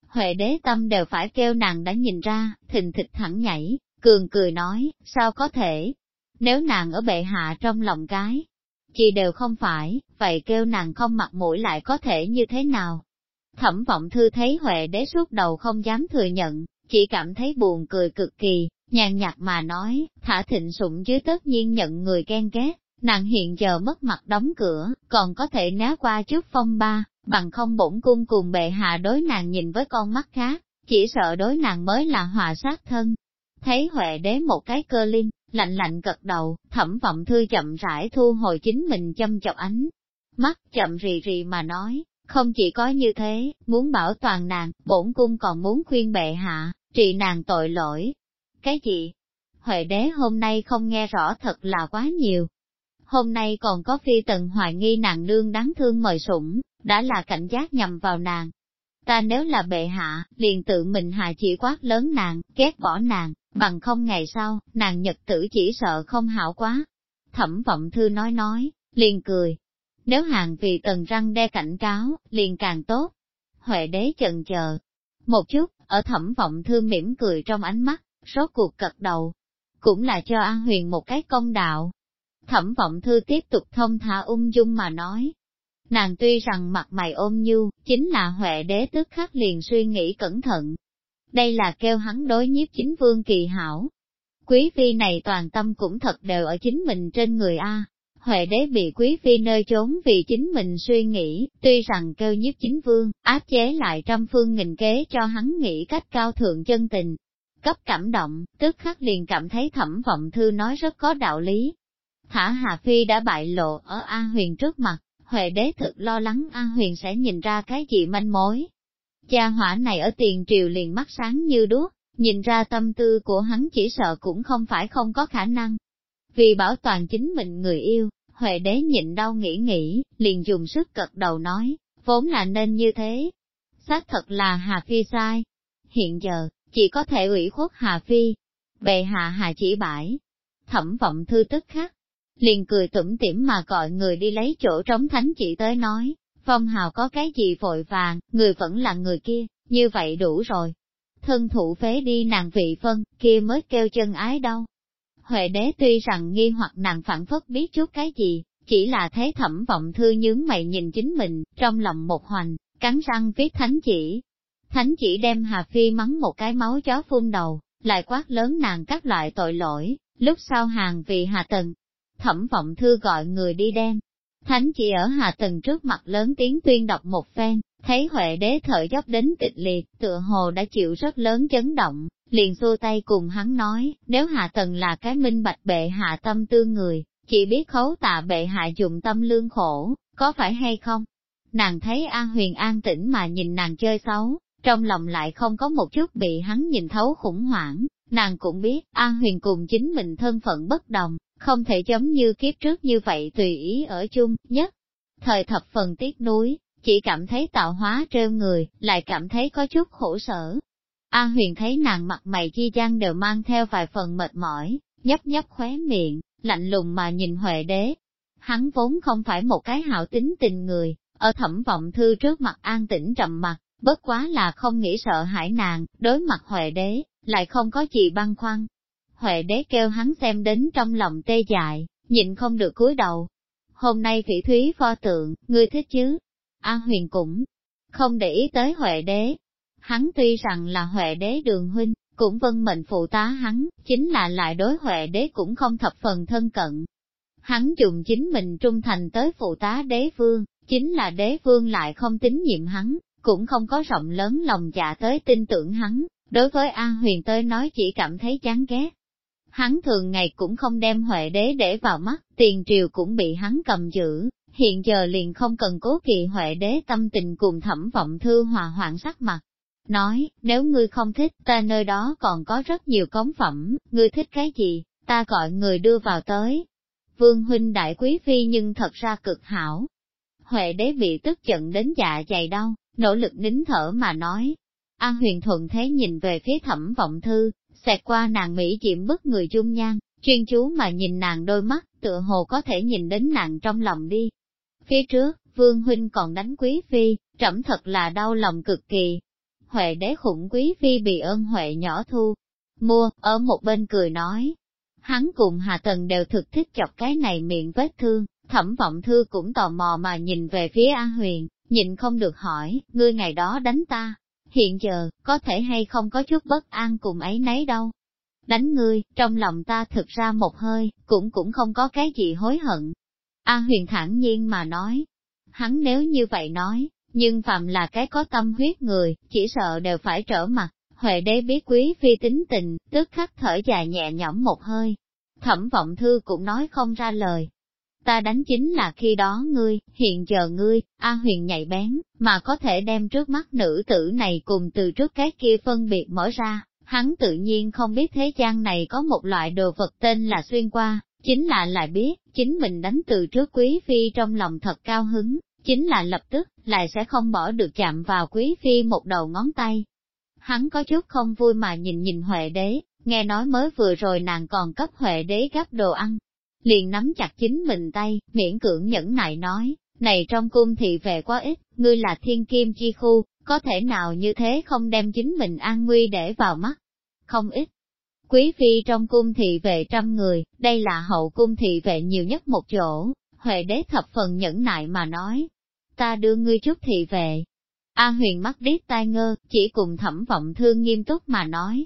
Huệ đế tâm đều phải kêu nàng đã nhìn ra, thình thịch thẳng nhảy, cường cười nói, sao có thể? Nếu nàng ở bệ hạ trong lòng cái, chị đều không phải, vậy kêu nàng không mặt mũi lại có thể như thế nào? Thẩm vọng thư thấy Huệ đế suốt đầu không dám thừa nhận, chỉ cảm thấy buồn cười cực kỳ, nhàn nhạt mà nói, thả thịnh sụng dưới tất nhiên nhận người ghen ghét, nàng hiện giờ mất mặt đóng cửa, còn có thể né qua trước phong ba, bằng không bổn cung cùng bệ hạ đối nàng nhìn với con mắt khác, chỉ sợ đối nàng mới là hòa sát thân. Thấy Huệ đế một cái cơ linh, lạnh lạnh gật đầu, thẩm vọng thư chậm rãi thu hồi chính mình châm chọc ánh. Mắt chậm rì rì mà nói, không chỉ có như thế, muốn bảo toàn nàng, bổn cung còn muốn khuyên bệ hạ, trị nàng tội lỗi. Cái gì? Huệ đế hôm nay không nghe rõ thật là quá nhiều. Hôm nay còn có phi tần hoài nghi nàng đương đáng thương mời sủng, đã là cảnh giác nhầm vào nàng. Ta nếu là bệ hạ, liền tự mình hạ chỉ quát lớn nàng, ghét bỏ nàng, bằng không ngày sau, nàng nhật tử chỉ sợ không hảo quá. Thẩm vọng thư nói nói, liền cười. Nếu hàng vì tần răng đe cảnh cáo, liền càng tốt. Huệ đế chần chờ. Một chút, ở thẩm vọng thư mỉm cười trong ánh mắt, rốt cuộc cật đầu. Cũng là cho An Huyền một cái công đạo. Thẩm vọng thư tiếp tục thông thả ung dung mà nói, Nàng tuy rằng mặt mày ôm nhu, chính là Huệ đế tức khắc liền suy nghĩ cẩn thận. Đây là kêu hắn đối nhiếp chính vương kỳ hảo. Quý phi này toàn tâm cũng thật đều ở chính mình trên người A. Huệ đế bị quý phi nơi trốn vì chính mình suy nghĩ, tuy rằng kêu nhiếp chính vương, áp chế lại trăm phương nghìn kế cho hắn nghĩ cách cao thượng chân tình. Cấp cảm động, tức khắc liền cảm thấy thẩm vọng thư nói rất có đạo lý. Thả Hà Phi đã bại lộ ở A huyền trước mặt, Huệ đế thực lo lắng A Huyền sẽ nhìn ra cái gì manh mối. Cha hỏa này ở tiền triều liền mắt sáng như đuốc, nhìn ra tâm tư của hắn chỉ sợ cũng không phải không có khả năng. Vì bảo toàn chính mình người yêu, Huệ đế nhịn đau nghĩ nghĩ, liền dùng sức cật đầu nói, vốn là nên như thế. Xác thật là Hà Phi sai. Hiện giờ, chỉ có thể ủy khuất Hà Phi. Bệ hạ Hà chỉ bãi. Thẩm vọng thư tức khắc, liền cười tủm tỉm mà gọi người đi lấy chỗ trống thánh chỉ tới nói, phong hào có cái gì vội vàng, người vẫn là người kia, như vậy đủ rồi. Thân thủ phế đi nàng vị phân, kia mới kêu chân ái đâu. Huệ đế tuy rằng nghi hoặc nàng phản phất biết chút cái gì, chỉ là thế thẩm vọng thư nhướng mày nhìn chính mình, trong lòng một hoành, cắn răng viết thánh chỉ. Thánh chỉ đem Hà Phi mắng một cái máu chó phun đầu, lại quát lớn nàng các loại tội lỗi, lúc sau hàng vì Hà Tần, thẩm vọng thư gọi người đi đem. Thánh chỉ ở Hà Tần trước mặt lớn tiếng tuyên đọc một phen, thấy Huệ đế thở dốc đến kịch liệt, tựa hồ đã chịu rất lớn chấn động, liền xua tay cùng hắn nói, nếu hạ tần là cái minh bạch bệ hạ tâm tư người, chỉ biết khấu tạ bệ hạ dụng tâm lương khổ, có phải hay không? Nàng thấy An Huyền an tĩnh mà nhìn nàng chơi xấu, trong lòng lại không có một chút bị hắn nhìn thấu khủng hoảng, nàng cũng biết An Huyền cùng chính mình thân phận bất đồng, không thể giống như kiếp trước như vậy tùy ý ở chung, nhất. Thời thập phần tiếc núi, chỉ cảm thấy tạo hóa trêu người, lại cảm thấy có chút khổ sở. A huyền thấy nàng mặt mày chi gian đều mang theo vài phần mệt mỏi, nhấp nhấp khóe miệng, lạnh lùng mà nhìn Huệ đế. Hắn vốn không phải một cái hảo tính tình người, ở thẩm vọng thư trước mặt an tĩnh trầm mặt, bất quá là không nghĩ sợ hãi nàng, đối mặt Huệ đế, lại không có gì băn khoăn, Huệ đế kêu hắn xem đến trong lòng tê dại, nhịn không được cúi đầu. Hôm nay phỉ thúy pho tượng, ngươi thích chứ? An huyền cũng không để ý tới Huệ đế. Hắn tuy rằng là Huệ đế đường huynh, cũng vân mệnh phụ tá hắn, chính là lại đối Huệ đế cũng không thập phần thân cận. Hắn dùng chính mình trung thành tới phụ tá đế vương, chính là đế vương lại không tín nhiệm hắn, cũng không có rộng lớn lòng dạ tới tin tưởng hắn, đối với a Huyền tới nói chỉ cảm thấy chán ghét hắn thường ngày cũng không đem Huệ đế để vào mắt, tiền triều cũng bị hắn cầm giữ, hiện giờ liền không cần cố kỳ Huệ đế tâm tình cùng thẩm vọng thư hòa hoạn sắc mặt. Nói, nếu ngươi không thích, ta nơi đó còn có rất nhiều cống phẩm, ngươi thích cái gì, ta gọi người đưa vào tới. vương huynh đại quý phi nhưng thật ra cực hảo. Huệ đế bị tức giận đến dạ dày đau, nỗ lực nín thở mà nói. An huyền thuận thế nhìn về phía thẩm vọng thư, xẹt qua nàng Mỹ diễm bức người dung nhan, chuyên chú mà nhìn nàng đôi mắt, tựa hồ có thể nhìn đến nàng trong lòng đi. Phía trước, vương huynh còn đánh quý phi, trẫm thật là đau lòng cực kỳ. Huệ đế khủng quý phi bị ơn huệ nhỏ thu, mua, ở một bên cười nói. Hắn cùng Hà Tần đều thực thích chọc cái này miệng vết thương, thẩm vọng thư cũng tò mò mà nhìn về phía a Huyền, nhìn không được hỏi, ngươi ngày đó đánh ta, hiện giờ, có thể hay không có chút bất an cùng ấy nấy đâu. Đánh ngươi, trong lòng ta thực ra một hơi, cũng cũng không có cái gì hối hận. a huyền thản nhiên mà nói, hắn nếu như vậy nói, nhưng phạm là cái có tâm huyết người, chỉ sợ đều phải trở mặt. Huệ đế biết quý phi tính tình, tức khắc thở dài nhẹ nhõm một hơi. Thẩm vọng thư cũng nói không ra lời, ta đánh chính là khi đó ngươi, hiện giờ ngươi, A huyền nhạy bén, mà có thể đem trước mắt nữ tử này cùng từ trước cái kia phân biệt mở ra, hắn tự nhiên không biết thế gian này có một loại đồ vật tên là xuyên qua, chính là lại biết, chính mình đánh từ trước quý phi trong lòng thật cao hứng, chính là lập tức, lại sẽ không bỏ được chạm vào quý phi một đầu ngón tay. Hắn có chút không vui mà nhìn nhìn Huệ đế, nghe nói mới vừa rồi nàng còn cấp Huệ đế gấp đồ ăn, liền nắm chặt chính mình tay, miễn cưỡng nhẫn nại nói, này trong cung thị về quá ít, ngươi là thiên kim chi khu, có thể nào như thế không đem chính mình an nguy để vào mắt? Không ít. Quý phi trong cung thị vệ trăm người, đây là hậu cung thị vệ nhiều nhất một chỗ, Huệ đế thập phần nhẫn nại mà nói. Ta đưa ngươi chút thị về. A huyền mắt điếc tai ngơ, chỉ cùng thẩm vọng thương nghiêm túc mà nói.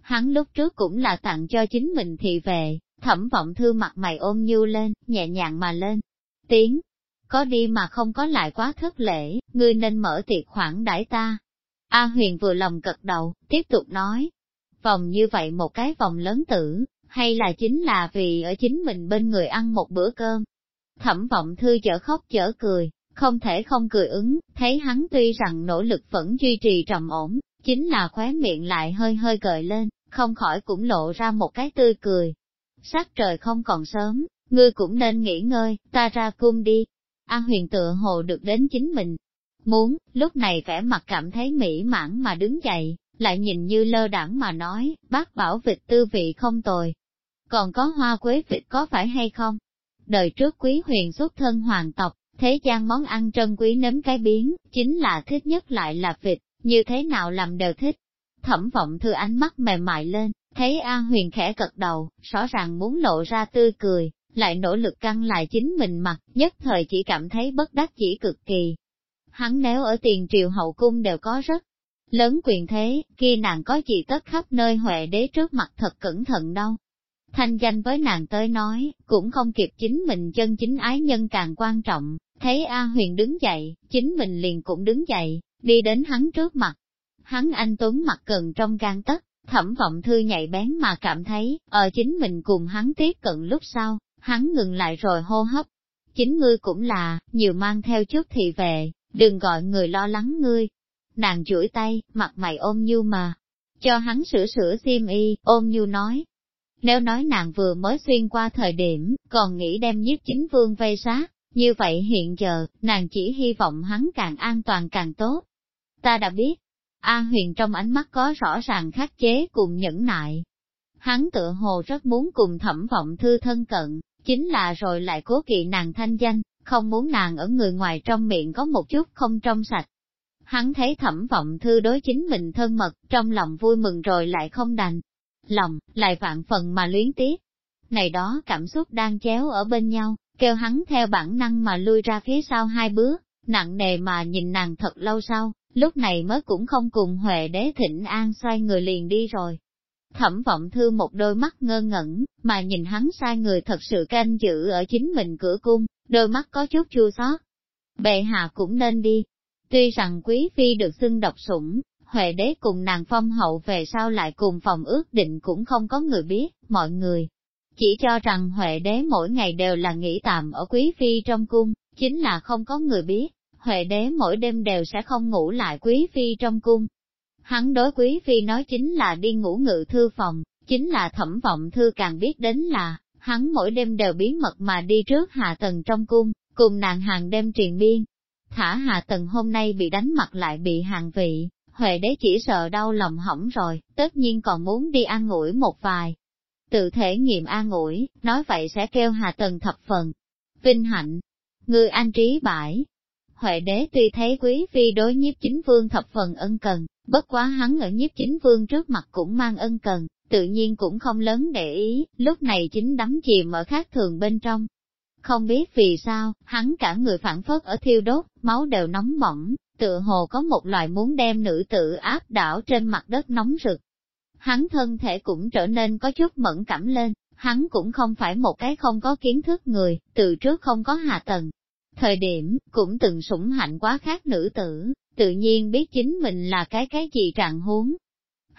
Hắn lúc trước cũng là tặng cho chính mình thị về. Thẩm vọng thư mặt mày ôm nhu lên, nhẹ nhàng mà lên. Tiếng, có đi mà không có lại quá thất lễ, ngươi nên mở tiệc khoản đãi ta. A huyền vừa lòng cật đầu, tiếp tục nói. Vòng như vậy một cái vòng lớn tử, hay là chính là vì ở chính mình bên người ăn một bữa cơm. Thẩm vọng thư chở khóc chở cười, không thể không cười ứng, thấy hắn tuy rằng nỗ lực vẫn duy trì trầm ổn, chính là khóe miệng lại hơi hơi gợi lên, không khỏi cũng lộ ra một cái tươi cười sắc trời không còn sớm, ngươi cũng nên nghỉ ngơi, ta ra cung đi. An huyền tựa hồ được đến chính mình. Muốn, lúc này vẻ mặt cảm thấy mỹ mãn mà đứng dậy, lại nhìn như lơ đẳng mà nói, bác bảo vịt tư vị không tồi. Còn có hoa quế vịt có phải hay không? Đời trước quý huyền xuất thân hoàng tộc, thế gian món ăn trân quý nếm cái biến, chính là thích nhất lại là vịt, như thế nào làm đều thích. Thẩm vọng thư ánh mắt mềm mại lên, Thấy A Huyền khẽ cật đầu, rõ ràng muốn lộ ra tươi cười, lại nỗ lực căng lại chính mình mặt, nhất thời chỉ cảm thấy bất đắc chỉ cực kỳ. Hắn nếu ở tiền triều hậu cung đều có rất lớn quyền thế, kia nàng có gì tất khắp nơi huệ đế trước mặt thật cẩn thận đâu. Thanh danh với nàng tới nói, cũng không kịp chính mình chân chính ái nhân càng quan trọng, thấy A Huyền đứng dậy, chính mình liền cũng đứng dậy, đi đến hắn trước mặt. Hắn anh Tuấn mặt cần trong gan tất, Thẩm vọng thư nhạy bén mà cảm thấy, ở chính mình cùng hắn tiếp cận lúc sau, hắn ngừng lại rồi hô hấp. Chính ngươi cũng là, nhiều mang theo chút thì về, đừng gọi người lo lắng ngươi. Nàng chuỗi tay, mặt mày ôm nhu mà, cho hắn sửa sửa xiêm y, ôm nhu nói. Nếu nói nàng vừa mới xuyên qua thời điểm, còn nghĩ đem nhiếp chính vương vây sát, như vậy hiện giờ, nàng chỉ hy vọng hắn càng an toàn càng tốt. Ta đã biết, A huyền trong ánh mắt có rõ ràng khắc chế cùng nhẫn nại. Hắn tựa hồ rất muốn cùng thẩm vọng thư thân cận, chính là rồi lại cố kỵ nàng thanh danh, không muốn nàng ở người ngoài trong miệng có một chút không trong sạch. Hắn thấy thẩm vọng thư đối chính mình thân mật, trong lòng vui mừng rồi lại không đành. Lòng, lại vạn phần mà luyến tiếc. Này đó cảm xúc đang chéo ở bên nhau, kêu hắn theo bản năng mà lui ra phía sau hai bước, nặng nề mà nhìn nàng thật lâu sau, lúc này mới cũng không cùng Huệ đế thịnh an xoay người liền đi rồi. Thẩm vọng thư một đôi mắt ngơ ngẩn, mà nhìn hắn sai người thật sự canh giữ ở chính mình cửa cung, đôi mắt có chút chua xót. Bệ hạ cũng nên đi. Tuy rằng quý phi được xưng độc sủng, Huệ đế cùng nàng phong hậu về sau lại cùng phòng ước định cũng không có người biết, mọi người. Chỉ cho rằng Huệ đế mỗi ngày đều là nghỉ tạm ở quý phi trong cung, chính là không có người biết, Huệ đế mỗi đêm đều sẽ không ngủ lại quý phi trong cung. Hắn đối quý phi nói chính là đi ngủ ngự thư phòng, chính là thẩm vọng thư càng biết đến là, hắn mỗi đêm đều bí mật mà đi trước hạ tầng trong cung, cùng nàng hàng đêm truyền biên. Thả hạ tầng hôm nay bị đánh mặt lại bị hàng vị, Huệ đế chỉ sợ đau lòng hỏng rồi, tất nhiên còn muốn đi an ủi một vài. Tự thể nghiệm an ủi, nói vậy sẽ kêu hà tần thập phần. Vinh hạnh, người an trí bãi. Huệ đế tuy thấy quý phi đối nhiếp chính vương thập phần ân cần, bất quá hắn ở nhiếp chính vương trước mặt cũng mang ân cần, tự nhiên cũng không lớn để ý, lúc này chính đắm chìm ở khác thường bên trong. Không biết vì sao, hắn cả người phản phất ở thiêu đốt, máu đều nóng bỏng, tựa hồ có một loại muốn đem nữ tử áp đảo trên mặt đất nóng rực. Hắn thân thể cũng trở nên có chút mẫn cảm lên, hắn cũng không phải một cái không có kiến thức người, từ trước không có hạ tầng. Thời điểm, cũng từng sủng hạnh quá khác nữ tử, tự nhiên biết chính mình là cái cái gì trạng huống,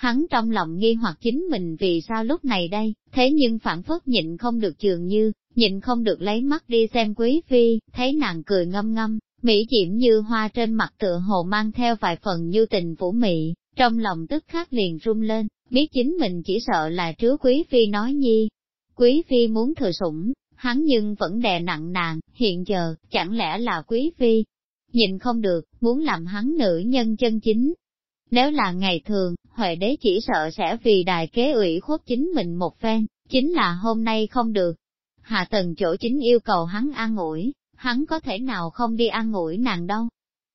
Hắn trong lòng nghi hoặc chính mình vì sao lúc này đây, thế nhưng phản phất nhịn không được trường như, nhịn không được lấy mắt đi xem quý phi, thấy nàng cười ngâm ngâm, mỹ diễm như hoa trên mặt tựa hồ mang theo vài phần như tình vũ mị, trong lòng tức khắc liền rung lên, biết chính mình chỉ sợ là trứa quý phi nói nhi. Quý phi muốn thừa sủng, hắn nhưng vẫn đè nặng nàng, hiện giờ, chẳng lẽ là quý phi? Nhìn không được, muốn làm hắn nữ nhân chân chính, nếu là ngày thường, Huệ đế chỉ sợ sẽ vì đài kế ủy khuất chính mình một phen, chính là hôm nay không được. Hạ tần chỗ chính yêu cầu hắn an ủi, hắn có thể nào không đi an ủi nàng đâu.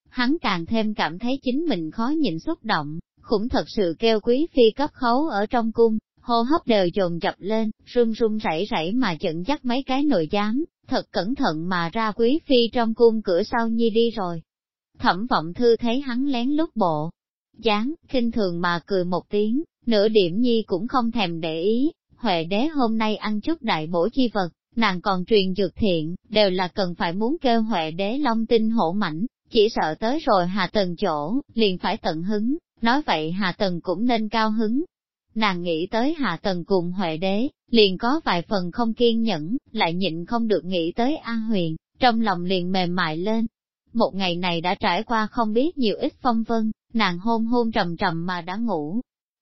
Hắn càng thêm cảm thấy chính mình khó nhịn xúc động, cũng thật sự kêu quý phi cấp khấu ở trong cung, hô hấp đều dồn dập lên, run run rẩy rẩy mà chận dắt mấy cái nội giám, thật cẩn thận mà ra quý phi trong cung cửa sau nhi đi rồi. Thẩm vọng thư thấy hắn lén lút bộ, dáng, khinh thường mà cười một tiếng, nửa điểm nhi cũng không thèm để ý, Huệ đế hôm nay ăn chút đại bổ chi vật, nàng còn truyền dược thiện, đều là cần phải muốn kêu Huệ đế long tinh hổ mảnh, chỉ sợ tới rồi Hà Tần chỗ, liền phải tận hứng, nói vậy Hà Tần cũng nên cao hứng. Nàng nghĩ tới Hà Tần cùng Huệ đế, liền có vài phần không kiên nhẫn, lại nhịn không được nghĩ tới An Huyền, trong lòng liền mềm mại lên. Một ngày này đã trải qua không biết nhiều ít phong vân, nàng hôn hôn trầm trầm mà đã ngủ.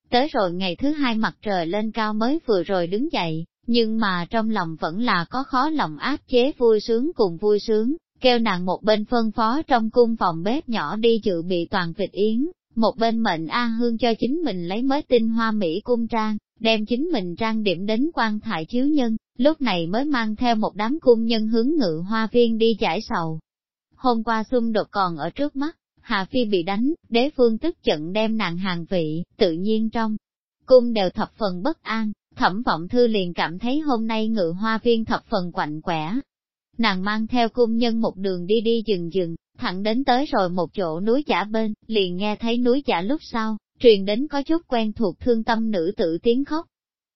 Tới rồi ngày thứ hai mặt trời lên cao mới vừa rồi đứng dậy, nhưng mà trong lòng vẫn là có khó lòng áp chế vui sướng cùng vui sướng, kêu nàng một bên phân phó trong cung phòng bếp nhỏ đi dự bị toàn vịt yến, một bên mệnh A Hương cho chính mình lấy mới tinh hoa Mỹ cung trang, đem chính mình trang điểm đến quan thải chiếu nhân, lúc này mới mang theo một đám cung nhân hướng ngự hoa viên đi giải sầu. Hôm qua xung đột còn ở trước mắt, Hà Phi bị đánh, đế phương tức giận đem nàng hàng vị, tự nhiên trong cung đều thập phần bất an, thẩm vọng thư liền cảm thấy hôm nay ngự hoa viên thập phần quạnh quẻ. Nàng mang theo cung nhân một đường đi đi dừng dừng, thẳng đến tới rồi một chỗ núi giả bên, liền nghe thấy núi giả lúc sau, truyền đến có chút quen thuộc thương tâm nữ tử tiếng khóc.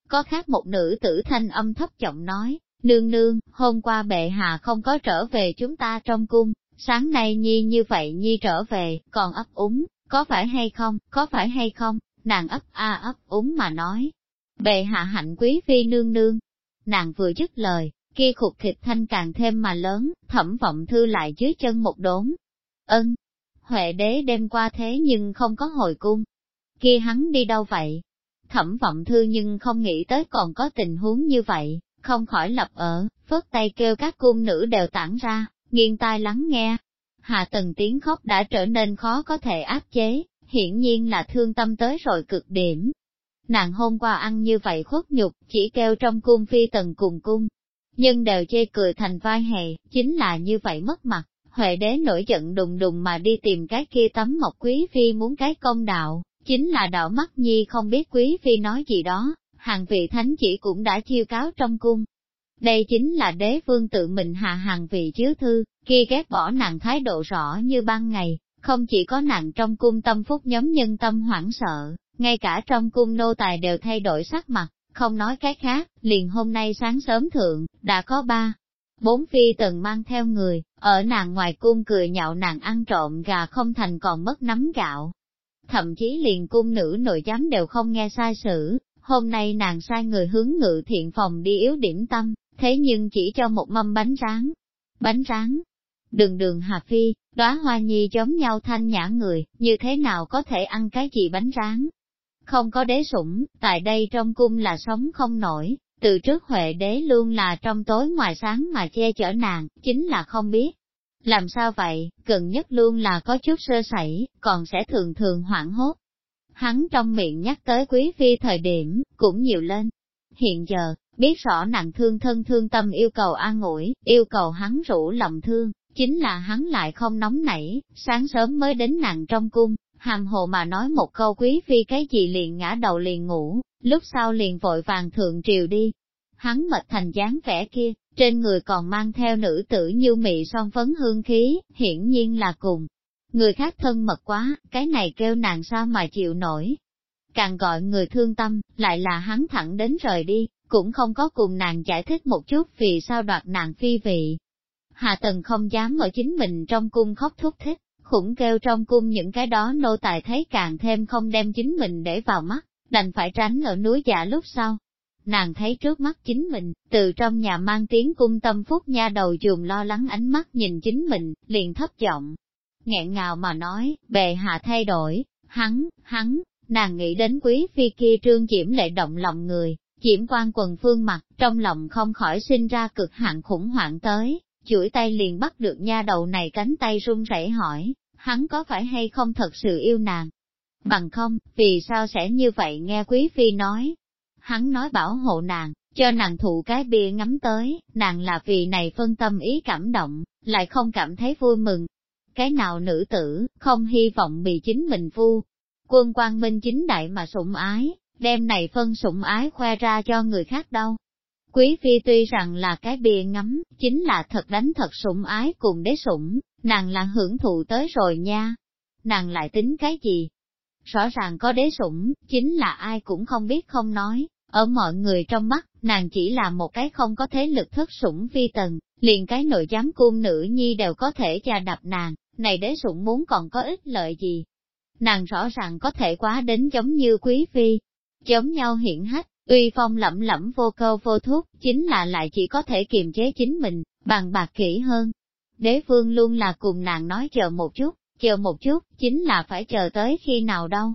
Có khác một nữ tử thanh âm thấp giọng nói, nương nương, hôm qua bệ hạ không có trở về chúng ta trong cung, sáng nay Nhi như vậy Nhi trở về, còn ấp úng, có phải hay không, có phải hay không, nàng ấp a ấp úng mà nói. Bệ hạ hạnh quý phi nương nương. Nàng vừa dứt lời, kia khục thịt thanh càng thêm mà lớn, thẩm vọng thư lại dưới chân một đốn. Ân, Huệ đế đêm qua thế nhưng không có hồi cung. Kia hắn đi đâu vậy? Thẩm vọng thư nhưng không nghĩ tới còn có tình huống như vậy, không khỏi lập ở, phớt tay kêu các cung nữ đều tản ra, nghiêng tai lắng nghe. Hạ tần tiếng khóc đã trở nên khó có thể áp chế, hiển nhiên là thương tâm tới rồi cực điểm. Nàng hôm qua ăn như vậy khuất nhục, chỉ kêu trong cung phi tần cùng cung. Nhưng đều chê cười thành vai hề, chính là như vậy mất mặt, Huệ đế nổi giận đùng đùng mà đi tìm cái kia tấm mộc quý phi muốn cái công đạo, chính là đạo mắt nhi không biết quý phi nói gì đó, hàng vị thánh chỉ cũng đã chiêu cáo trong cung, đây chính là đế vương tự mình hạ hàng vị chứa thư, khi ghét bỏ nàng thái độ rõ như ban ngày, không chỉ có nàng trong cung tâm phúc nhóm nhân tâm hoảng sợ, ngay cả trong cung nô tài đều thay đổi sắc mặt, không nói cái khác, liền hôm nay sáng sớm thượng, đã có ba, bốn phi tần mang theo người, ở nàng ngoài cung cười nhạo nàng ăn trộm gà không thành còn mất nắm gạo. Thậm chí liền cung nữ nội giám đều không nghe sai sử, hôm nay nàng sai người hướng ngự thiện phòng đi yếu điểm tâm, thế nhưng chỉ cho một mâm bánh rán. Bánh rán, đường đường Hà Phi, đóa hoa nhi giống nhau thanh nhã người, như thế nào có thể ăn cái gì bánh rán? Không có đế sủng, tại đây trong cung là sống không nổi, Từ trước Huệ đế luôn là trong tối ngoài sáng mà che chở nàng, chính là không biết. Làm sao vậy, gần nhất luôn là có chút sơ sẩy, còn sẽ thường thường hoảng hốt. Hắn trong miệng nhắc tới quý phi thời điểm, cũng nhiều lên. Hiện giờ, biết rõ nàng thương thân thương tâm yêu cầu an ủi, yêu cầu hắn rủ lòng thương, chính là hắn lại không nóng nảy, sáng sớm mới đến nàng trong cung, hàm hồ mà nói một câu quý phi cái gì liền ngã đầu liền ngủ, lúc sau liền vội vàng thượng triều đi. Hắn mệt thành dáng vẻ kia, trên người còn mang theo nữ tử như mị son phấn hương khí, hiển nhiên là cùng. Người khác thân mật quá, cái này kêu nàng sao mà chịu nổi. Càng gọi người thương tâm, lại là hắn thẳng đến rời đi, cũng không có cùng nàng giải thích một chút vì sao đoạt nàng phi vị. hạ Tần không dám ở chính mình trong cung khóc thúc thích, khủng kêu trong cung những cái đó nô tài thấy càng thêm không đem chính mình để vào mắt, đành phải tránh ở núi giả lúc sau. Nàng thấy trước mắt chính mình, từ trong nhà mang tiếng cung tâm phúc nha đầu dùm lo lắng ánh mắt nhìn chính mình, liền thấp giọng. nghẹn ngào mà nói, bệ hạ thay đổi, hắn, hắn, nàng nghĩ đến quý phi kia trương diễm lệ động lòng người, diễm quan quần phương mặt, trong lòng không khỏi sinh ra cực hạn khủng hoảng tới, chuỗi tay liền bắt được nha đầu này cánh tay run rẩy hỏi, hắn có phải hay không thật sự yêu nàng? Bằng không, vì sao sẽ như vậy nghe quý phi nói? Hắn nói bảo hộ nàng, cho nàng thụ cái bia ngắm tới, nàng là vì này phân tâm ý cảm động, lại không cảm thấy vui mừng. Cái nào nữ tử, không hy vọng bị chính mình vu. Quân quang minh chính đại mà sủng ái, đem này phân sủng ái khoe ra cho người khác đâu. Quý phi tuy rằng là cái bia ngắm, chính là thật đánh thật sủng ái cùng đế sủng, nàng là hưởng thụ tới rồi nha. Nàng lại tính cái gì? Rõ ràng có đế sủng, chính là ai cũng không biết không nói, ở mọi người trong mắt, nàng chỉ là một cái không có thế lực thất sủng phi tần, liền cái nội giám cung nữ nhi đều có thể cha đập nàng, này đế sủng muốn còn có ích lợi gì. Nàng rõ ràng có thể quá đến giống như quý phi, giống nhau hiển hách, uy phong lẩm lẩm vô câu vô thuốc, chính là lại chỉ có thể kiềm chế chính mình, bằng bạc kỹ hơn. Đế vương luôn là cùng nàng nói chờ một chút, chờ một chút, chính là phải chờ tới khi nào đâu.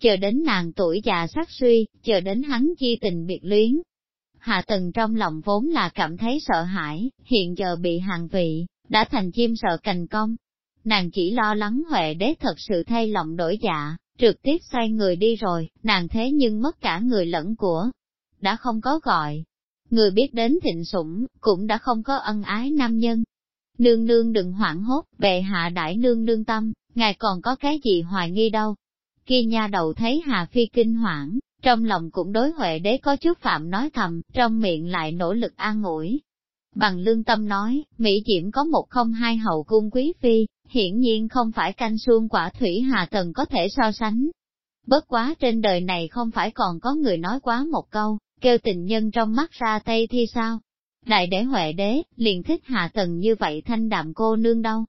Chờ đến nàng tuổi già sắc suy, chờ đến hắn chi tình biệt luyến. Hạ tần trong lòng vốn là cảm thấy sợ hãi, hiện giờ bị hàng vị, đã thành chim sợ cành công. Nàng chỉ lo lắng Huệ đế thật sự thay lòng đổi dạ, trực tiếp xoay người đi rồi, nàng thế nhưng mất cả người lẫn của. Đã không có gọi. Người biết đến thịnh sủng, cũng đã không có ân ái nam nhân. Nương nương đừng hoảng hốt, bệ hạ đại nương nương tâm, ngài còn có cái gì hoài nghi đâu. Kia nha đầu thấy Hà Phi kinh hoảng, trong lòng cũng đối huệ đế có chút phạm nói thầm, trong miệng lại nỗ lực an ủi. Bằng lương tâm nói, Mỹ Diễm có một không hai hậu cung quý phi, hiển nhiên không phải canh xuông quả thủy hà tần có thể so sánh. Bất quá trên đời này không phải còn có người nói quá một câu, kêu tình nhân trong mắt ra tây thi sao. Đại đế huệ đế, liền thích hạ tần như vậy thanh đạm cô nương đâu.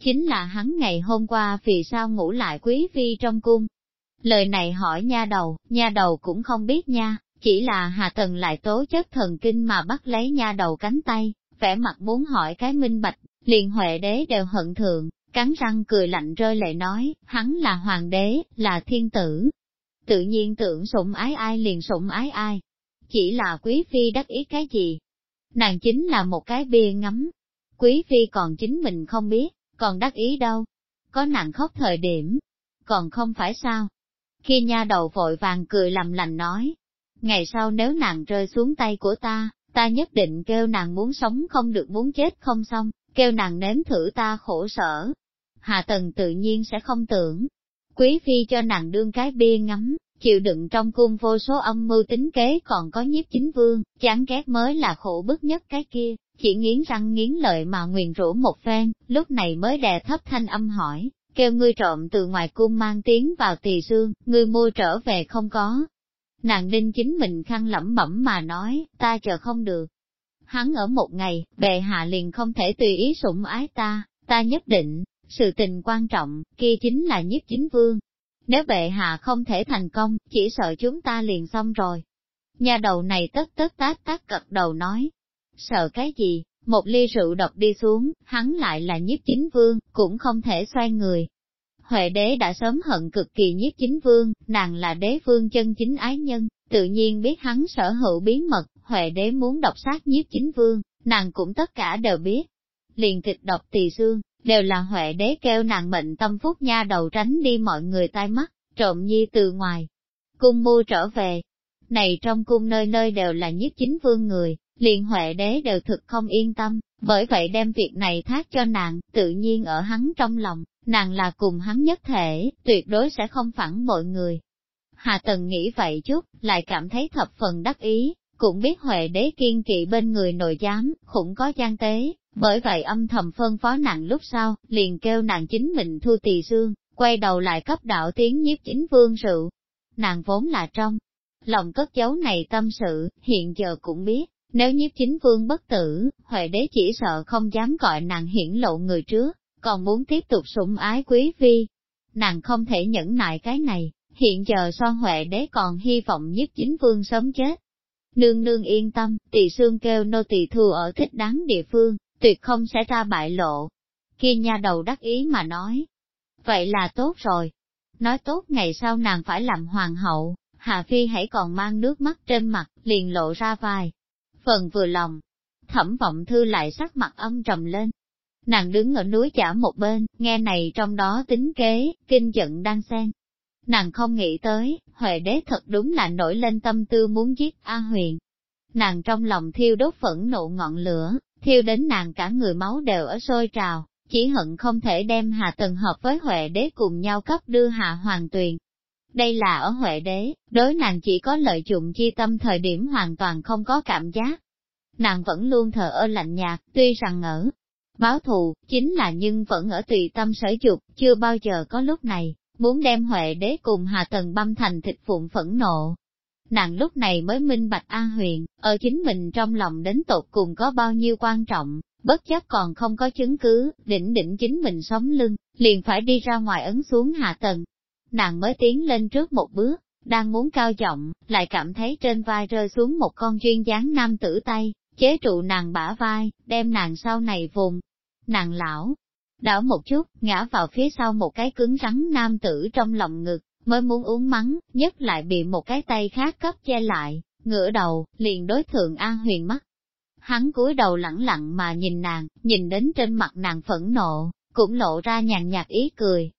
Chính là hắn ngày hôm qua vì sao ngủ lại quý phi trong cung. Lời này hỏi nha đầu, nha đầu cũng không biết nha, chỉ là hạ tần lại tố chất thần kinh mà bắt lấy nha đầu cánh tay, vẻ mặt muốn hỏi cái minh bạch, liền huệ đế đều hận thượng, cắn răng cười lạnh rơi lệ nói, hắn là hoàng đế, là thiên tử. Tự nhiên tưởng sủng ái ai liền sủng ái ai. Chỉ là quý phi đắc ý cái gì? Nàng chính là một cái bia ngắm. Quý phi còn chính mình không biết, còn đắc ý đâu. Có nàng khóc thời điểm. Còn không phải sao? Khi nha đầu vội vàng cười làm lành nói. Ngày sau nếu nàng rơi xuống tay của ta, ta nhất định kêu nàng muốn sống không được muốn chết không xong, kêu nàng nếm thử ta khổ sở. Hạ tần tự nhiên sẽ không tưởng. Quý phi cho nàng đương cái bia ngắm, chịu đựng trong cung vô số âm mưu tính kế còn có nhiếp chính vương, chán ghét mới là khổ bức nhất cái kia, chỉ nghiến răng nghiến lợi mà nguyền rủa một phen, lúc này mới đè thấp thanh âm hỏi, kêu ngươi trộm từ ngoài cung mang tiếng vào tỳ xương, ngươi mua trở về không có. Nàng đinh chính mình khăn lẩm bẩm mà nói, ta chờ không được, hắn ở một ngày, bệ hạ liền không thể tùy ý sủng ái ta, ta nhất định, sự tình quan trọng, kia chính là nhiếp chính vương. Nếu bệ hạ không thể thành công, chỉ sợ chúng ta liền xong rồi. Nhà đầu này tất tất tát tát cật đầu nói, sợ cái gì, một ly rượu độc đi xuống, hắn lại là nhiếp chính vương, cũng không thể xoay người. Huệ đế đã sớm hận cực kỳ nhiếp chính vương, nàng là đế vương chân chính ái nhân, tự nhiên biết hắn sở hữu bí mật, Huệ đế muốn độc sát nhiếp chính vương, nàng cũng tất cả đều biết. Liền kịch độc tỳ xương, đều là Huệ đế kêu nàng mệnh tâm phúc nha đầu tránh đi mọi người tai mắt, trộm nhi từ ngoài. Cung mua trở về. Này trong cung nơi nơi đều là nhiếp chính vương người, liền Huệ đế đều thực không yên tâm, bởi vậy đem việc này thác cho nàng, tự nhiên ở hắn trong lòng, nàng là cùng hắn nhất thể, tuyệt đối sẽ không phản mọi người. Hà Tần nghĩ vậy chút, lại cảm thấy thập phần đắc ý, cũng biết Huệ đế kiên kỵ bên người nội giám, cũng có gian tế, bởi vậy âm thầm phân phó nàng lúc sau, liền kêu nàng chính mình thu tỳ xương, quay đầu lại cấp đạo tiếng nhiếp chính vương rượu. Nàng vốn là trong, lòng cất giấu này tâm sự, hiện giờ cũng biết, nếu nhiếp chính vương bất tử, Huệ đế chỉ sợ không dám gọi nàng hiển lộ người trước, còn muốn tiếp tục sủng ái quý vi. Nàng không thể nhẫn nại cái này, hiện giờ so Huệ đế còn hy vọng nhiếp chính vương sớm chết. Nương nương yên tâm, tỳ xương kêu nô tỳ thua ở thích đáng địa phương, tuyệt không sẽ ra bại lộ. Kia nha đầu đắc ý mà nói. Vậy là tốt rồi. Nói tốt ngày sau nàng phải làm hoàng hậu, Hà Phi hãy còn mang nước mắt trên mặt, liền lộ ra vai. Phần vừa lòng, thẩm vọng thư lại sắc mặt âm trầm lên. Nàng đứng ở núi chả một bên, nghe này trong đó tính kế, kinh giận đang xen. Nàng không nghĩ tới, Huệ đế thật đúng là nổi lên tâm tư muốn giết A Huyền. Nàng trong lòng thiêu đốt phẫn nộ ngọn lửa, thiêu đến nàng cả người máu đều ở sôi trào, chỉ hận không thể đem Hà Tần hợp với Huệ đế cùng nhau cấp đưa Hạ Hoàng Tuyền. Đây là ở Huệ đế, đối nàng chỉ có lợi dụng chi tâm thời điểm hoàn toàn không có cảm giác. Nàng vẫn luôn thờ ơ lạnh nhạt, tuy rằng ở báo thù, chính là nhưng vẫn ở tùy tâm sở dục, chưa bao giờ có lúc này, muốn đem Huệ đế cùng Hà Tần băm thành thịt phụng phẫn nộ, nàng lúc này mới minh bạch A huyền, ở chính mình trong lòng đến tột cùng có bao nhiêu quan trọng, bất chấp còn không có chứng cứ, đỉnh đỉnh chính mình sống lưng, liền phải đi ra ngoài ấn xuống hạ tầng. Nàng mới tiến lên trước một bước, đang muốn cao giọng, lại cảm thấy trên vai rơi xuống một con duyên dáng nam tử tay, chế trụ nàng bả vai, đem nàng sau này vùng. Nàng lão, đảo một chút, ngã vào phía sau một cái cứng rắn nam tử trong lòng ngực, mới muốn uống mắng, nhất lại bị một cái tay khác cấp che lại, ngửa đầu, liền đối thượng An Huyền mắt. Hắn cúi đầu lẳng lặng mà nhìn nàng, nhìn đến trên mặt nàng phẫn nộ, cũng lộ ra nhàn nhạt ý cười.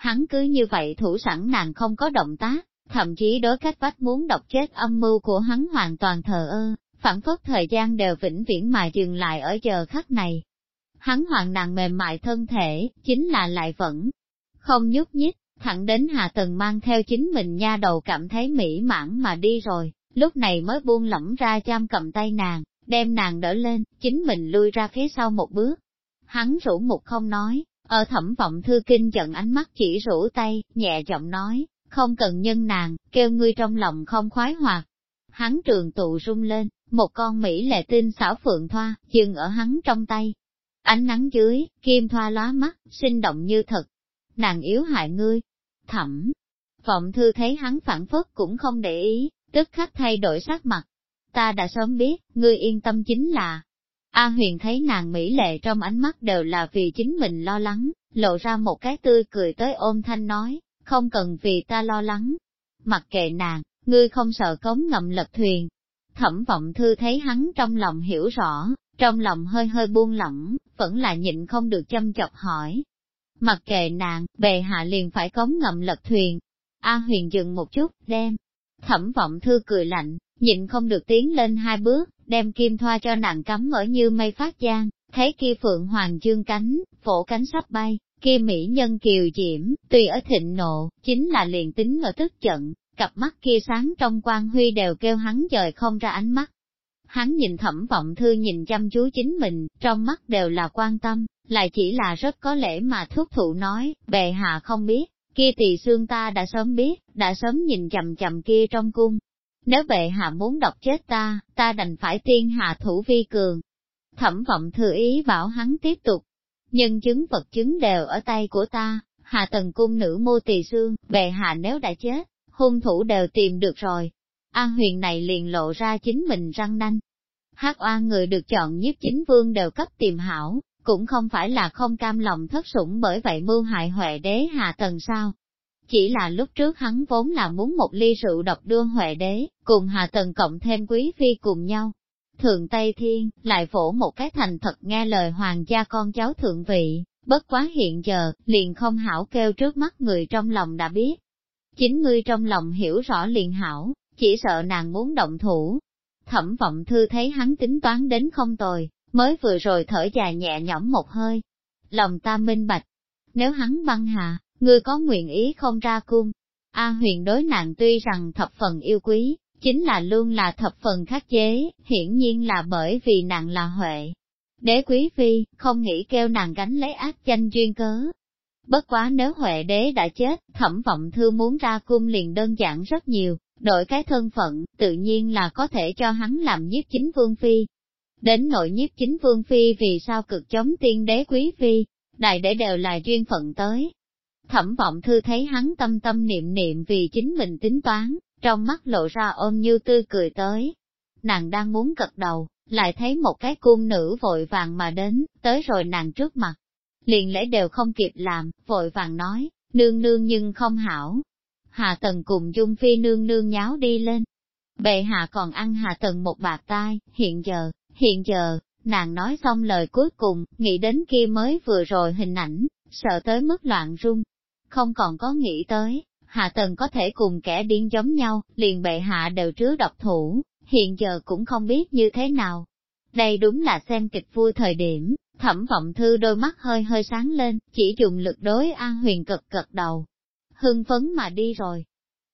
Hắn cứ như vậy thủ sẵn nàng không có động tác, thậm chí đối cách vách muốn độc chết âm mưu của hắn hoàn toàn thờ ơ, phản phất thời gian đều vĩnh viễn mà dừng lại ở giờ khắc này. Hắn hoàng nàng mềm mại thân thể, chính là lại vẫn không nhúc nhích, thẳng đến Hạ Tần mang theo chính mình nha đầu cảm thấy mỹ mãn mà đi rồi, lúc này mới buông lỏng ra cham cầm tay nàng, đem nàng đỡ lên, chính mình lui ra phía sau một bước. Hắn rủ một không nói, ở thẩm vọng thư kinh giận ánh mắt chỉ rủ tay, nhẹ giọng nói, không cần nhân nàng, kêu ngươi trong lòng không khoái hoạt. Hắn trường tụ rung lên, một con Mỹ lệ tinh xảo phượng thoa, dừng ở hắn trong tay. Ánh nắng dưới, kim thoa lóa mắt, sinh động như thật. Nàng yếu hại ngươi, thẩm. Vọng thư thấy hắn phản phất cũng không để ý, tức khắc thay đổi sắc mặt. Ta đã sớm biết, ngươi yên tâm chính là. A huyền thấy nàng mỹ lệ trong ánh mắt đều là vì chính mình lo lắng, lộ ra một cái tươi cười tới ôm thanh nói, không cần vì ta lo lắng. Mặc kệ nàng, ngươi không sợ cống ngầm lật thuyền. Thẩm vọng thư thấy hắn trong lòng hiểu rõ, trong lòng hơi hơi buông lỏng, vẫn là nhịn không được châm chọc hỏi, Mặc kệ nàng, bề hạ liền phải cống ngầm lật thuyền. A huyền dừng một chút, đem. Thẩm vọng thư cười lạnh, nhịn không được tiến lên hai bước, đem kim thoa cho nàng cắm ở như mây phát giang, thấy kia phượng hoàng dương cánh, phổ cánh sắp bay, kia mỹ nhân kiều diễm, tùy ở thịnh nộ, chính là liền tính ở tức giận, cặp mắt kia sáng trong quan huy đều kêu hắn dời không ra ánh mắt. Hắn nhìn thẩm vọng thư nhìn chăm chú chính mình, trong mắt đều là quan tâm, lại chỉ là rất có lẽ mà thuốc thụ nói, bệ hạ không biết, kia tỳ xương ta đã sớm biết, đã sớm nhìn chầm chầm kia trong cung. Nếu bệ hạ muốn độc chết ta, ta đành phải tiên hạ thủ vi cường. Thẩm vọng thừa ý bảo hắn tiếp tục. Nhân chứng vật chứng đều ở tay của ta, hạ tần cung nữ mô tỳ xương, bệ hạ nếu đã chết, hung thủ đều tìm được rồi. A huyền này liền lộ ra chính mình răng nanh. Hát oan người được chọn nhiếp chính vương đều cấp tìm hảo, cũng không phải là không cam lòng thất sủng bởi vậy mưu hại huệ đế hạ tần sao chỉ là lúc trước hắn vốn là muốn một ly rượu độc đưa Huệ đế, cùng Hà Tần cộng thêm quý phi cùng nhau. Thượng Tây Thiên, lại phổ một cái thành thật nghe lời hoàng gia con cháu thượng vị, bất quá hiện giờ, liền không hảo kêu trước mắt người trong lòng đã biết. Chính ngươi trong lòng hiểu rõ liền hảo, chỉ sợ nàng muốn động thủ. Thẩm vọng thư thấy hắn tính toán đến không tồi, mới vừa rồi thở dài nhẹ nhõm một hơi. Lòng ta minh bạch, nếu hắn băng hạ, ngươi có nguyện ý không ra cung. A huyền đối nàng tuy rằng thập phần yêu quý, chính là luôn là thập phần khắc chế, hiển nhiên là bởi vì nàng là Huệ. Đế quý phi, không nghĩ kêu nàng gánh lấy ác danh duyên cớ. Bất quá nếu Huệ đế đã chết, thẩm vọng thư muốn ra cung liền đơn giản rất nhiều, đổi cái thân phận, tự nhiên là có thể cho hắn làm nhiếp chính vương phi. Đến nội nhiếp chính vương phi vì sao cực chống tiên đế quý phi, đại để đều là duyên phận tới. Thẩm vọng thư thấy hắn tâm tâm niệm niệm vì chính mình tính toán, trong mắt lộ ra ôm như tươi cười tới. Nàng đang muốn cật đầu, lại thấy một cái cung nữ vội vàng mà đến, tới rồi nàng trước mặt. Liền lễ đều không kịp làm, vội vàng nói, nương nương nhưng không hảo. Hà Tần cùng Dung Phi nương nương nháo đi lên. Bệ hạ còn ăn Hà Tần một bạc tai, hiện giờ, hiện giờ, nàng nói xong lời cuối cùng, nghĩ đến kia mới vừa rồi hình ảnh, sợ tới mức loạn rung. Không còn có nghĩ tới, Hạ Tần có thể cùng kẻ điên giống nhau, liền bệ hạ đều trước độc thủ, hiện giờ cũng không biết như thế nào. Đây đúng là xem kịch vui thời điểm, thẩm vọng thư đôi mắt hơi hơi sáng lên, chỉ dùng lực đối An Huyền cực cực đầu. Hưng phấn mà đi rồi.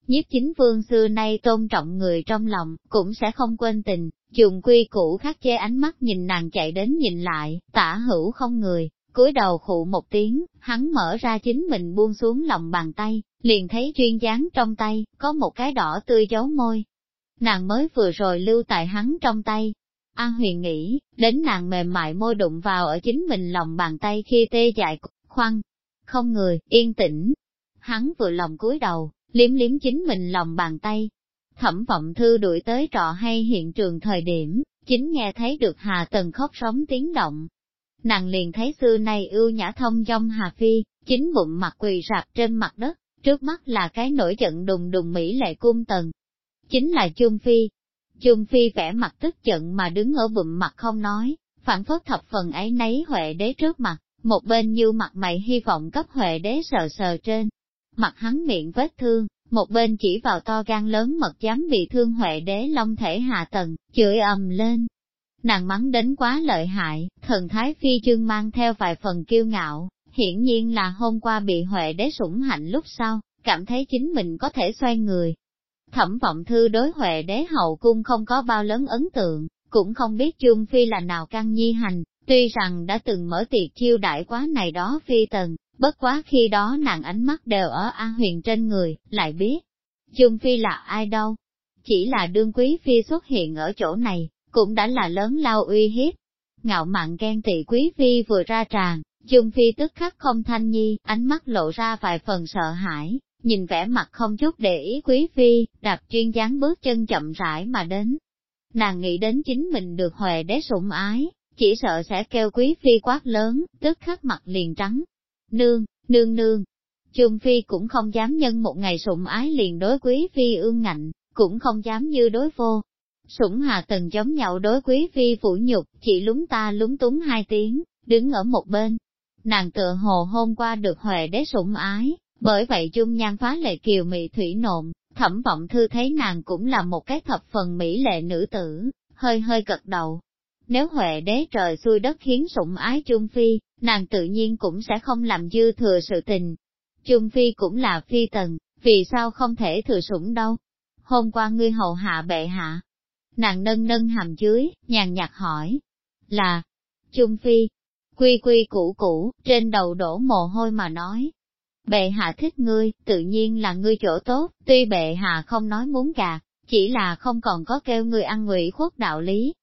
Nhiếp chính vương xưa nay tôn trọng người trong lòng, cũng sẽ không quên tình, dùng quy củ khắc chế ánh mắt nhìn nàng chạy đến nhìn lại, tả hữu không người, cúi đầu khụ một tiếng, hắn mở ra chính mình buông xuống lòng bàn tay, liền thấy chuyên dáng trong tay, có một cái đỏ tươi dấu môi. Nàng mới vừa rồi lưu tại hắn trong tay. An huyền nghĩ, đến nàng mềm mại môi đụng vào ở chính mình lòng bàn tay khi tê dại, khoăn. Không người, yên tĩnh. Hắn vừa lòng cúi đầu, liếm liếm chính mình lòng bàn tay. Thẩm vọng thư đuổi tới trọ hay hiện trường thời điểm, chính nghe thấy được Hà Tần khóc sống tiếng động. Nàng liền thấy xưa nay ưu nhã thông dong Hà Phi, chính bụng mặt quỳ rạp trên mặt đất, trước mắt là cái nổi giận đùng đùng Mỹ lệ cung tần. Chính là Chung Phi. Chung Phi vẻ mặt tức giận mà đứng ở bụng mặt không nói, phản phất thập phần ấy nấy Huệ đế trước mặt, một bên như mặt mày hy vọng cấp Huệ đế sờ sờ trên. Mặt hắn miệng vết thương, một bên chỉ vào to gan lớn mật dám bị thương Huệ đế long thể hạ tầng, chửi ầm lên. Nàng mắng đến quá lợi hại, thần thái phi chương mang theo vài phần kiêu ngạo, hiển nhiên là hôm qua bị Huệ đế sủng hạnh lúc sau, cảm thấy chính mình có thể xoay người. Thẩm vọng thư đối Huệ đế hậu cung không có bao lớn ấn tượng, cũng không biết trương Phi là nào căn nhi hành, tuy rằng đã từng mở tiệc chiêu đại quá này đó phi tần, bất quá khi đó nàng ánh mắt đều ở An Huyền trên người, lại biết. trương Phi là ai đâu? Chỉ là đương quý phi xuất hiện ở chỗ này, cũng đã là lớn lao uy hiếp. Ngạo mạn ghen tị quý phi vừa ra tràn, Dung Phi tức khắc không thanh nhi, ánh mắt lộ ra vài phần sợ hãi, nhìn vẻ mặt không chút để ý quý phi, đạp chuyên dáng bước chân chậm rãi mà đến. Nàng nghĩ đến chính mình được huệ đế sủng ái, chỉ sợ sẽ kêu quý phi quát lớn, tức khắc mặt liền trắng. Nương, nương nương. Dung phi cũng không dám nhân một ngày sủng ái liền đối quý phi ương ngạnh, cũng không dám như đối vô. Sủng hà tần giống nhậu đối quý phi phủ nhục, chỉ lúng ta lúng túng hai tiếng, đứng ở một bên, nàng tựa hồ hôm qua được Huệ đế sủng ái, bởi vậy dung nhan phá lệ kiều mị thủy nộm thẩm vọng thư thấy nàng cũng là một cái thập phần mỹ lệ nữ tử, hơi hơi cật đầu. Nếu Huệ đế trời xuôi đất khiến sủng ái Trung Phi, nàng tự nhiên cũng sẽ không làm dư thừa sự tình. Trung Phi cũng là phi tần, vì sao không thể thừa sủng đâu? Hôm qua ngươi hầu hạ bệ hạ. Nàng nâng nâng hàm dưới, nhàn nhạt hỏi. Là, Trung Phi, quy quy củ củ, trên đầu đổ mồ hôi mà nói. Bệ hạ thích ngươi, tự nhiên là ngươi chỗ tốt, tuy bệ hạ không nói muốn gạt, chỉ là không còn có kêu ngươi ăn ngụy khuất đạo lý.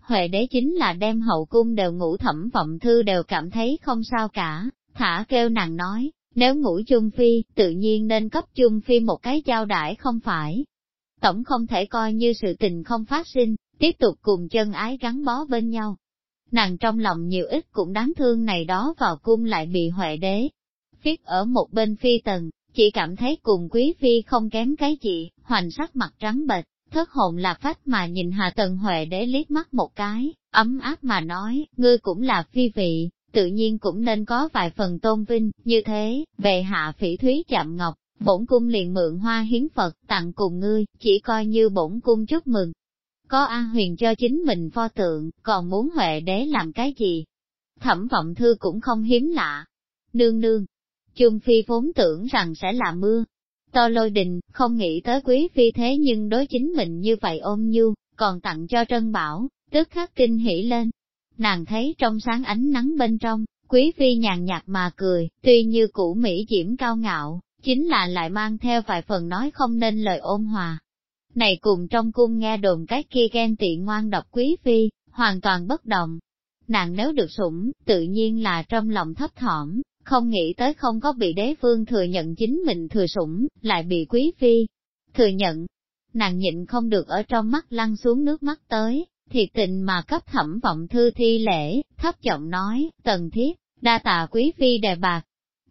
Huệ đế chính là đem hậu cung đều ngủ thẩm vọng thư đều cảm thấy không sao cả, thả kêu nàng nói, nếu ngủ chung phi, tự nhiên nên cấp chung phi một cái giao đãi không phải. Tổng không thể coi như sự tình không phát sinh, tiếp tục cùng chân ái gắn bó bên nhau nàng trong lòng nhiều ít cũng đáng thương này đó vào cung lại bị huệ đế. Viết ở một bên phi tần, chỉ cảm thấy cùng quý phi không kém cái gì, hoành sắc mặt trắng bệch, thất hồn lạc phách mà nhìn Hà Tần Huệ đế liếc mắt một cái, ấm áp mà nói, ngươi cũng là phi vị, tự nhiên cũng nên có vài phần tôn vinh, như thế, về hạ phỉ thúy chạm ngọc, bổn cung liền mượn hoa hiến Phật, tặng cùng ngươi, chỉ coi như bổn cung chúc mừng. Có A huyền cho chính mình pho tượng, còn muốn Huệ đế làm cái gì? Thẩm vọng thư cũng không hiếm lạ. Nương nương, Chung Phi vốn tưởng rằng sẽ là mưa. To lôi đình, không nghĩ tới quý phi thế nhưng đối chính mình như vậy ôm nhu, còn tặng cho Trân Bảo, tức khắc kinh hỉ lên. Nàng thấy trong sáng ánh nắng bên trong, quý phi nhàn nhạt mà cười, tuy như cũ Mỹ diễm cao ngạo, chính là lại mang theo vài phần nói không nên lời ôn hòa. Này cùng trong cung nghe đồn cái kia ghen tị ngoan độc quý phi, hoàn toàn bất động. Nàng nếu được sủng, tự nhiên là trong lòng thấp thỏm, không nghĩ tới không có bị đế vương thừa nhận chính mình thừa sủng, lại bị quý phi thừa nhận. Nàng nhịn không được ở trong mắt lăn xuống nước mắt tới, thiệt tình mà cấp thẩm vọng thư thi lễ, thấp giọng nói, tần thiết, đa tạ quý phi đề bạc.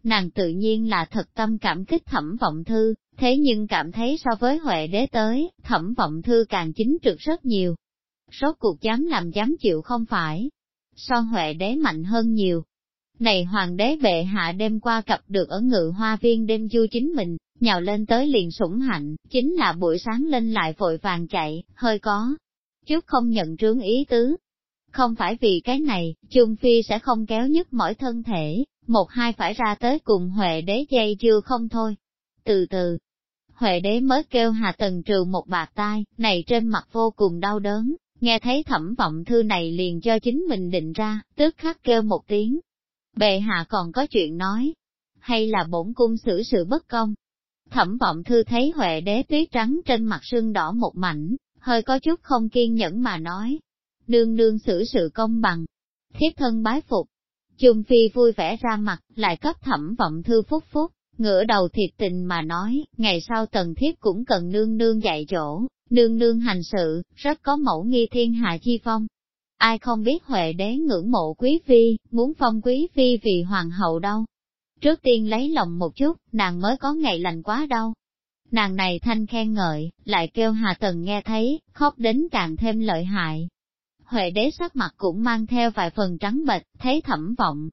Nàng tự nhiên là thật tâm cảm kích thẩm vọng thư, thế nhưng cảm thấy so với Huệ đế tới, thẩm vọng thư càng chính trực rất nhiều. Số cuộc dám làm dám chịu không phải. So Huệ đế mạnh hơn nhiều, này hoàng đế bệ hạ đêm qua gặp được ở ngự hoa viên đêm du chính mình, nhào lên tới liền sủng hạnh, chính là buổi sáng lên lại vội vàng chạy, hơi có. Chút không nhận trướng ý tứ. Không phải vì cái này, Trung Phi sẽ không kéo nhức mỏi thân thể, một hai phải ra tới cùng Huệ đế dây chưa không thôi. Từ từ, Huệ đế mới kêu Hà Tần trừ một bạc tai, này trên mặt vô cùng đau đớn, nghe thấy thẩm vọng thư này liền cho chính mình định ra, tức khắc kêu một tiếng, bệ hạ còn có chuyện nói, hay là bổn cung xử sự bất công. Thẩm vọng thư thấy Huệ đế tuyết trắng trên mặt sưng đỏ một mảnh, hơi có chút không kiên nhẫn mà nói. Nương nương xử sự công bằng, thiếp thân bái phục. Trung Phi vui vẻ ra mặt, lại cấp thẩm vọng thư phúc phúc, ngửa đầu thiệt tình mà nói, ngày sau tần thiếp cũng cần nương nương dạy chỗ, nương nương hành sự, rất có mẫu nghi thiên hạ chi phong. Ai không biết Huệ đế ngưỡng mộ quý phi, muốn phong quý phi vì hoàng hậu đâu. Trước tiên lấy lòng một chút, nàng mới có ngày lành quá đâu. Nàng này thanh khen ngợi, lại kêu Hà Tần nghe thấy, khóc đến càng thêm lợi hại. Huệ đế sắc mặt cũng mang theo vài phần trắng bệch, thấy thẩm vọng.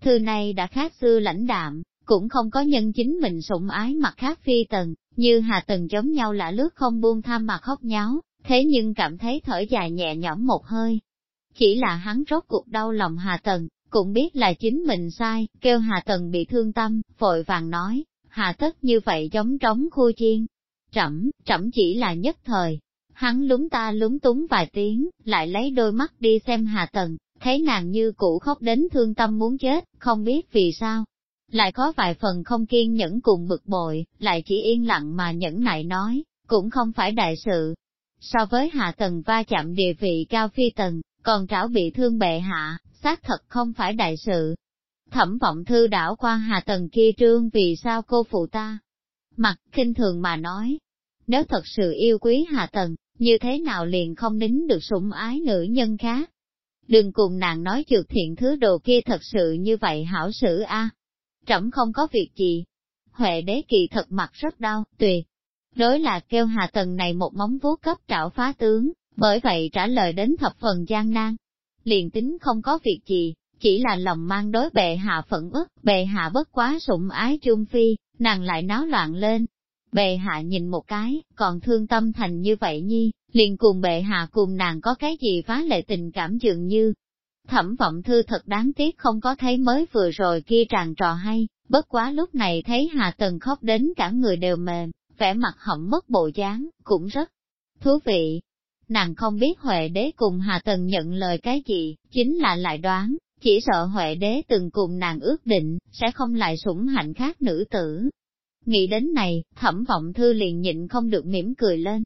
Thư này đã khác xưa lãnh đạm, cũng không có nhân chính mình sủng ái mặt khác phi tần, như Hà Tần giống nhau lạ lướt không buông tham mà khóc nháo, thế nhưng cảm thấy thở dài nhẹ nhõm một hơi, chỉ là hắn rốt cuộc đau lòng Hà Tần, cũng biết là chính mình sai, kêu Hà Tần bị thương tâm, vội vàng nói, Hà tất như vậy giống trống khu chiên. Trẫm, trẫm chỉ là nhất thời. Hắn lúng ta lúng túng vài tiếng, lại lấy đôi mắt đi xem Hà Tần, thấy nàng như cũ khóc đến thương tâm muốn chết, không biết vì sao. Lại có vài phần không kiên nhẫn cùng bực bội, lại chỉ yên lặng mà nhẫn nại nói, cũng không phải đại sự. So với Hạ Tần va chạm địa vị cao phi tần, còn trảo bị thương bệ hạ, xác thật không phải đại sự. Thẩm vọng thư đảo qua hà tần kia trương vì sao cô phụ ta. Mặt kinh thường mà nói, nếu thật sự yêu quý hạ tần, như thế nào liền không nín được sủng ái nữ nhân khác. Đừng cùng nàng nói trượt thiện thứ đồ kia thật sự như vậy hảo sử a. À. Trẫm không có việc gì. Huệ đế kỳ thật mặt rất đau, tuyệt. Đối là kêu hạ tần này một móng vuốt cấp trảo phá tướng, bởi vậy trả lời đến thập phần gian nan. Liền tính không có việc gì, chỉ là lòng mang đối bệ hạ phẫn ức, bệ hạ bất quá sủng ái trung phi, nàng lại náo loạn lên. Bệ hạ nhìn một cái, còn thương tâm thành như vậy nhi, liền cùng bệ hạ cùng nàng có cái gì phá lệ tình cảm dường như. Thẩm vọng thư thật đáng tiếc không có thấy mới vừa rồi kia tràn trò hay, bất quá lúc này thấy Hà Tần khóc đến cả người đều mềm, vẻ mặt hỏng mất bộ dáng, cũng rất thú vị nàng không biết Huệ đế cùng Hà Tần nhận lời cái gì, chính là lại đoán, chỉ sợ Huệ đế từng cùng nàng ước định, sẽ không lại sủng hạnh khác nữ tử. Nghĩ đến này, thẩm vọng thư liền nhịn không được mỉm cười lên.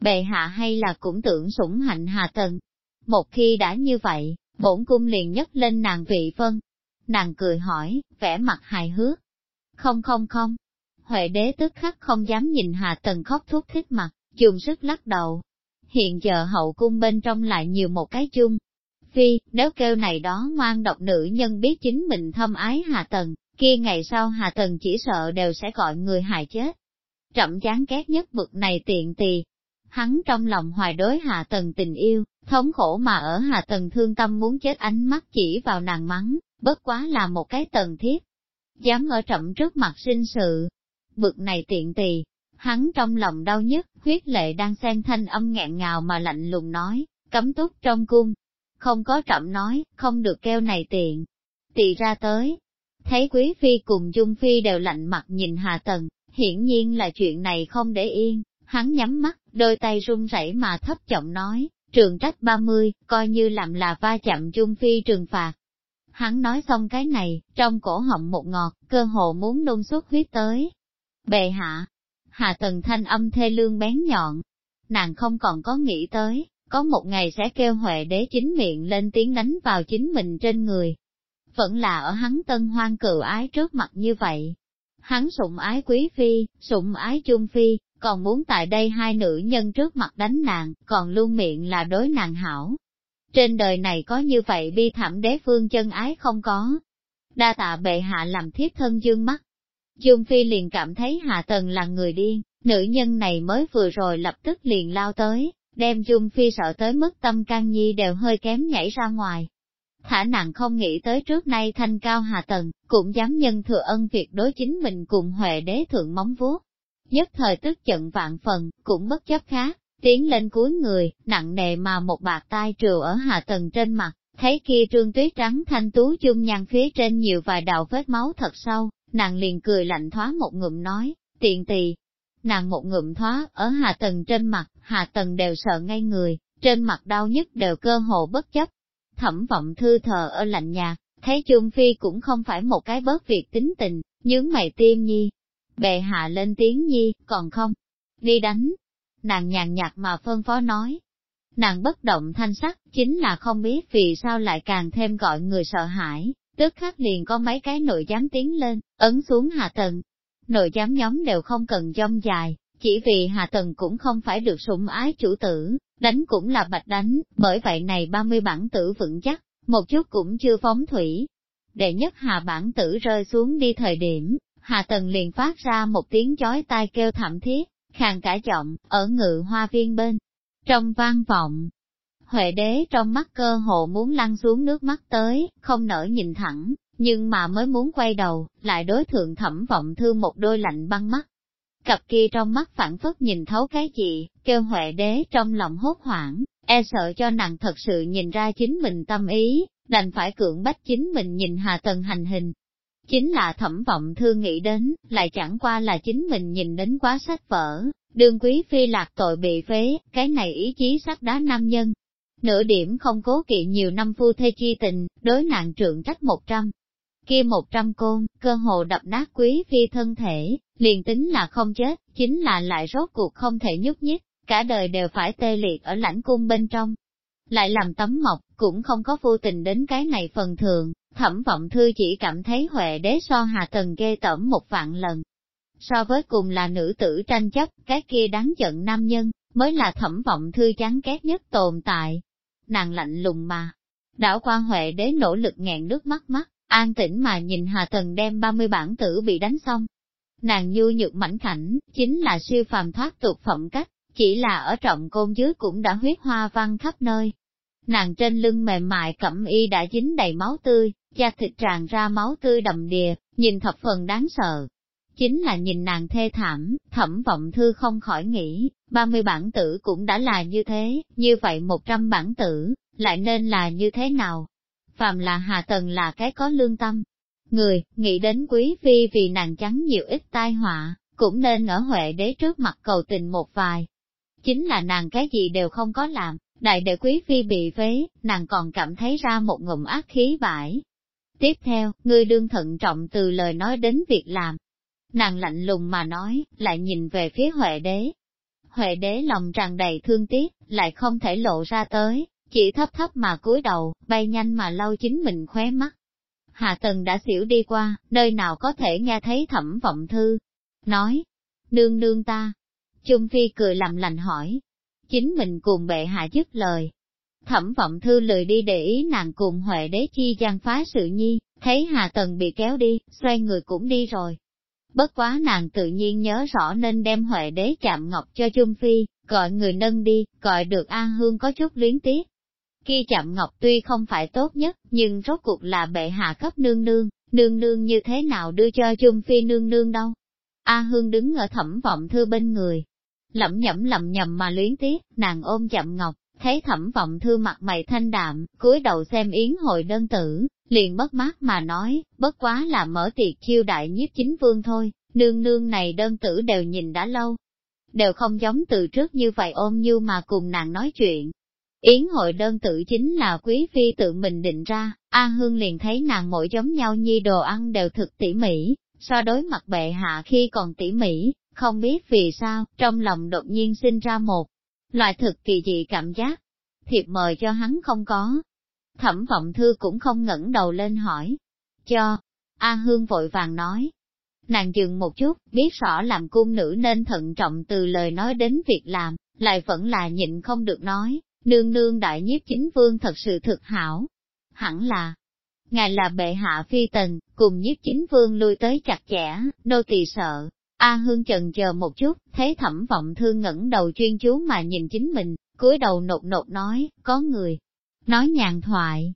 Bệ hạ hay là cũng tưởng sủng hạnh Hà Tần. Một khi đã như vậy, bổn cung liền nhấc lên nàng vị phân. Nàng cười hỏi, vẻ mặt hài hước. Không không không. Huệ đế tức khắc không dám nhìn Hà Tần khóc thuốc thích mặt, dùng sức lắc đầu, hiện giờ hậu cung bên trong lại nhiều một cái chung. Phi, nếu kêu này đó ngoan độc nữ nhân biết chính mình thâm ái hạ tần, kia ngày sau Hà Tần chỉ sợ đều sẽ gọi người hại chết. Trậm chán ghét nhất bực này tiện tì. Hắn trong lòng hoài đối Hà Tần tình yêu, thống khổ mà ở Hà Tần thương tâm muốn chết ánh mắt chỉ vào nàng mắng, bất quá là một cái tần thiết. Dám ở trậm trước mặt sinh sự. Bực này tiện tì, hắn trong lòng đau nhất, huyết lệ đang xen thanh âm nghẹn ngào mà lạnh lùng nói, cấm túc trong cung. Không có trậm nói, không được kêu này tiện. Tỳ ra tới. Thấy quý phi cùng dung phi đều lạnh mặt nhìn Hà Tần, hiển nhiên là chuyện này không để yên, hắn nhắm mắt, đôi tay run rẩy mà thấp giọng nói, trường trách 30, coi như làm là va chạm dung phi trừng phạt. Hắn nói xong cái này, trong cổ họng một ngọt, cơ hồ muốn nôn suốt huyết tới. Bệ hạ, Hà Tần thanh âm thê lương bén nhọn. Nàng không còn có nghĩ tới, có một ngày sẽ kêu Huệ đế chính miệng lên tiếng đánh vào chính mình trên người. Vẫn là ở hắn tân hoang cựu ái trước mặt như vậy. Hắn sụng ái quý phi, sụng ái chung phi, còn muốn tại đây hai nữ nhân trước mặt đánh nàng, còn luôn miệng là đối nàng hảo. Trên đời này có như vậy bi thảm đế phương chân ái không có. Đa tạ bệ hạ làm thiếp thân dương mắt, Dương Phi liền cảm thấy Hạ Tần là người điên, nữ nhân này mới vừa rồi lập tức liền lao tới, đem Dương Phi sợ tới mức tâm can nhi đều hơi kém nhảy ra ngoài. Thả nàng không nghĩ tới trước nay thanh cao Hạ Tần, cũng dám nhân thừa ân việc đối chính mình cùng Huệ đế thượng móng vuốt. Nhất thời tức giận vạn phần, cũng bất chấp khác, tiến lên cuối người, nặng nề mà một bạc tai trừ ở Hạ Tần trên mặt, thấy kia trương tuyết trắng thanh tú chung nhăn phía trên nhiều vài đạo vết máu thật sâu, nàng liền cười lạnh thoá một ngụm nói, tiện tỳ. Nàng một ngụm thoá, ở hạ tầng trên mặt, hạ tầng đều sợ ngay người, trên mặt đau nhất đều cơ hồ bất chấp. Thẩm vọng thư thờ ở lạnh nhạt, thấy Chung Phi cũng không phải một cái bớt việc tính tình, nhướng mày tiêm nhi. Bệ hạ lên tiếng nhi, còn không? Đi đánh. Nàng nhàn nhạt mà phân phó nói. Nàng bất động thanh sắc, chính là không biết vì sao lại càng thêm gọi người sợ hãi, tức khắc liền có mấy cái nội giám tiến lên, ấn xuống hạ tầng. Nội giám nhóm đều không cần dông dài, chỉ vì hạ tầng cũng không phải được sủng ái chủ tử, đánh cũng là bạch đánh, bởi vậy này 30 bản tử vững chắc, một chút cũng chưa phóng thủy. Đệ nhất hà bản tử rơi xuống đi thời điểm, hà tần liền phát ra một tiếng chói tai kêu thảm thiết, khàn cả giọng, ở ngự hoa viên bên. Trong vang vọng, Huệ đế trong mắt cơ hồ muốn lăn xuống nước mắt tới, không nỡ nhìn thẳng, nhưng mà mới muốn quay đầu, lại đối thượng thẩm vọng thư một đôi lạnh băng mắt. Cặp kia trong mắt phản phất nhìn thấu cái gì, kêu Huệ đế trong lòng hốt hoảng, e sợ cho nàng thật sự nhìn ra chính mình tâm ý, đành phải cưỡng bách chính mình nhìn Hà Tần hành hình. Chính là thẩm vọng thư nghĩ đến, lại chẳng qua là chính mình nhìn đến quá sách vở, đương quý phi lạc tội bị phế, cái này ý chí sắc đá nam nhân, nửa điểm không cố kỵ nhiều năm phu thê chi tình, đối nạn trượng trách một trăm. Kia một trăm côn, cơ hồ đập nát quý phi thân thể, liền tính là không chết, chính là lại rốt cuộc không thể nhúc nhích, cả đời đều phải tê liệt ở lãnh cung bên trong. Lại làm tấm mộc, cũng không có vô tình đến cái này phần thường, thẩm vọng thư chỉ cảm thấy huệ đế so hà tần ghê tởm một vạn lần. So với cùng là nữ tử tranh chấp, cái kia đáng giận nam nhân, mới là thẩm vọng thư chán ghét nhất tồn tại nàng lạnh lùng mà. Đảo qua Huệ đế nỗ lực ngẹn nước mắt mắt, an tĩnh mà nhìn Hà Tần đem 30 bản tử bị đánh xong. Nàng nhu nhược mảnh khảnh, chính là siêu phàm thoát tục phẩm cách, chỉ là ở trọng côn dưới cũng đã huyết hoa văn khắp nơi. Nàng trên lưng mềm mại cẩm y đã dính đầy máu tươi, da thịt tràn ra máu tươi đầm đìa, nhìn thập phần đáng sợ. Chính là nhìn nàng thê thảm, thẩm vọng thư không khỏi nghĩ, 30 bản tử cũng đã là như thế, như vậy 100 bản tử, lại nên là như thế nào? Phàm là Hà Tần là cái có lương tâm. Người, nghĩ đến quý phi vì nàng trắng nhiều ít tai họa, cũng nên ở Huệ đế trước mặt cầu tình một vài. Chính là nàng cái gì đều không có làm, đại đệ quý phi bị phế, nàng còn cảm thấy ra một ngụm ác khí bãi. Tiếp theo, ngươi đương thận trọng từ lời nói đến việc làm. Nàng lạnh lùng mà nói, lại nhìn về phía Huệ đế, Huệ đế lòng tràn đầy thương tiếc, lại không thể lộ ra tới, chỉ thấp thấp mà cúi đầu, bay nhanh mà lau chính mình khóe mắt. Hạ tần đã xỉu đi qua, nơi nào có thể nghe thấy thẩm vọng thư. Nói, nương nương ta. Trung Phi cười làm lành hỏi. Chính mình cùng bệ hạ dứt lời. Thẩm vọng thư lười đi để ý nàng cùng Huệ đế chi gian phá sự nhi, Thấy Hà Tần bị kéo đi, xoay người cũng đi rồi. Bất quá nàng tự nhiên nhớ rõ nên đem Huệ đế chạm ngọc cho Chung Phi, gọi người nâng đi, gọi được An Hương có chút luyến tiếc. Kia chạm ngọc tuy không phải tốt nhất, nhưng rốt cuộc là bệ hạ cấp nương nương, nương nương như thế nào đưa cho Chung Phi nương nương đâu. A Hương đứng ở thẩm vọng thư bên người, lẩm nhẩm lẩm nhầm mà luyến tiếc, nàng ôm chậm ngọc, thấy thẩm vọng thư mặt mày thanh đạm, cúi đầu xem yến hội đơn tử, liền bất mát mà nói, bất quá là mở tiệc chiêu đại nhiếp chính vương thôi, nương nương này đơn tử đều nhìn đã lâu, đều không giống từ trước như vậy ôm như mà cùng nàng nói chuyện. Yến hội đơn tự chính là quý phi tự mình định ra, A Hương liền thấy nàng mỗi giống nhau nhi đồ ăn đều thực tỉ mỉ, so đối mặt bệ hạ khi còn tỉ mỉ, không biết vì sao, trong lòng đột nhiên sinh ra một loại thực kỳ dị cảm giác. Thiệp mời cho hắn không có. Thẩm vọng thư cũng không ngẩng đầu lên hỏi. Cho. A Hương vội vàng nói. Nàng dừng một chút, biết rõ làm cung nữ nên thận trọng từ lời nói đến việc làm, lại vẫn là nhịn không được nói, nương nương đại nhiếp chính vương thật sự thực hảo. Hẳn là, ngài là bệ hạ phi tần, cùng nhiếp chính vương lui tới chặt chẽ, nô tỳ sợ, A Hương chần chờ một chút, thấy thẩm vọng thương ngẩng đầu chuyên chú mà nhìn chính mình, cúi đầu nột nột nói, có người. Nói nhàn thoại.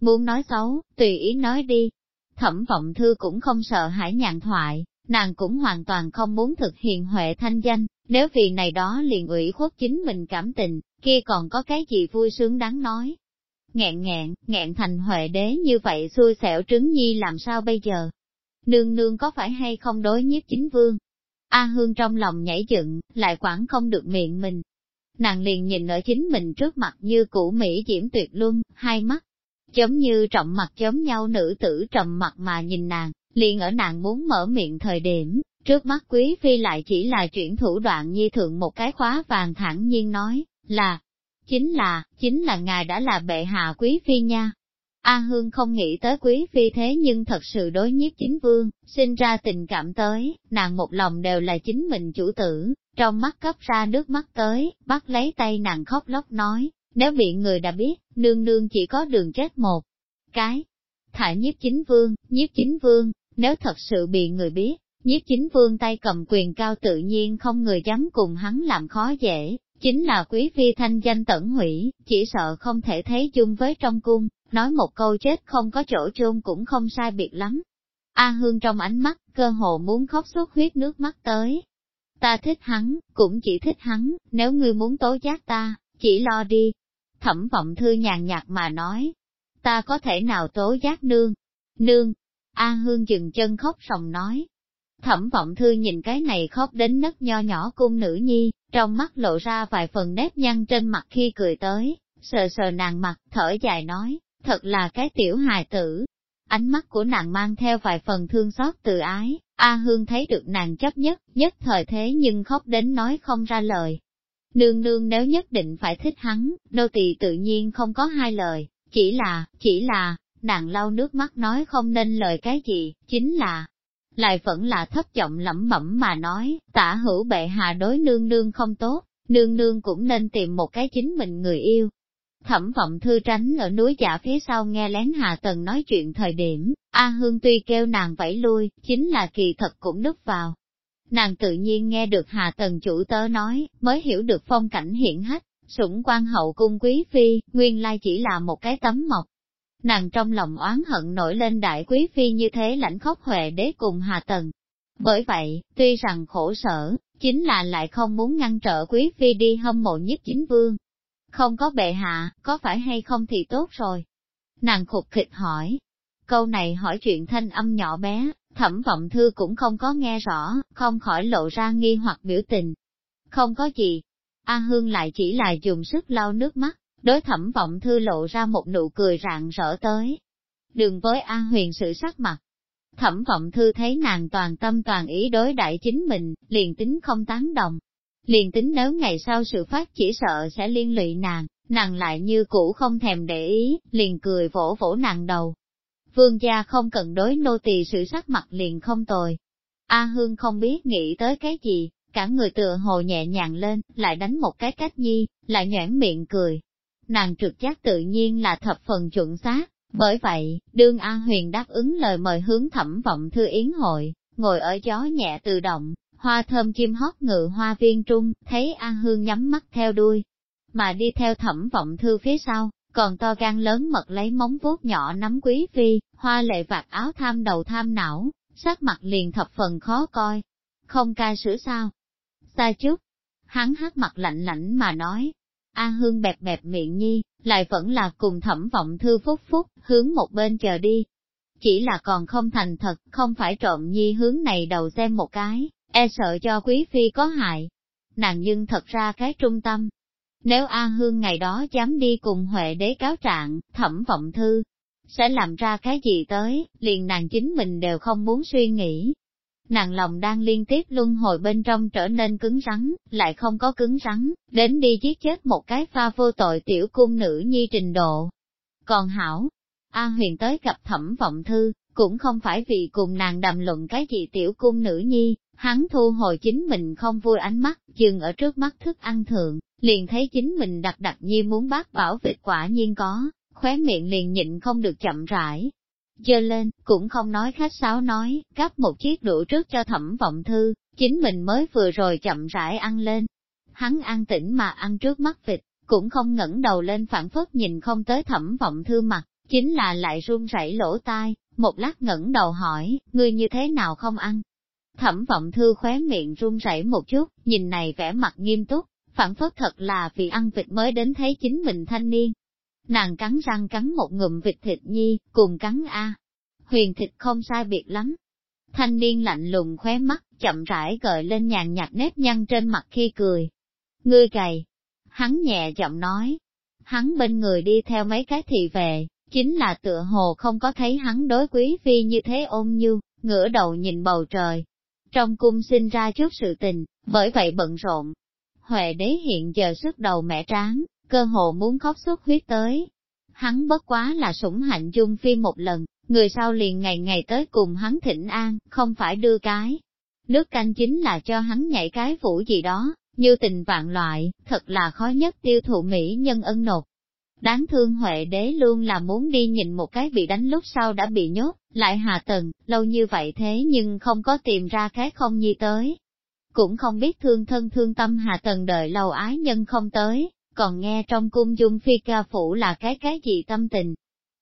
Muốn nói xấu, tùy ý nói đi. Thẩm vọng thư cũng không sợ hãi nhàn thoại, nàng cũng hoàn toàn không muốn thực hiện huệ thanh danh, nếu vì này đó liền ủy khuất chính mình cảm tình, kia còn có cái gì vui sướng đáng nói. Ngẹn ngẹn, nghẹn thành huệ đế như vậy xui xẻo trứng nhi làm sao bây giờ, Nương nương có phải hay không đối nhiếp chính vương? A Hương trong lòng nhảy dựng, lại quản không được miệng mình. Nàng liền nhìn ở chính mình trước mặt như cũ Mỹ diễm tuyệt luân, hai mắt, giống như trọng mặt giống nhau nữ tử trầm mặt mà nhìn nàng, liền ở nàng muốn mở miệng thời điểm, trước mắt quý phi lại chỉ là chuyển thủ đoạn nhi thượng một cái khóa vàng thẳng nhiên nói, là, chính là, chính là ngài đã là bệ hạ quý phi nha. A Hương không nghĩ tới quý phi thế nhưng thật sự đối nhiếp chính vương, sinh ra tình cảm tới, nàng một lòng đều là chính mình chủ tử, trong mắt cấp ra nước mắt tới, bắt lấy tay nàng khóc lóc nói, nếu bị người đã biết, nương nương chỉ có đường chết một cái. Thả nhiếp chính vương, nhiếp chính vương, nếu thật sự bị người biết, nhiếp chính vương tay cầm quyền cao tự nhiên không người dám cùng hắn làm khó dễ, chính là quý phi thanh danh tẩn hủy, chỉ sợ không thể thấy chung với trong cung, nói một câu chết không có chỗ chôn cũng không sai biệt lắm. A Hương trong ánh mắt, cơ hồ muốn khóc suốt huyết nước mắt tới. Ta thích hắn, cũng chỉ thích hắn, nếu ngươi muốn tố giác ta, chỉ lo đi. Thẩm vọng thư nhàn nhạt mà nói, ta có thể nào tố giác nương? Nương! A Hương dừng chân khóc sòng nói. Thẩm vọng thư nhìn cái này khóc đến nấc nho nhỏ cung nữ nhi, trong mắt lộ ra vài phần nếp nhăn trên mặt khi cười tới, sờ sờ nàng mặt, thở dài nói, thật là cái tiểu hài tử. Ánh mắt của nàng mang theo vài phần thương xót từ ái, A Hương thấy được nàng chấp nhất, nhất thời thế nhưng khóc đến nói không ra lời. Nương nương nếu nhất định phải thích hắn, nô tỳ tự nhiên không có hai lời, chỉ là, chỉ là, nàng lau nước mắt nói không nên lời cái gì, chính là, lại vẫn là thấp giọng lẩm bẩm mà nói, tả hữu bệ hạ đối nương nương không tốt, nương nương cũng nên tìm một cái chính mình người yêu, Thẩm vọng thư tránh ở núi giả phía sau nghe lén Hà Tần nói chuyện thời điểm, A Hương tuy kêu nàng vẫy lui, chính là kỳ thật cũng núp vào. Nàng tự nhiên nghe được Hà Tần chủ tớ nói, mới hiểu được phong cảnh hiện hách, sủng quan hậu cung quý phi, nguyên lai chỉ là một cái tấm mộc. Nàng trong lòng oán hận nổi lên đại quý phi như thế lãnh khóc huệ đế cùng Hà Tần. Bởi vậy, tuy rằng khổ sở, chính là lại không muốn ngăn trở quý phi đi hâm mộ nhất chính vương, không có bệ hạ, có phải hay không thì tốt rồi. Nàng khục khịch hỏi. Câu này hỏi chuyện thanh âm nhỏ bé, thẩm vọng thư cũng không có nghe rõ, không khỏi lộ ra nghi hoặc biểu tình. Không có gì. A Hương lại chỉ là dùng sức lau nước mắt, đối thẩm vọng thư lộ ra một nụ cười rạng rỡ tới. Đường với A Huyền sự sắc mặt. Thẩm vọng thư thấy nàng toàn tâm toàn ý đối đại chính mình, liền tính không tán đồng, liền tính nếu ngày sau sự phát chỉ sợ sẽ liên lụy nàng, nàng lại như cũ không thèm để ý, liền cười vỗ vỗ nàng đầu. Vương gia không cần đối nô tỳ sự sắc mặt liền không tồi. A Hương không biết nghĩ tới cái gì, cả người tựa hồ nhẹ nhàng lên, lại đánh một cái cách nhi, lại nhoảng miệng cười. Nàng trực giác tự nhiên là thập phần chuẩn xác, Bởi vậy, đương A Huyền đáp ứng lời mời hướng thẩm vọng thư yến hội, ngồi ở gió nhẹ tự động, hoa thơm chim hót ngự hoa viên trung, thấy A Hương nhắm mắt theo đuôi, mà đi theo thẩm vọng thư phía sau, còn to gan lớn mật lấy móng vuốt nhỏ nắm quý phi, hoa lệ vạt áo tham đầu tham não, sắc mặt liền thập phần khó coi. Không ca sửa sao? Xa chút. Hắn hát mặt lạnh lạnh mà nói. A Hương bẹp bẹp miệng nhi, lại vẫn là cùng thẩm vọng thư phúc phúc, hướng một bên chờ đi. Chỉ là còn không thành thật, không phải trộm nhi hướng này đầu xem một cái, e sợ cho quý phi có hại. Nàng nhưng thật ra cái trung tâm. Nếu A Hương ngày đó dám đi cùng Huệ đế cáo trạng, thẩm vọng thư, sẽ làm ra cái gì tới, liền nàng chính mình đều không muốn suy nghĩ. Nàng lòng đang liên tiếp luân hồi bên trong trở nên cứng rắn, lại không có cứng rắn, đến đi giết chết một cái pha vô tội tiểu cung nữ nhi trình độ. Còn hảo, A huyền tới gặp thẩm vọng thư, cũng không phải vì cùng nàng đàm luận cái gì tiểu cung nữ nhi, hắn thu hồi chính mình không vui ánh mắt, dừng ở trước mắt thức ăn thượng, liền thấy chính mình đặc đặc nhi muốn bác bảo vịt quả nhiên có, khóe miệng liền nhịn không được chậm rãi. Dơ lên, cũng không nói khách sáo nói, cắp một chiếc đũa trước cho thẩm vọng thư, chính mình mới vừa rồi chậm rãi ăn lên. Hắn ăn tĩnh mà ăn trước mắt vịt, cũng không ngẩng đầu lên phản phất nhìn không tới thẩm vọng thư mặt, chính là lại run rẩy lỗ tai, một lát ngẩng đầu hỏi, ngươi như thế nào không ăn? Thẩm vọng thư khóe miệng run rẩy một chút, nhìn này vẻ mặt nghiêm túc, phản phất thật là vì ăn vịt mới đến thấy chính mình thanh niên, Nàng cắn răng cắn một ngụm vịt thịt nhi, cùng cắn A. Huyền thịt không sai biệt lắm. Thanh niên lạnh lùng khóe mắt, chậm rãi gợi lên nhàn nhạt nếp nhăn trên mặt khi cười. Ngươi gầy. Hắn nhẹ giọng nói. Hắn bên người đi theo mấy cái thị về, chính là tựa hồ không có thấy hắn đối quý phi như thế ôn như, ngửa đầu nhìn bầu trời. Trong cung sinh ra chút sự tình, bởi vậy bận rộn. Huệ đế hiện giờ sức đầu mẹ tráng, cơ hồ muốn khóc xuất huyết tới. Hắn bất quá là sủng hạnh dung phi một lần, người sau liền ngày ngày tới cùng hắn thỉnh an, không phải đưa cái. Nước canh chính là cho hắn nhảy cái vũ gì đó, như tình vạn loại, thật là khó nhất tiêu thụ mỹ nhân ân nột. Đáng thương Huệ đế luôn là muốn đi nhìn một cái bị đánh lúc sau đã bị nhốt, lại hạ tần, lâu như vậy thế nhưng không có tìm ra cái không nhi tới. Cũng không biết thương thân thương tâm hạ tần đợi lâu ái nhân không tới, còn nghe trong cung dung phi ca phủ là cái cái gì tâm tình.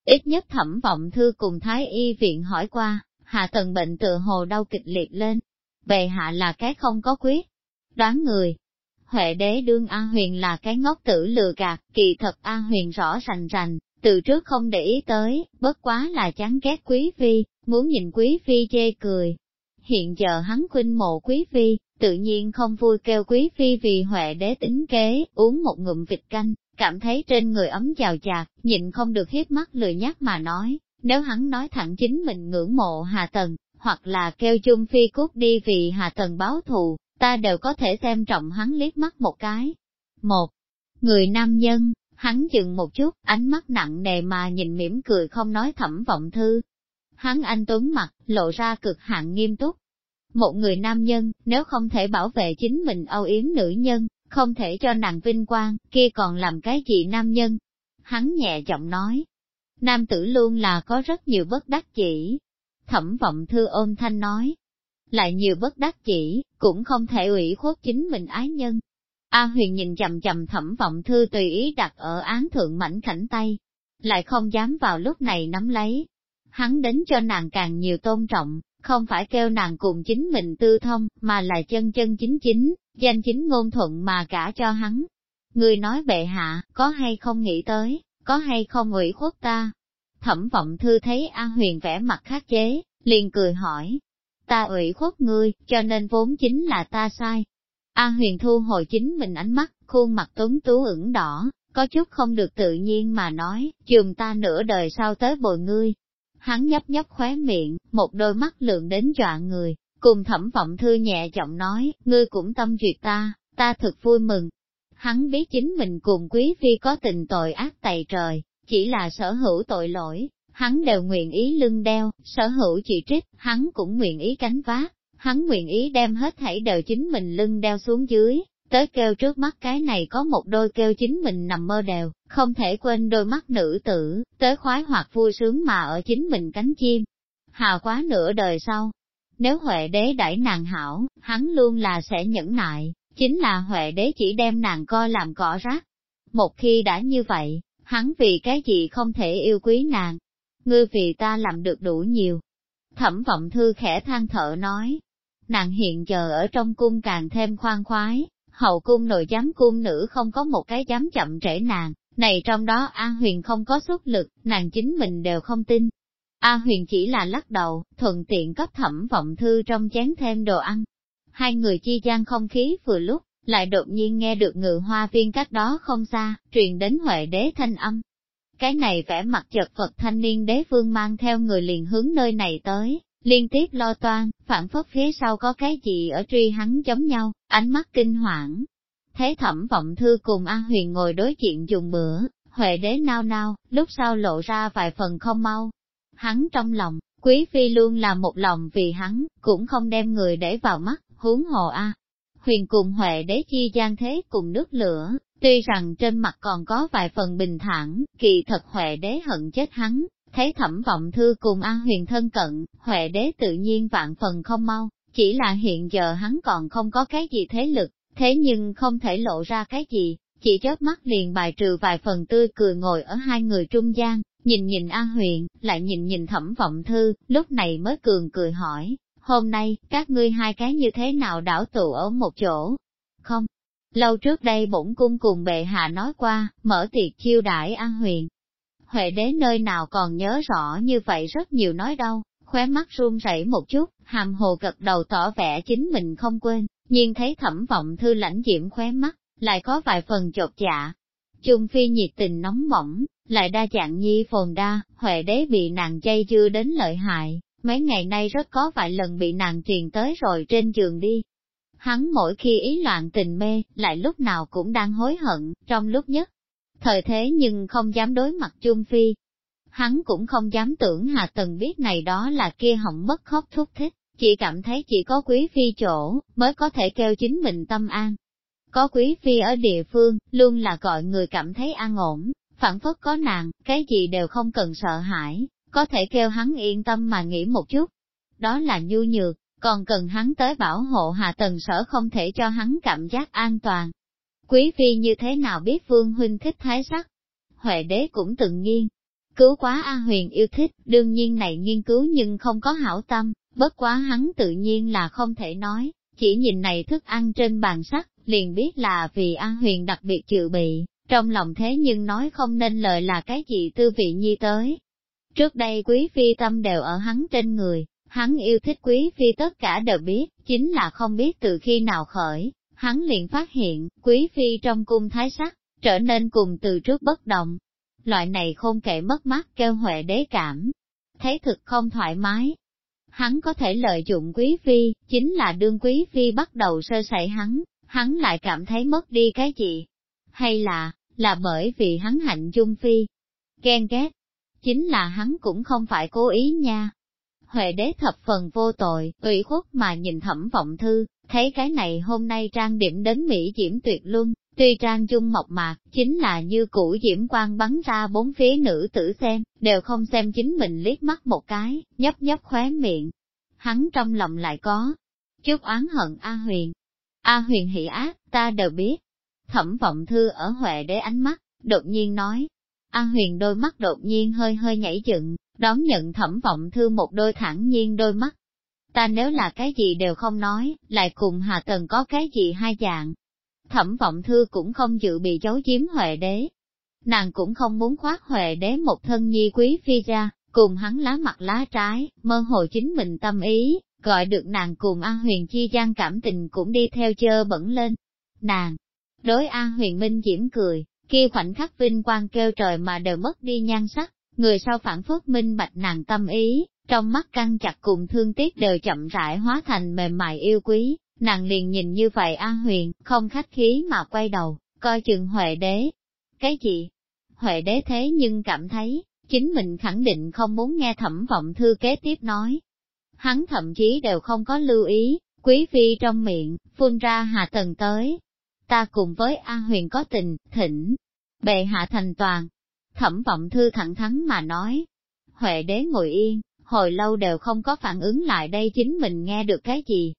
Ít nhất thẩm vọng thư cùng thái y viện hỏi qua, hạ tần bệnh tựa hồ đau kịch liệt lên. Bề hạ là cái không có quyết. Đoán người. Huệ đế đương A huyền là cái ngốc tử lừa gạt, kỳ thật A huyền rõ rành rành, từ trước không để ý tới, bất quá là chán ghét quý phi, muốn nhìn quý phi chê cười. Hiện giờ hắn khuynh mộ quý phi, tự nhiên không vui kêu quý phi vì huệ đế tính kế, uống một ngụm vịt canh, cảm thấy trên người ấm chào chạc, nhịn không được hiếp mắt lười nhắc mà nói, nếu hắn nói thẳng chính mình ngưỡng mộ Hà Tần, hoặc là kêu chung phi cút đi vì Hà Tần báo thù, ta đều có thể xem trọng hắn liếc mắt một cái. Một, người nam nhân, hắn dừng một chút, ánh mắt nặng nề mà nhìn mỉm cười không nói thẩm vọng thư. Hắn anh tuấn mặt, lộ ra cực hạn nghiêm túc, một người nam nhân, nếu không thể bảo vệ chính mình âu yếm nữ nhân, không thể cho nàng vinh quang, kia còn làm cái gì nam nhân? Hắn nhẹ giọng nói. Nam tử luôn là có rất nhiều bất đắc chỉ. Thẩm vọng thư ôm thanh nói. Lại nhiều bất đắc chỉ, cũng không thể ủy khuất chính mình ái nhân. A huyền nhìn chầm chầm thẩm vọng thư tùy ý đặt ở án thượng mảnh khảnh tay, lại không dám vào lúc này nắm lấy. Hắn đến cho nàng càng nhiều tôn trọng, không phải kêu nàng cùng chính mình tư thông, mà là chân chân chính chính, danh chính ngôn thuận mà cả cho hắn. Người nói bệ hạ, có hay không nghĩ tới, có hay không ủy khuất ta? Thẩm vọng thư thấy A huyền vẽ mặt khắc chế, liền cười hỏi. Ta ủy khuất ngươi, cho nên vốn chính là ta sai. A huyền thu hồi chính mình ánh mắt, khuôn mặt tuấn tú ửng đỏ, có chút không được tự nhiên mà nói, chùm ta nửa đời sau tới bồi ngươi, hắn nhấp nhấp khóe miệng, một đôi mắt lượng đến dọa người, cùng thẩm vọng thư nhẹ giọng nói, ngươi cũng tâm duyệt ta, ta thật vui mừng. Hắn biết chính mình cùng quý phi có tình tội ác tày trời, chỉ là sở hữu tội lỗi, hắn đều nguyện ý lưng đeo, sở hữu chỉ trích, hắn cũng nguyện ý cánh vác, hắn nguyện ý đem hết thảy đều chính mình lưng đeo xuống dưới, tới kêu trước mắt cái này có một đôi kêu chính mình nằm mơ đều, không thể quên đôi mắt nữ tử, tới khoái hoặc vui sướng mà ở chính mình cánh chim. Hào quá nửa đời sau. Nếu Huệ đế đẩy nàng hảo, hắn luôn là sẽ nhẫn nại, chính là Huệ đế chỉ đem nàng coi làm cỏ rác. Một khi đã như vậy, hắn vì cái gì không thể yêu quý nàng. Ngươi vì ta làm được đủ nhiều. Thẩm vọng thư khẽ than thở nói. Nàng hiện giờ ở trong cung càng thêm khoan khoái, hậu cung nội giám cung nữ không có một cái dám chậm trễ nàng, này trong đó A Huyền không có xuất lực, nàng chính mình đều không tin. A Huyền chỉ là lắc đầu, thuận tiện cấp thẩm vọng thư trong chén thêm đồ ăn. Hai người chi gian không khí vừa lúc, lại đột nhiên nghe được ngự hoa viên cách đó không xa, truyền đến Huệ đế thanh âm. Cái này vẻ mặt chật Phật thanh niên đế vương mang theo người liền hướng nơi này tới, liên tiếp lo toan, phản phất phía sau có cái gì ở truy hắn giống nhau, ánh mắt kinh hoảng. Thế thẩm vọng thư cùng An Huyền ngồi đối diện dùng bữa, Huệ đế nao nao, lúc sau lộ ra vài phần không mau. Hắn trong lòng, quý phi luôn là một lòng vì hắn, cũng không đem người để vào mắt, huống hồ a. Huyền cùng Huệ đế chi gian thế cùng nước lửa, tuy rằng trên mặt còn có vài phần bình thản, kỳ thật Huệ đế hận chết hắn, Thấy thẩm vọng thư cùng An Huyền thân cận, Huệ đế tự nhiên vạn phần không mau, chỉ là hiện giờ hắn còn không có cái gì thế lực, thế nhưng không thể lộ ra cái gì, chỉ chớp mắt liền bài trừ vài phần tươi cười ngồi ở hai người trung gian, nhìn nhìn An Huyền, lại nhìn nhìn thẩm vọng thư, lúc này mới cường cười hỏi, hôm nay, các ngươi hai cái như thế nào đảo tụ ở một chỗ? Không, lâu trước đây bổn cung cùng bệ hạ nói qua, mở tiệc chiêu đãi An Huyền, Huệ đế nơi nào còn nhớ rõ như vậy rất nhiều nói đâu, khóe mắt run rẩy một chút, hàm hồ gật đầu tỏ vẻ chính mình không quên, nhưng thấy thẩm vọng thư lãnh diễm khóe mắt, lại có vài phần chột dạ. Trung phi nhiệt tình nóng bỏng, lại đa dạng nhi phồn đa, Huệ đế bị nàng chay dưa đến lợi hại, mấy ngày nay rất có vài lần bị nàng truyền tới rồi trên giường đi. Hắn mỗi khi ý loạn tình mê, lại lúc nào cũng đang hối hận, trong lúc nhất thời thế nhưng không dám đối mặt Chung Phi. Hắn cũng không dám tưởng Hà Tần biết này đó là kia hỏng mất khóc thúc thích, chỉ cảm thấy chỉ có quý phi chỗ, mới có thể kêu chính mình tâm an. Có quý phi ở địa phương, luôn là gọi người cảm thấy an ổn, phản phất có nàng, cái gì đều không cần sợ hãi, có thể kêu hắn yên tâm mà nghĩ một chút. Đó là nhu nhược, còn cần hắn tới bảo hộ Hà Tần sở không thể cho hắn cảm giác an toàn. Quý phi như thế nào biết vương huynh thích thái sắc? Huệ đế cũng từng nghiên. Cứu quá A huyền yêu thích, đương nhiên này nghiên cứu nhưng không có hảo tâm, bất quá hắn tự nhiên là không thể nói, chỉ nhìn này thức ăn trên bàn sắt, liền biết là vì A huyền đặc biệt chịu bị, trong lòng thế nhưng nói không nên lời là cái gì tư vị nhi tới. Trước đây quý phi tâm đều ở hắn trên người, hắn yêu thích quý phi tất cả đều biết, chính là không biết từ khi nào khởi, hắn liền phát hiện, quý phi trong cung thái sắc, trở nên cùng từ trước bất động. Loại này không kể mất mát kêu huệ đế cảm, thấy thực không thoải mái. Hắn có thể lợi dụng quý phi, chính là đương quý phi bắt đầu sơ sẩy hắn, hắn lại cảm thấy mất đi cái gì. Hay là, là bởi vì hắn hạnh dung phi, ghen ghét, chính là hắn cũng không phải cố ý nha. Huệ đế thập phần vô tội, ủy khuất mà nhìn thẩm vọng thư, thấy cái này hôm nay trang điểm đến Mỹ diễm tuyệt luân, tuy trang dung mộc mạc, chính là như cũ diễm quang bắn ra bốn phía nữ tử xem, đều không xem chính mình liếc mắt một cái, nhấp nhấp khóe miệng. Hắn trong lòng lại có chút oán hận A Huyền. A Huyền hỉ ác, ta đều biết. Thẩm vọng thư ở Huệ đế ánh mắt, đột nhiên nói. A Huyền đôi mắt đột nhiên hơi hơi nhảy dựng, đón nhận thẩm vọng thư một đôi thẳng nhiên đôi mắt, ta nếu là cái gì đều không nói, lại cùng Hà Tần có cái gì hai dạng. Thẩm vọng thư cũng không dự bị giấu chiếm Huệ đế. Nàng cũng không muốn khoác Huệ đế một thân nhi quý phi ra, cùng hắn lá mặt lá trái, mơ hồ chính mình tâm ý, gọi được nàng cùng An Huyền chi gian cảm tình cũng đi theo chơ bẩn lên. Nàng, đối An Huyền Minh diễm cười, kia khoảnh khắc vinh quang kêu trời mà đều mất đi nhan sắc, người sau phản phất minh bạch nàng tâm ý, trong mắt căng chặt cùng thương tiếc đều chậm rãi hóa thành mềm mại yêu quý, nàng liền nhìn như vậy An Huyền, không khách khí mà quay đầu, coi chừng Huệ đế. Cái gì? Huệ đế thế nhưng cảm thấy, chính mình khẳng định không muốn nghe thẩm vọng thư kế tiếp nói. Hắn thậm chí đều không có lưu ý, quý phi trong miệng, phun ra hạ tần tới. ta cùng với A Huyền có tình, thỉnh, bệ hạ thành toàn. Thẩm vọng thư thẳng thắn mà nói, Huệ đế ngồi yên, hồi lâu đều không có phản ứng lại đây chính mình nghe được cái gì.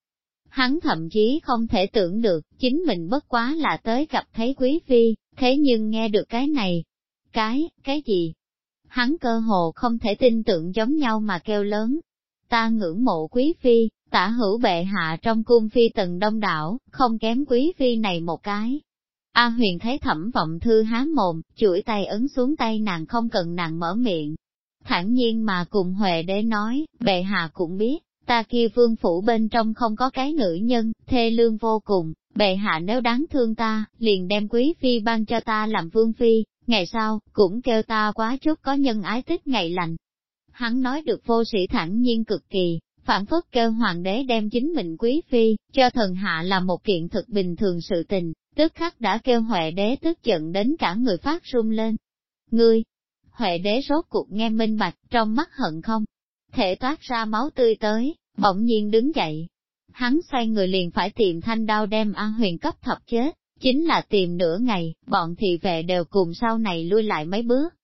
Hắn thậm chí không thể tưởng được, chính mình bất quá là tới gặp thấy quý phi, thế nhưng nghe được cái này. Cái, cái gì? Hắn cơ hồ không thể tin tưởng giống nhau mà kêu lớn. Ta ngưỡng mộ quý phi, tả hữu bệ hạ trong cung phi tầng đông đảo, không kém quý phi này một cái. A huyền thấy thẩm vọng thư há mồm, chuỗi tay ấn xuống tay nàng không cần nàng mở miệng, thản nhiên mà cùng Huệ đế nói, bệ hạ cũng biết, ta kia vương phủ bên trong không có cái nữ nhân, thê lương vô cùng, bệ hạ nếu đáng thương ta, liền đem quý phi ban cho ta làm vương phi, ngày sau, cũng kêu ta quá chút có nhân ái tích ngày lành. Hắn nói được vô sĩ thản nhiên cực kỳ, phản phất kêu hoàng đế đem chính mình quý phi, cho thần hạ là một kiện thực bình thường sự tình, tức khắc đã kêu Huệ đế tức giận đến cả người phát run lên. Ngươi, Huệ đế rốt cuộc nghe minh bạch, trong mắt hận không, thể toát ra máu tươi tới, bỗng nhiên đứng dậy. Hắn xoay người liền phải tìm thanh đao đem a Huyền cấp thập chết, chính là tìm nửa ngày, bọn thị vệ đều cùng sau này lui lại mấy bước.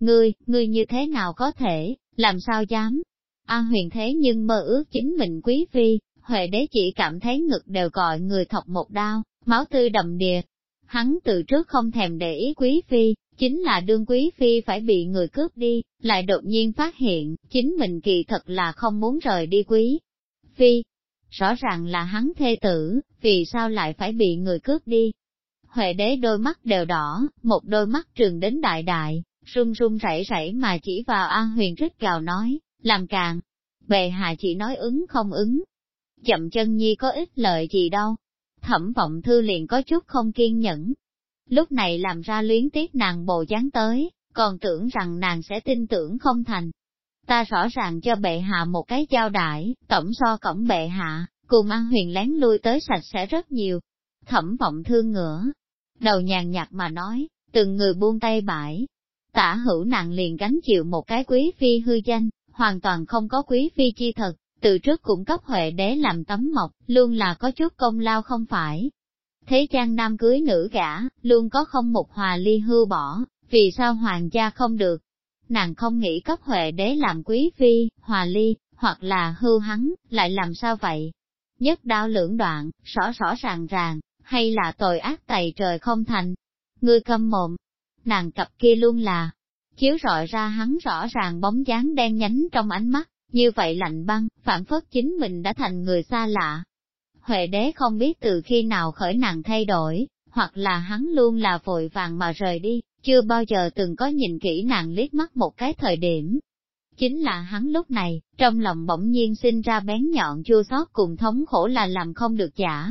Ngươi, ngươi như thế nào có thể, làm sao dám? a Huyền thế nhưng mơ ước chính mình quý phi, Huệ đế chỉ cảm thấy ngực đều gọi người thọc một đao, máu tươi đầm đìa. Hắn từ trước không thèm để ý quý phi, chính là đương quý phi phải bị người cướp đi, lại đột nhiên phát hiện, chính mình kỳ thật là không muốn rời đi quý phi. Rõ ràng là hắn thê tử, vì sao lại phải bị người cướp đi? Huệ đế đôi mắt đều đỏ, một đôi mắt trường đến đại đại, run run rẩy rẩy mà chỉ vào An Huyền rít gào nói, làm càng. Bệ hạ chỉ nói ứng không ứng. Chậm chân nhi có ích lợi gì đâu. Thẩm vọng thư liền có chút không kiên nhẫn, lúc này làm ra luyến tiếc nàng bồ dáng tới, còn tưởng rằng nàng sẽ tin tưởng không thành. Ta rõ ràng cho bệ hạ một cái giao đãi, tổng so cổng bệ hạ, cùng ăn huyền lén lui tới sạch sẽ rất nhiều. Thẩm vọng thương ngửa, đầu nhàn nhạt mà nói, từng người buông tay bãi. Tả hữu nàng liền gánh chịu một cái quý phi hư danh, hoàn toàn không có quý phi chi thật, từ trước cũng cấp huệ đế làm tấm mộc, luôn là có chút công lao không phải, Thế trang nam cưới nữ gả, luôn có không một hòa ly hưu bỏ, vì sao hoàng gia không được? Nàng không nghĩ cấp huệ đế làm quý phi, hòa ly, hoặc là hưu hắn, lại làm sao vậy? Nhất đao lưỡng đoạn, rõ rõ ràng ràng, hay là tội ác tày trời không thành? Ngươi câm mồm, nàng cặp kia luôn là, chiếu rọi ra hắn rõ ràng bóng dáng đen nhánh trong ánh mắt, như vậy lạnh băng, phản phất chính mình đã thành người xa lạ, Huệ đế không biết từ khi nào khởi nàng thay đổi, hoặc là hắn luôn là vội vàng mà rời đi, chưa bao giờ từng có nhìn kỹ nàng liếc mắt một cái thời điểm. Chính là hắn lúc này, trong lòng bỗng nhiên sinh ra bén nhọn chua xót cùng thống khổ là làm không được giả.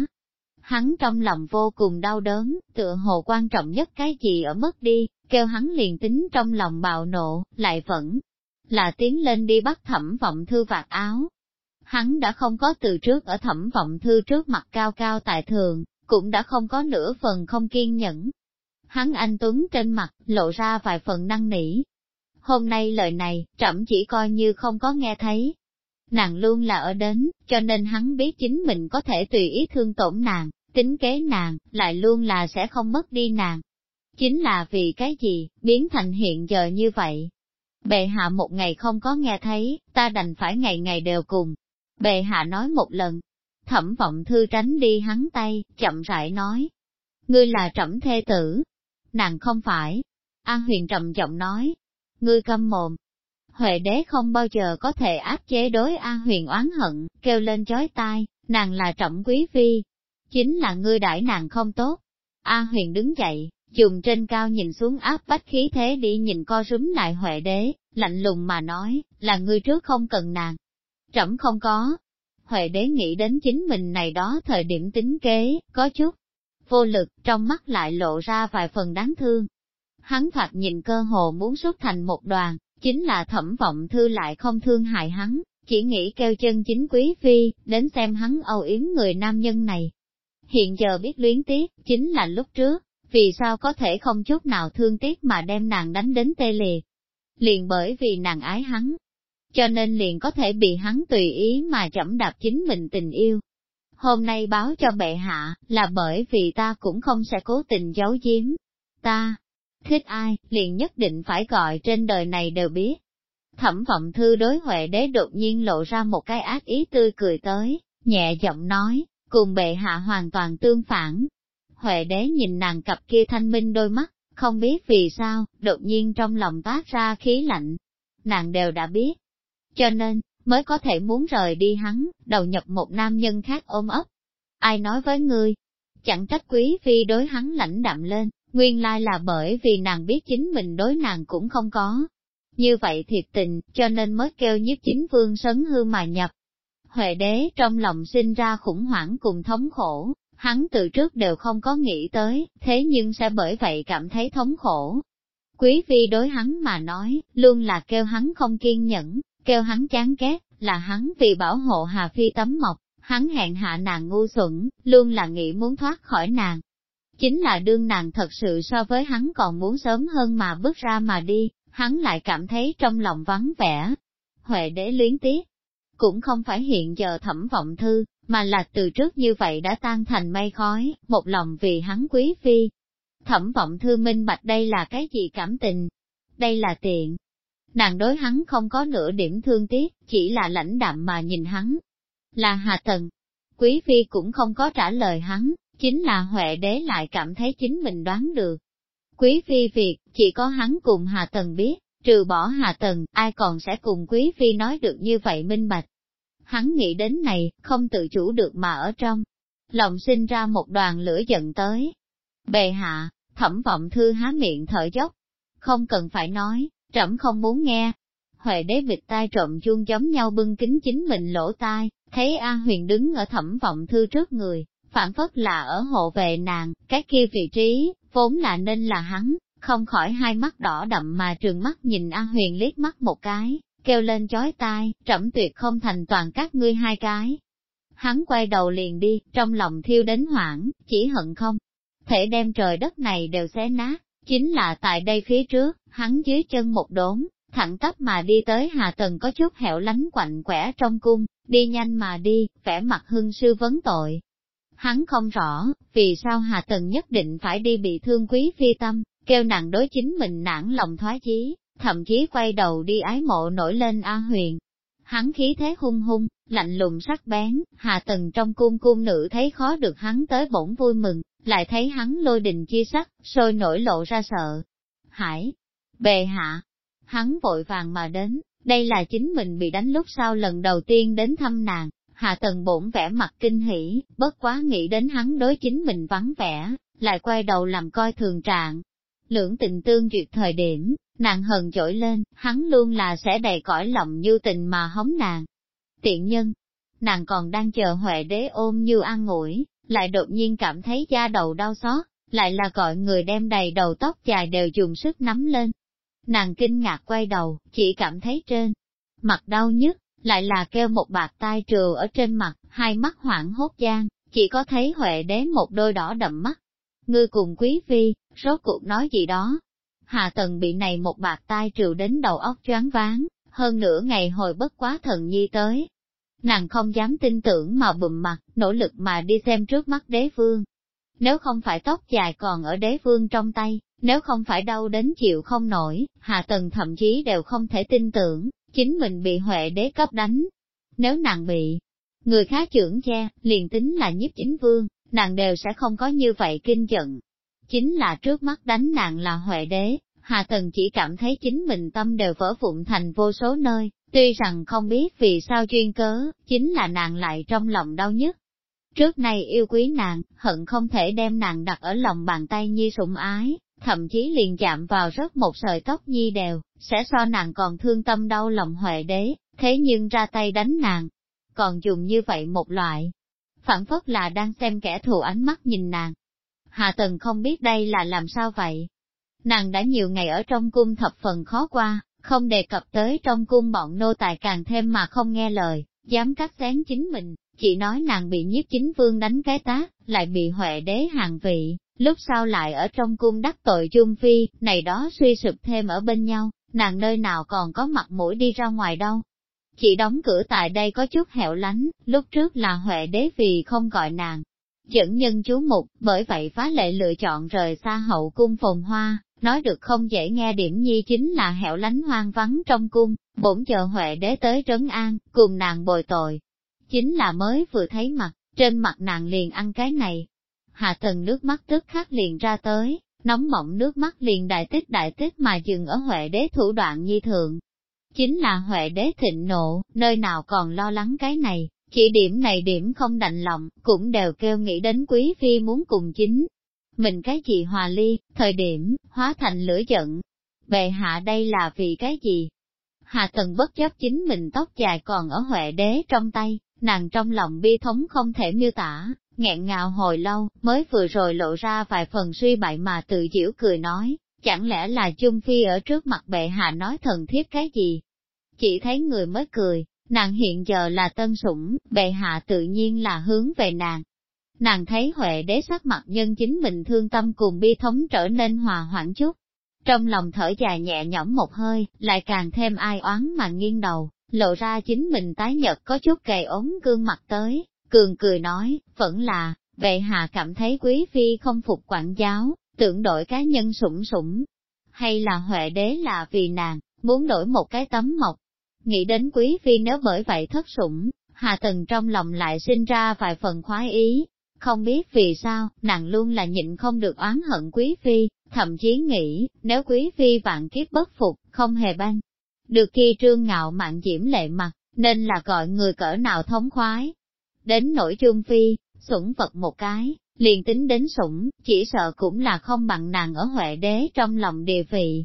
Hắn trong lòng vô cùng đau đớn, tựa hồ quan trọng nhất cái gì ở mất đi, kêu hắn liền tính trong lòng bạo nộ, lại vẫn là tiến lên đi bắt thẩm vọng thư vạt áo, hắn đã không có từ trước ở thẩm vọng thư trước mặt cao cao tại thường, cũng đã không có nửa phần không kiên nhẫn. Hắn anh Tuấn trên mặt, lộ ra vài phần năng nỉ. Hôm nay lời này, trẫm chỉ coi như không có nghe thấy. Nàng luôn là ở đến, cho nên hắn biết chính mình có thể tùy ý thương tổn nàng, tính kế nàng, lại luôn là sẽ không mất đi nàng. Chính là vì cái gì, biến thành hiện giờ như vậy. Bệ hạ một ngày không có nghe thấy, ta đành phải ngày ngày đều cùng, Bệ hạ nói một lần, thẩm vọng thư tránh đi hắn tay, chậm rãi nói. Ngươi là trẫm thê tử. Nàng không phải. An huyền trầm giọng nói. Ngươi câm mồm. Huệ đế không bao giờ có thể áp chế đối An huyền oán hận, kêu lên chói tai, nàng là trẫm quý phi. Chính là ngươi đãi nàng không tốt. An huyền đứng dậy, dùng trên cao nhìn xuống áp bách khí thế đi nhìn co rúm lại Huệ đế, lạnh lùng mà nói, là ngươi trước không cần nàng, Trẫm không có. Huệ đế nghĩ đến chính mình này đó thời điểm tính kế, có chút vô lực, trong mắt lại lộ ra vài phần đáng thương. Hắn thoạt nhìn cơ hồ muốn xuất thành một đoàn, chính là thẩm vọng thư lại không thương hại hắn, chỉ nghĩ kêu chân chính quý phi, đến xem hắn âu yếm người nam nhân này. Hiện giờ biết luyến tiếc, chính là lúc trước, vì sao có thể không chút nào thương tiếc mà đem nàng đánh đến tê liệt. Liền bởi vì nàng ái hắn, cho nên liền có thể bị hắn tùy ý mà chậm đạp chính mình tình yêu. hôm nay báo cho bệ hạ, là bởi vì ta cũng không sẽ cố tình giấu giếm. Ta, thích ai, liền nhất định phải gọi trên đời này đều biết. Thẩm vọng thư đối Huệ đế đột nhiên lộ ra một cái ác ý tươi cười tới, nhẹ giọng nói, cùng bệ hạ hoàn toàn tương phản. Huệ đế nhìn nàng cặp kia thanh minh đôi mắt, không biết vì sao, đột nhiên trong lòng tác ra khí lạnh. Nàng đều đã biết. Cho nên, mới có thể muốn rời đi hắn, đầu nhập một nam nhân khác ôm ấp. Ai nói với ngươi? Chẳng trách quý phi đối hắn lãnh đạm lên, nguyên lai là bởi vì nàng biết chính mình đối nàng cũng không có. Như vậy thiệt tình, cho nên mới kêu nhiếp chính vương sấn hư mà nhập. Huệ đế trong lòng sinh ra khủng hoảng cùng thống khổ, hắn từ trước đều không có nghĩ tới, thế nhưng sẽ bởi vậy cảm thấy thống khổ. Quý phi đối hắn mà nói, luôn là kêu hắn không kiên nhẫn, kêu hắn chán ghét, là hắn vì bảo hộ Hà Phi tấm mộc, hắn hẹn hạ nàng ngu xuẩn, luôn là nghĩ muốn thoát khỏi nàng. Chính là đương nàng thật sự so với hắn còn muốn sớm hơn mà bước ra mà đi, hắn lại cảm thấy trong lòng vắng vẻ. Huệ đế luyến tiếc, cũng không phải hiện giờ thẩm vọng thư, mà là từ trước như vậy đã tan thành mây khói, một lòng vì hắn quý phi. Thẩm vọng thư minh bạch đây là cái gì cảm tình? Đây là tiện, Nàng đối hắn không có nửa điểm thương tiếc, chỉ là lãnh đạm mà nhìn hắn. Là Hà Tần. Quý Phi cũng không có trả lời hắn, chính là Huệ đế lại cảm thấy chính mình đoán được. Quý Phi việc, chỉ có hắn cùng Hà Tần biết, trừ bỏ Hà Tần, ai còn sẽ cùng Quý Phi nói được như vậy minh bạch. Hắn nghĩ đến này, không tự chủ được mà ở trong. Lòng sinh ra một đoàn lửa giận tới. Bề hạ, thẩm vọng thư há miệng thở dốc. Không cần phải nói, trẫm không muốn nghe. Huệ đế vịt tai trộm chuông giống nhau bưng kính chính mình lỗ tai, thấy A huyền đứng ở thẩm vọng thư trước người, phản phất là ở hộ vệ nàng, cái kia vị trí, vốn là nên là hắn, không khỏi hai mắt đỏ đậm mà trường mắt nhìn A huyền liếc mắt một cái, kêu lên chói tai, trẫm tuyệt không thành toàn các ngươi hai cái. Hắn quay đầu liền đi, trong lòng thiêu đến hoảng, chỉ hận không, thể đem trời đất này đều xé nát. Chính là tại đây phía trước, hắn dưới chân một đốn, thẳng tắp mà đi tới Hà Tần có chút hẻo lánh quạnh quẻ trong cung, đi nhanh mà đi, vẻ mặt hưng sư vấn tội. Hắn không rõ, vì sao Hà Tần nhất định phải đi bị thương quý phi tâm, kêu nặng đối chính mình nản lòng thoái chí, thậm chí quay đầu đi ái mộ nổi lên A Huyền. Hắn khí thế hung hung, lạnh lùng sắc bén, hạ tầng trong cung cung nữ thấy khó được hắn tới bổn vui mừng, lại thấy hắn lôi đình chi sắc, sôi nổi lộ ra sợ. Hải, bề hạ, hắn vội vàng mà đến, đây là chính mình bị đánh lúc sau lần đầu tiên đến thăm nàng, hạ tần bổn vẻ mặt kinh hỉ, bất quá nghĩ đến hắn đối chính mình vắng vẻ, lại quay đầu làm coi thường trạng. Lưỡng tình tương duyệt thời điểm, nàng hờn dỗi lên, hắn luôn là sẽ đầy cõi lòng như tình mà hống nàng. Tiện nhân, nàng còn đang chờ Huệ đế ôm như an ngủi, lại đột nhiên cảm thấy da đầu đau xót, lại là gọi người đem đầy đầu tóc dài đều dùng sức nắm lên. Nàng kinh ngạc quay đầu, chỉ cảm thấy trên mặt đau nhức, lại là kêu một bạc tai trừ ở trên mặt, hai mắt hoảng hốt gian, chỉ có thấy Huệ đế một đôi đỏ đậm mắt. Ngươi cùng quý phi, rốt cuộc nói gì đó. Hà Tần bị này một bạc tai trừ đến đầu óc choáng váng, hơn nửa ngày hồi bất quá thần nhi tới, Nàng không dám tin tưởng mà bùm mặt, nỗ lực mà đi xem trước mắt đế vương. Nếu không phải tóc dài còn ở đế vương trong tay, nếu không phải đau đến chịu không nổi, Hạ Tần thậm chí đều không thể tin tưởng, chính mình bị Huệ đế cấp đánh. Nếu nàng bị người khác trưởng che, liền tính là nhiếp chính vương, nàng đều sẽ không có như vậy kinh giận. Chính là trước mắt đánh nàng là Huệ đế, Hà Tần chỉ cảm thấy chính mình tâm đều vỡ vụn thành vô số nơi, Tuy rằng không biết vì sao chuyên cớ, chính là nàng lại trong lòng đau nhất. Trước nay yêu quý nàng, hận không thể đem nàng đặt ở lòng bàn tay nhi sủng ái, thậm chí liền chạm vào rất một sợi tóc nhi đều, sẽ so nàng còn thương tâm đau lòng huệ đế, thế nhưng ra tay đánh nàng, còn dùng như vậy một loại. Phản phất là đang xem kẻ thù ánh mắt nhìn nàng. Hạ Tần không biết đây là làm sao vậy. Nàng đã nhiều ngày ở trong cung thập phần khó qua, không đề cập tới trong cung bọn nô tài càng thêm mà không nghe lời, dám cắt xén chính mình, chỉ nói nàng bị nhiếp chính vương đánh cái tác, lại bị huệ đế hàng vị, lúc sau lại ở trong cung đắc tội chung phi, này đó suy sụp thêm ở bên nhau, nàng nơi nào còn có mặt mũi đi ra ngoài đâu. Chỉ đóng cửa tại đây có chút hẻo lánh, lúc trước là Huệ đế vì không gọi nàng. Dẫn nhân chú mục, bởi vậy phá lệ lựa chọn rời xa hậu cung phồn hoa, nói được không dễ nghe điểm nhi chính là hẻo lánh hoang vắng trong cung, bổn chờ Huệ đế tới trấn an, cùng nàng bồi tội. Chính là mới vừa thấy mặt, trên mặt nàng liền ăn cái này. Hạ tần nước mắt tức khắc liền ra tới, nóng mộng nước mắt liền đại tích đại tích mà dừng ở Huệ đế thủ đoạn nhi thượng. Chính là Huệ đế thịnh nộ, nơi nào còn lo lắng cái này, chỉ điểm này điểm không đành lòng, cũng đều kêu nghĩ đến quý phi muốn cùng chính. Mình cái gì hòa ly, thời điểm, hóa thành lửa giận. Bệ hạ đây là vì cái gì? Hạ tần bất chấp chính mình tóc dài còn ở Huệ đế trong tay, nàng trong lòng bi thống không thể miêu tả, nghẹn ngào hồi lâu, mới vừa rồi lộ ra vài phần suy bại mà tự giễu cười nói, chẳng lẽ là Chung Phi ở trước mặt bệ hạ nói thần thiếp cái gì? Chỉ thấy người mới cười, nàng hiện giờ là tân sủng, bệ hạ tự nhiên là hướng về nàng. Nàng thấy Huệ đế sắc mặt nhân chính mình thương tâm cùng bi thống trở nên hòa hoãn chút. Trong lòng thở dài nhẹ nhõm một hơi, lại càng thêm ai oán mà nghiêng đầu, lộ ra chính mình tái nhật có chút gầy ốm gương mặt tới, cường cười nói, vẫn là, bệ hạ cảm thấy quý phi không phục quản giáo, tưởng đổi cá nhân sủng sủng, hay là huệ đế là vì nàng, muốn đổi một cái tấm mộc. Nghĩ đến quý phi nếu bởi vậy thất sủng, Hà Tần trong lòng lại sinh ra vài phần khoái ý, không biết vì sao, nàng luôn là nhịn không được oán hận quý phi, thậm chí nghĩ, nếu quý phi vạn kiếp bất phục, không hề ban. Được khi trương ngạo mạn diễm lệ mặt, nên là gọi người cỡ nào thống khoái. Đến nỗi chung phi, sủng vật một cái, liền tính đến sủng, chỉ sợ cũng là không bằng nàng ở Huệ đế trong lòng địa vị.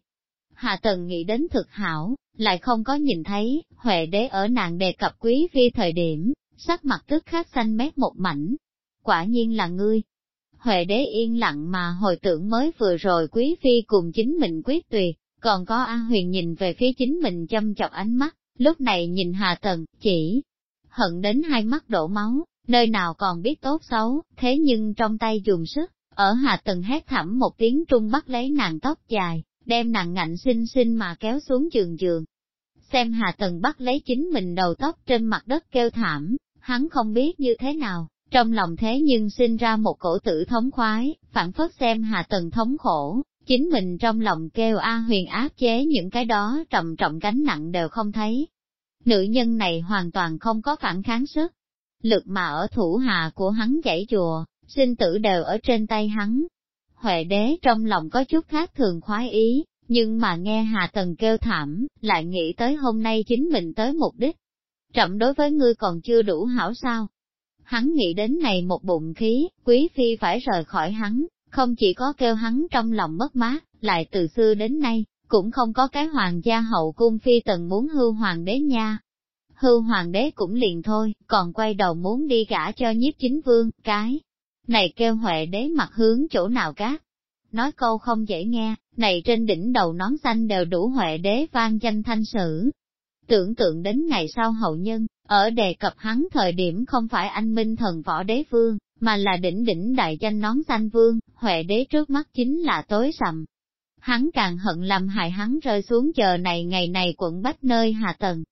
Hạ Tần nghĩ đến thực hảo, lại không có nhìn thấy, Huệ đế ở nàng đề cập quý phi thời điểm, sắc mặt tức khắc xanh mét một mảnh. Quả nhiên là ngươi. Huệ đế yên lặng mà hồi tưởng mới vừa rồi quý phi cùng chính mình quyết tuyệt, còn có A Huyền nhìn về phía chính mình châm chọc ánh mắt, lúc này nhìn Hà Tần, chỉ hận đến hai mắt đổ máu, nơi nào còn biết tốt xấu, thế nhưng trong tay dùng sức, ở Hà Tần hét thẳm một tiếng trung bắt lấy nàng tóc dài, đem nàng ngạnh xinh xinh mà kéo xuống giường giường. Xem Hà Tần bắt lấy chính mình đầu tóc trên mặt đất kêu thảm, hắn không biết như thế nào, trong lòng thế nhưng sinh ra một cổ tử thống khoái, phản phất xem Hà Tần thống khổ, chính mình trong lòng kêu A huyền áp chế những cái đó trầm trọng gánh nặng đều không thấy. Nữ nhân này hoàn toàn không có phản kháng sức, lực mà ở thủ hạ của hắn dãy chùa, sinh tử đều ở trên tay hắn. Huệ đế trong lòng có chút khác thường khoái ý, nhưng mà nghe Hà Tần kêu thảm, lại nghĩ tới hôm nay chính mình tới mục đích. Trậm đối với ngươi còn chưa đủ hảo sao? Hắn nghĩ đến này một bụng khí, quý phi phải rời khỏi hắn, không chỉ có kêu hắn trong lòng mất mát, lại từ xưa đến nay, cũng không có cái hoàng gia hậu cung phi tần muốn hưu hoàng đế nha. Hưu hoàng đế cũng liền thôi, còn quay đầu muốn đi gả cho nhiếp chính vương, cái này kêu huệ đế mặt hướng chỗ nào cát. Nói câu không dễ nghe, này trên đỉnh đầu nón xanh đều đủ huệ đế vang danh thanh sử. Tưởng tượng đến ngày sau hậu nhân, ở đề cập hắn thời điểm không phải anh minh thần võ đế vương, mà là đỉnh đỉnh đại danh nón xanh vương, Huệ đế trước mắt chính là tối sầm. Hắn càng hận làm hại hắn rơi xuống chờ này ngày này quận bách nơi hạ tầng.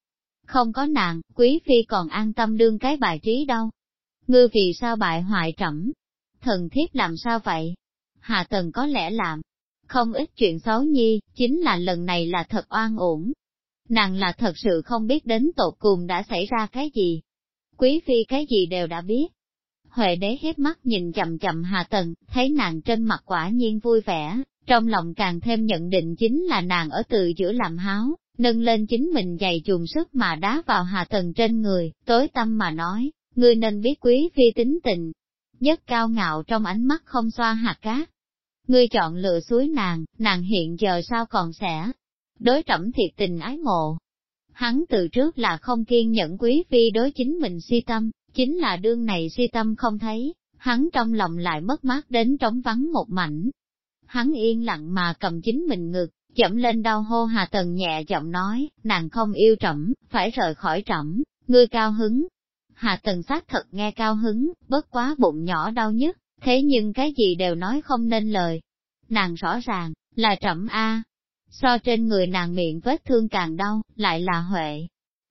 Không có nàng, quý phi còn an tâm đương cái bài trí đâu. Ngươi vì sao bại hoại trẫm? Thần thiếp làm sao vậy? Hạ tần có lẽ làm. Không ít chuyện xấu nhi, chính là lần này là thật oan uổng. Nàng là thật sự không biết đến tột cùng đã xảy ra cái gì. Quý phi cái gì đều đã biết, Huệ đế hết mắt nhìn chậm chậm Hà Tần, thấy nàng trên mặt quả nhiên vui vẻ, trong lòng càng thêm nhận định chính là nàng ở từ giữa làm háo, nâng lên chính mình dày chùm sức mà đá vào Hà Tần trên người, tối tâm mà nói, ngươi nên biết quý phi tính tình. Nhất cao ngạo trong ánh mắt không xoa hạt cát. Ngươi chọn lựa suối nàng, nàng hiện giờ sao còn sẽ đối trẫm thiệt tình ái mộ. Hắn từ trước là không kiên nhẫn quý phi đối chính mình suy tâm, Chính là đương này suy tâm không thấy, hắn trong lòng lại mất mát đến trống vắng một mảnh. Hắn yên lặng mà cầm chính mình ngực, chậm lên đau hô Hà Tần nhẹ giọng nói, nàng không yêu trẫm, phải rời khỏi trẫm, ngươi cao hứng. Hà Tần sát thật nghe cao hứng, bớt quá bụng nhỏ đau nhất, thế nhưng cái gì đều nói không nên lời. Nàng rõ ràng, là trẫm A. So trên người nàng miệng vết thương càng đau, lại là Huệ.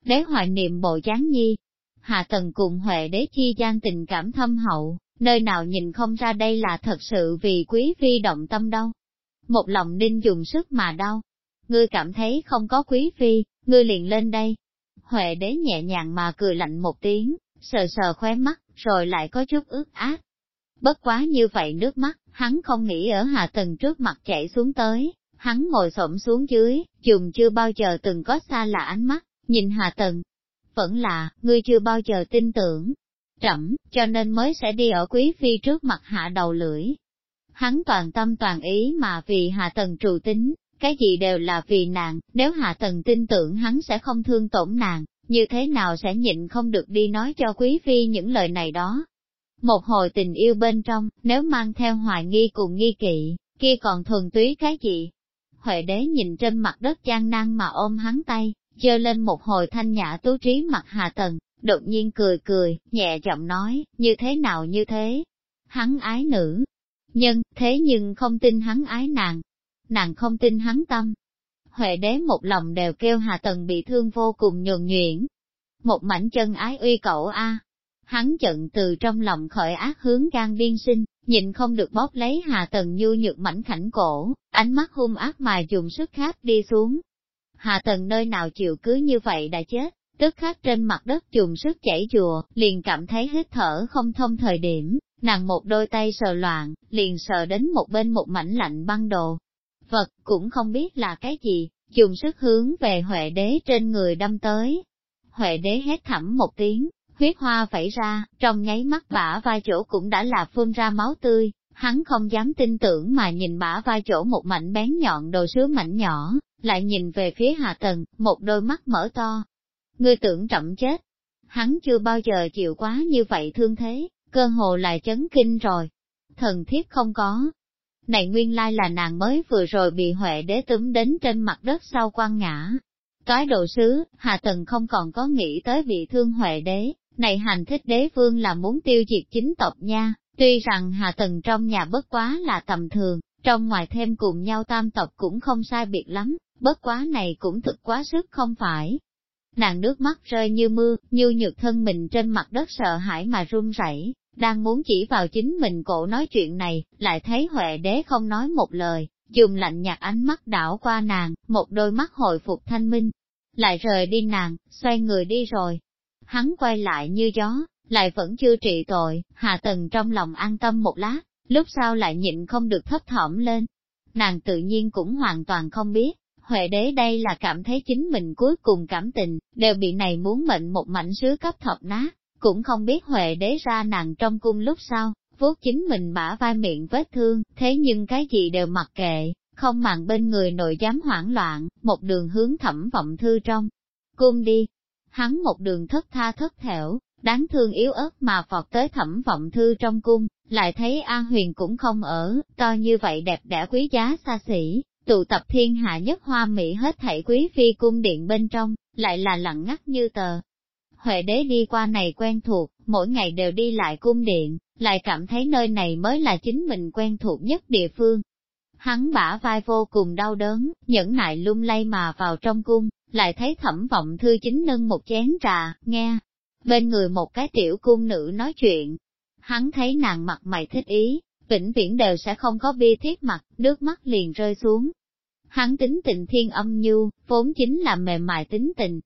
đế hoài niệm bộ chán nhi. Hạ tần cùng Huệ đế chi gian tình cảm thâm hậu, nơi nào nhìn không ra đây là thật sự vì quý phi động tâm đâu. Một lòng ninh dùng sức mà đau. Ngươi cảm thấy không có quý phi, ngươi liền lên đây. Huệ đế nhẹ nhàng mà cười lạnh một tiếng, sờ sờ khóe mắt, rồi lại có chút ướt át. Bất quá như vậy nước mắt, hắn không nghĩ ở hạ tầng trước mặt chảy xuống tới, hắn ngồi xổm xuống dưới, dùng chưa bao giờ từng có xa lạ ánh mắt, nhìn hạ tầng. Vẫn là, ngươi chưa bao giờ tin tưởng, trẫm, cho nên mới sẽ đi ở quý phi trước mặt hạ đầu lưỡi. Hắn toàn tâm toàn ý mà vì hạ tần trù tính, cái gì đều là vì nàng, nếu hạ tần tin tưởng hắn sẽ không thương tổn nàng, như thế nào sẽ nhịn không được đi nói cho quý phi những lời này đó. Một hồi tình yêu bên trong, nếu mang theo hoài nghi cùng nghi kỵ, kia còn thuần túy cái gì? Huệ đế nhìn trên mặt đất gian nan mà ôm hắn tay, dơ lên một hồi thanh nhã tú trí mặt hạ tần, đột nhiên cười cười, nhẹ giọng nói, như thế nào như thế? Hắn ái nữ, nhân, thế nhưng không tin hắn ái nàng, nàng không tin hắn tâm. Huệ đế một lòng đều kêu Hà Tần bị thương vô cùng nhường nhuyễn. Một mảnh chân ái uy cậu a, Hắn giận từ trong lòng khởi ác hướng gan biên sinh, nhìn không được bóp lấy Hà Tần nhu nhược mảnh khảnh cổ, ánh mắt hung ác mà dùng sức khác đi xuống. Hà Tần nơi nào chịu cứ như vậy đã chết, tức khắc trên mặt đất dùng sức chảy chùa, liền cảm thấy hít thở không thông thời điểm, nàng một đôi tay sờ loạn, liền sờ đến một bên một mảnh lạnh băng đồ. Vật cũng không biết là cái gì, dùng sức hướng về Huệ đế trên người đâm tới. Huệ đế hét thẳm một tiếng, huyết hoa vẩy ra, trong nháy mắt bả vai chỗ cũng đã là phun ra máu tươi, hắn không dám tin tưởng mà nhìn bả vai chỗ một mảnh bén nhọn đồ sứ mảnh nhỏ, lại nhìn về phía hạ tầng, một đôi mắt mở to, ngươi tưởng trọng chết. Hắn chưa bao giờ chịu quá như vậy thương thế, cơ hồ lại chấn kinh rồi. Thần thiết không có. Này nguyên lai là nàng mới vừa rồi bị Huệ đế túm đến trên mặt đất sau quan ngã. Toái độ sứ, Hà Tần không còn có nghĩ tới bị thương Huệ đế, này hành thích đế vương là muốn tiêu diệt chính tộc nha, tuy rằng Hà Tần trong nhà bất quá là tầm thường, trong ngoài thêm cùng nhau tam tộc cũng không sai biệt lắm, bất quá này cũng thực quá sức không phải, Nàng nước mắt rơi như mưa, như nhược thân mình trên mặt đất sợ hãi mà run rẩy, đang muốn chỉ vào chính mình cổ nói chuyện này, lại thấy Huệ đế không nói một lời, dùng lạnh nhạt ánh mắt đảo qua nàng, một đôi mắt hồi phục thanh minh, lại rời đi nàng, xoay người đi rồi. Hắn quay lại như gió, lại vẫn chưa trị tội, hạ tần trong lòng an tâm một lát, lúc sau lại nhịn không được thấp thỏm lên. Nàng tự nhiên cũng hoàn toàn không biết, Huệ đế đây là cảm thấy chính mình cuối cùng cảm tình, đều bị này muốn mệnh một mảnh sứ cấp thọc nát, cũng không biết Huệ đế ra nàng trong cung lúc sau, vuốt chính mình bả vai miệng vết thương, thế nhưng cái gì đều mặc kệ, không màng bên người nội dám hoảng loạn, một đường hướng thẩm vọng thư trong. Cung đi, hắn một đường thất tha thất thẻo, đáng thương yếu ớt mà vọt tới thẩm vọng thư trong cung, lại thấy An Huyền cũng không ở, to như vậy đẹp đẽ quý giá xa xỉ, tụ tập thiên hạ nhất hoa mỹ hết thảy quý phi cung điện bên trong, lại là lặng ngắt như tờ. Huệ đế đi qua này quen thuộc, mỗi ngày đều đi lại cung điện, lại cảm thấy nơi này mới là chính mình quen thuộc nhất địa phương. Hắn bả vai vô cùng đau đớn, nhẫn nại lung lay mà vào trong cung, lại thấy thẩm vọng thư chính nâng một chén trà, nghe. Bên người một cái tiểu cung nữ nói chuyện. Hắn thấy nàng mặt mày thích ý, vĩnh viễn đều sẽ không có bi thiết mặt, nước mắt liền rơi xuống. Hắn tính tình thiên âm nhu, vốn chính là mềm mại tính tình.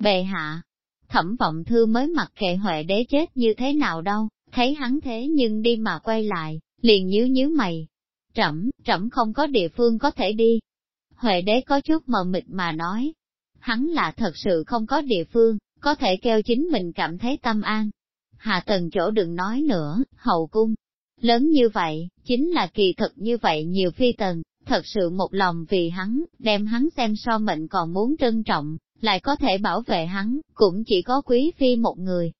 Bệ hạ, thẩm vọng thư mới mặc kệ huệ đế chết như thế nào đâu, thấy hắn thế nhưng đi mà quay lại, liền nhíu nhíu mày. Trẫm, trẫm không có địa phương có thể đi. Huệ đế có chút mờ mịt mà nói. Hắn là thật sự không có địa phương, có thể kêu chính mình cảm thấy tâm an. Hạ tần chỗ đừng nói nữa, hậu cung, Lớn như vậy, chính là kỳ thực như vậy nhiều phi tần, thật sự một lòng vì hắn, đem hắn xem so mệnh còn muốn trân trọng, lại có thể bảo vệ hắn, cũng chỉ có quý phi một người.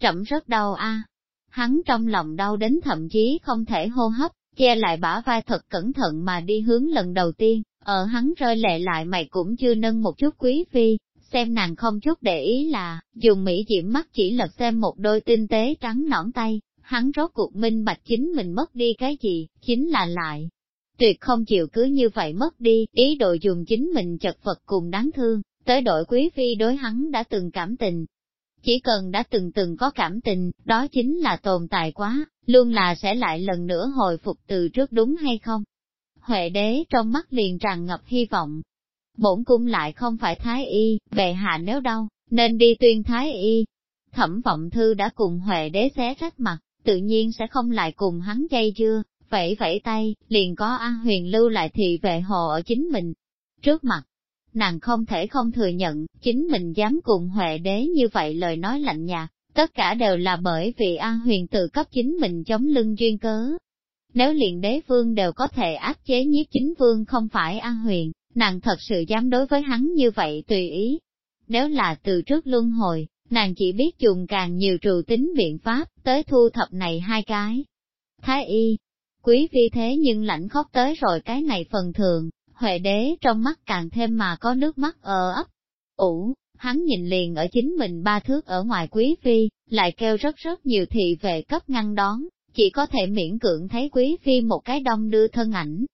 Trẫm rất đau a, Hắn trong lòng đau đến thậm chí không thể hô hấp, che lại bả vai thật cẩn thận mà đi hướng lần đầu tiên, ở hắn rơi lệ lại mày cũng chưa nâng một chút quý phi, xem nàng không chút để ý là, dùng mỹ diễm mắt chỉ lật xem một đôi tinh tế trắng nõn tay, hắn rốt cuộc minh bạch chính mình mất đi cái gì, chính là lại. Tuyệt không chịu cứ như vậy mất đi, ý đồ dùng chính mình chật vật cùng đáng thương, tới đội quý phi đối hắn đã từng cảm tình. Chỉ cần đã từng từng có cảm tình, đó chính là tồn tại quá, luôn là sẽ lại lần nữa hồi phục từ trước đúng hay không? Huệ đế trong mắt liền tràn ngập hy vọng. Bổn cung lại không phải thái y, bệ hạ nếu đâu, nên đi tuyên thái y. Thẩm vọng thư đã cùng Huệ đế xé rách mặt, tự nhiên sẽ không lại cùng hắn dây dưa, vẫy vẫy tay, liền có A huyền lưu lại thị vệ hồ ở chính mình. Trước mặt, nàng không thể không thừa nhận, chính mình dám cùng Huệ đế như vậy lời nói lạnh nhạt, tất cả đều là bởi vì an huyền tự cấp chính mình chống lưng duyên cớ. Nếu liền đế vương đều có thể áp chế nhiếp chính vương không phải an huyền, nàng thật sự dám đối với hắn như vậy tùy ý. Nếu là từ trước luân hồi, nàng chỉ biết dùng càng nhiều trù tính biện pháp, tới thu thập này hai cái. Thái y, quý phi thế nhưng lãnh khóc tới rồi cái này phần thường, Huệ đế trong mắt càng thêm mà có nước mắt ở ấp. Ủ, hắn nhìn liền ở chính mình ba thước ở ngoài quý phi, lại kêu rất rất nhiều thị vệ cấp ngăn đón, chỉ có thể miễn cưỡng thấy quý phi một cái đông đưa thân ảnh.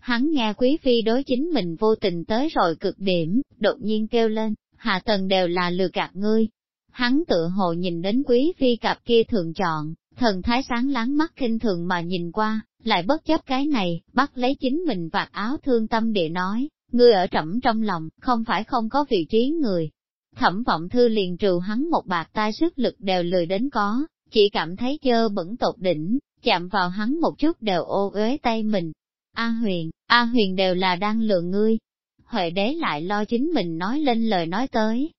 Hắn nghe quý phi đối chính mình vô tình tới rồi cực điểm, đột nhiên kêu lên, hạ tần đều là lừa gạt ngươi. Hắn tự hồ nhìn đến quý phi cặp kia thường chọn, thần thái sáng láng mắt kinh thường mà nhìn qua, lại bất chấp cái này, bắt lấy chính mình vạt áo thương tâm địa nói, ngươi ở trẫm trong lòng, không phải không có vị trí người. Thẩm vọng thư liền trừ hắn một bạc tai sức lực đều lười đến có, chỉ cảm thấy chơ bẩn tột đỉnh, chạm vào hắn một chút đều ô uế tay mình. A huyền, A huyền đều là đang lừa ngươi. Huệ đế lại lo chính mình nói lên lời nói tới.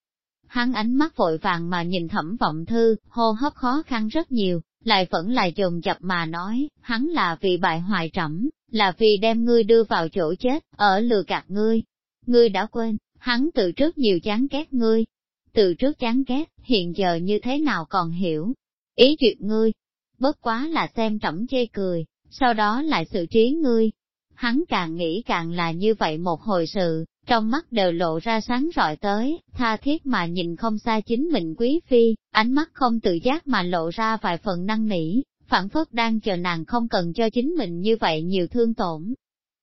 Hắn ánh mắt vội vàng mà nhìn thẩm vọng thư, hô hấp khó khăn rất nhiều, lại vẫn là dồn chập mà nói, hắn là vì bại hoại trẫm, là vì đem ngươi đưa vào chỗ chết, ở lừa gạt ngươi. Ngươi đã quên, hắn từ trước nhiều chán ghét ngươi. Từ trước chán ghét, hiện giờ như thế nào còn hiểu. Ý duyệt ngươi, bất quá là xem trẫm chê cười, sau đó lại xử trí ngươi. Hắn càng nghĩ càng là như vậy một hồi sự, trong mắt đều lộ ra sáng rọi tới, tha thiết mà nhìn không xa chính mình quý phi, ánh mắt không tự giác mà lộ ra vài phần năng nỉ, phản phất đang chờ nàng không cần cho chính mình như vậy nhiều thương tổn.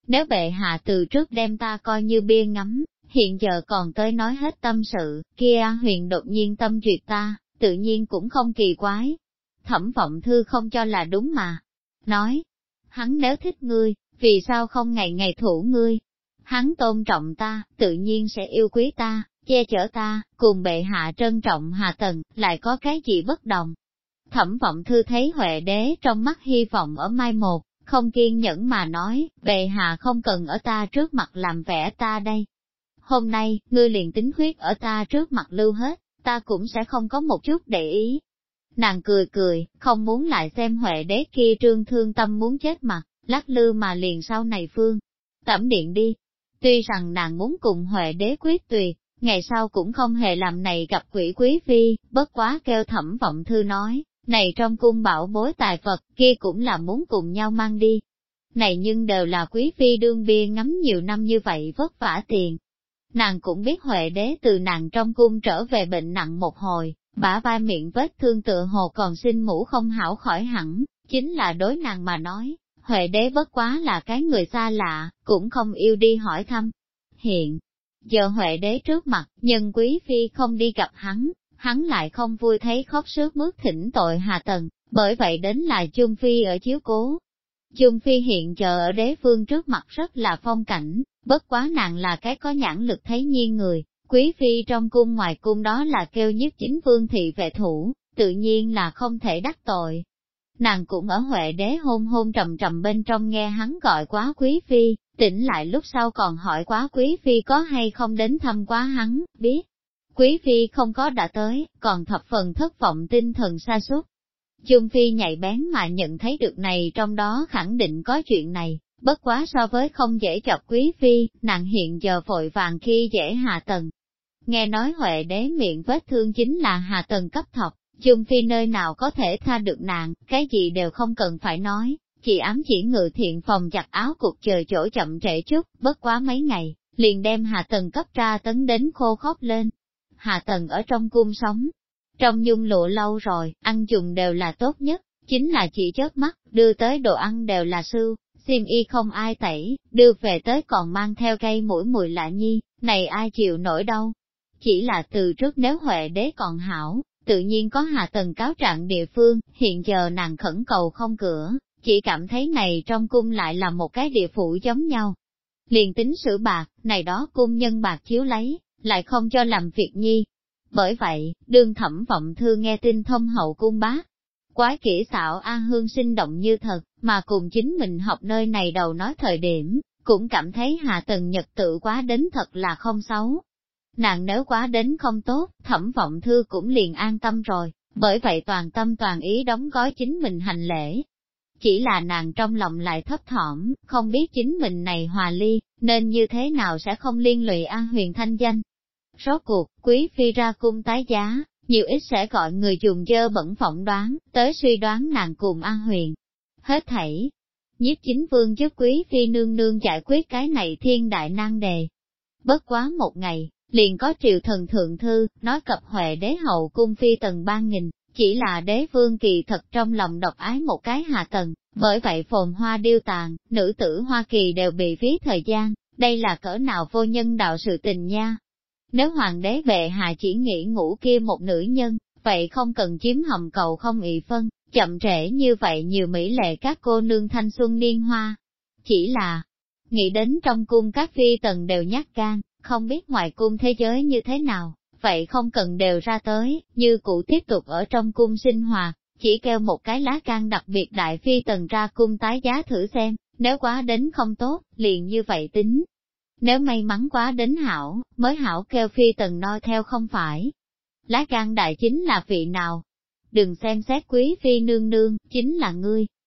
Nếu bệ hạ từ trước đem ta coi như bia ngắm, hiện giờ còn tới nói hết tâm sự, kia huyền đột nhiên tâm duyệt ta, tự nhiên cũng không kỳ quái. Thẩm vọng thư không cho là đúng mà. Nói, hắn nếu thích ngươi, vì sao không ngày ngày thủ ngươi, Hắn tôn trọng ta, tự nhiên sẽ yêu quý ta, che chở ta, cùng bệ hạ trân trọng hạ tần, lại có cái gì bất đồng. Thẩm vọng thư thấy Huệ đế trong mắt hy vọng ở mai một, không kiên nhẫn mà nói, bệ hạ không cần ở ta trước mặt làm vẻ ta đây. Hôm nay, ngươi liền tính huyết ở ta trước mặt lưu hết, ta cũng sẽ không có một chút để ý. Nàng cười cười, không muốn lại xem Huệ đế kia trương thương tâm muốn chết mặt, lắc lư mà liền sau này phương. Tẩm điện đi, Tuy rằng nàng muốn cùng Huệ đế quyết tuyệt, ngày sau cũng không hề làm này gặp quỷ quý phi, bất quá kêu thẩm vọng thư nói, này trong cung bảo bối tài vật kia cũng là muốn cùng nhau mang đi. Này nhưng đều là quý phi đương bia ngắm nhiều năm như vậy vất vả tiền. Nàng cũng biết Huệ đế từ nàng trong cung trở về bệnh nặng một hồi, bả vai miệng vết thương tựa hồ còn sinh mũ không hảo khỏi hẳn, chính là đối nàng mà nói, Huệ đế bất quá là cái người xa lạ, cũng không yêu đi hỏi thăm. Hiện, giờ Huệ đế trước mặt, nhân quý phi không đi gặp hắn, hắn lại không vui thấy khóc sướt mướt thỉnh tội hà tần, bởi vậy đến là Chung Phi ở chiếu cố. Chung Phi hiện giờ ở đế phương trước mặt rất là phong cảnh, bất quá nàng là cái có nhãn lực thấy nhiên người, quý phi trong cung ngoài cung đó là kêu nhất chính vương thị vệ thủ, tự nhiên là không thể đắc tội, Nàng cũng ở Huệ đế hôn hôn trầm trầm bên trong nghe hắn gọi quá quý phi, tỉnh lại lúc sau còn hỏi quá quý phi có hay không đến thăm quá hắn, biết. Quý phi không có đã tới, còn thập phần thất vọng tinh thần xa sút. Dung phi nhạy bén mà nhận thấy được này trong đó khẳng định có chuyện này, bất quá so với không dễ chọc quý phi, nàng hiện giờ vội vàng khi dễ hạ tầng Nghe nói Huệ đế miệng vết thương chính là hạ tầng cấp thọc, Chung Phi nơi nào có thể tha được nàng, cái gì đều không cần phải nói, chỉ ám chỉ ngự thiện phòng chặt áo cục chờ chỗ chậm trễ chút, bất quá mấy ngày, liền đem Hà Tần cấp ra tấn đến khô khóc lên. Hà Tần ở trong cung sống, trong nhung lụa lâu rồi, ăn dùng đều là tốt nhất, chính là chỉ chớp mắt, đưa tới đồ ăn đều là sư, xiêm y không ai tẩy, đưa về tới còn mang theo cây mũi mùi lạ nhi, này ai chịu nổi đâu. chỉ là từ trước nếu Huệ đế còn hảo, tự nhiên có hạ tần cáo trạng địa phương, hiện giờ nàng khẩn cầu không cửa, chỉ cảm thấy này trong cung lại là một cái địa phủ giống nhau. Liền tính sử bạc, này đó cung nhân bạc chiếu lấy, lại không cho làm việc nhi. Bởi vậy, đương thẩm vọng thư nghe tin thông hậu cung bá. Quái kỹ xảo A Hương sinh động như thật, mà cùng chính mình học nơi này đầu nói thời điểm, cũng cảm thấy hạ tần nhật tự quá đến thật là không xấu. Nàng nếu quá đến không tốt, thẩm vọng thư cũng liền an tâm rồi, bởi vậy toàn tâm toàn ý đóng gói chính mình hành lễ. Chỉ là nàng trong lòng lại thấp thỏm, không biết chính mình này hòa ly, nên như thế nào sẽ không liên lụy an huyền thanh danh. Rốt cuộc, quý phi ra cung tái giá, nhiều ít sẽ gọi người dùng dơ bẩn phỏng đoán, tới suy đoán nàng cùng an huyền. Hết thảy, nhiếp chính vương giúp quý phi nương nương giải quyết cái này thiên đại nan đề. Bất quá một ngày, liền có triều thần thượng thư, nói cập huệ đế hậu cung phi tầng ba nghìn, chỉ là đế vương kỳ thật trong lòng độc ái một cái hạ tầng, bởi vậy phồn hoa điêu tàn, nữ tử Hoa Kỳ đều bị phí thời gian, đây là cỡ nào vô nhân đạo sự tình nha. Nếu hoàng đế bệ hạ chỉ nghĩ ngủ kia một nữ nhân, vậy không cần chiếm hầm cầu không ị phân, chậm trễ như vậy nhiều mỹ lệ các cô nương thanh xuân niên hoa. Chỉ là, nghĩ đến trong cung các phi tần đều nhát gan, không biết ngoài cung thế giới như thế nào, vậy không cần đều ra tới, như cụ tiếp tục ở trong cung sinh hoạt, chỉ kêu một cái lá can đặc biệt đại phi tần ra cung tái giá thử xem, nếu quá đến không tốt, liền như vậy tính. Nếu may mắn quá đến hảo, mới hảo kêu phi tần noi theo không phải. Lá can đại chính là vị nào, đừng xem xét quý phi nương nương, chính là ngươi.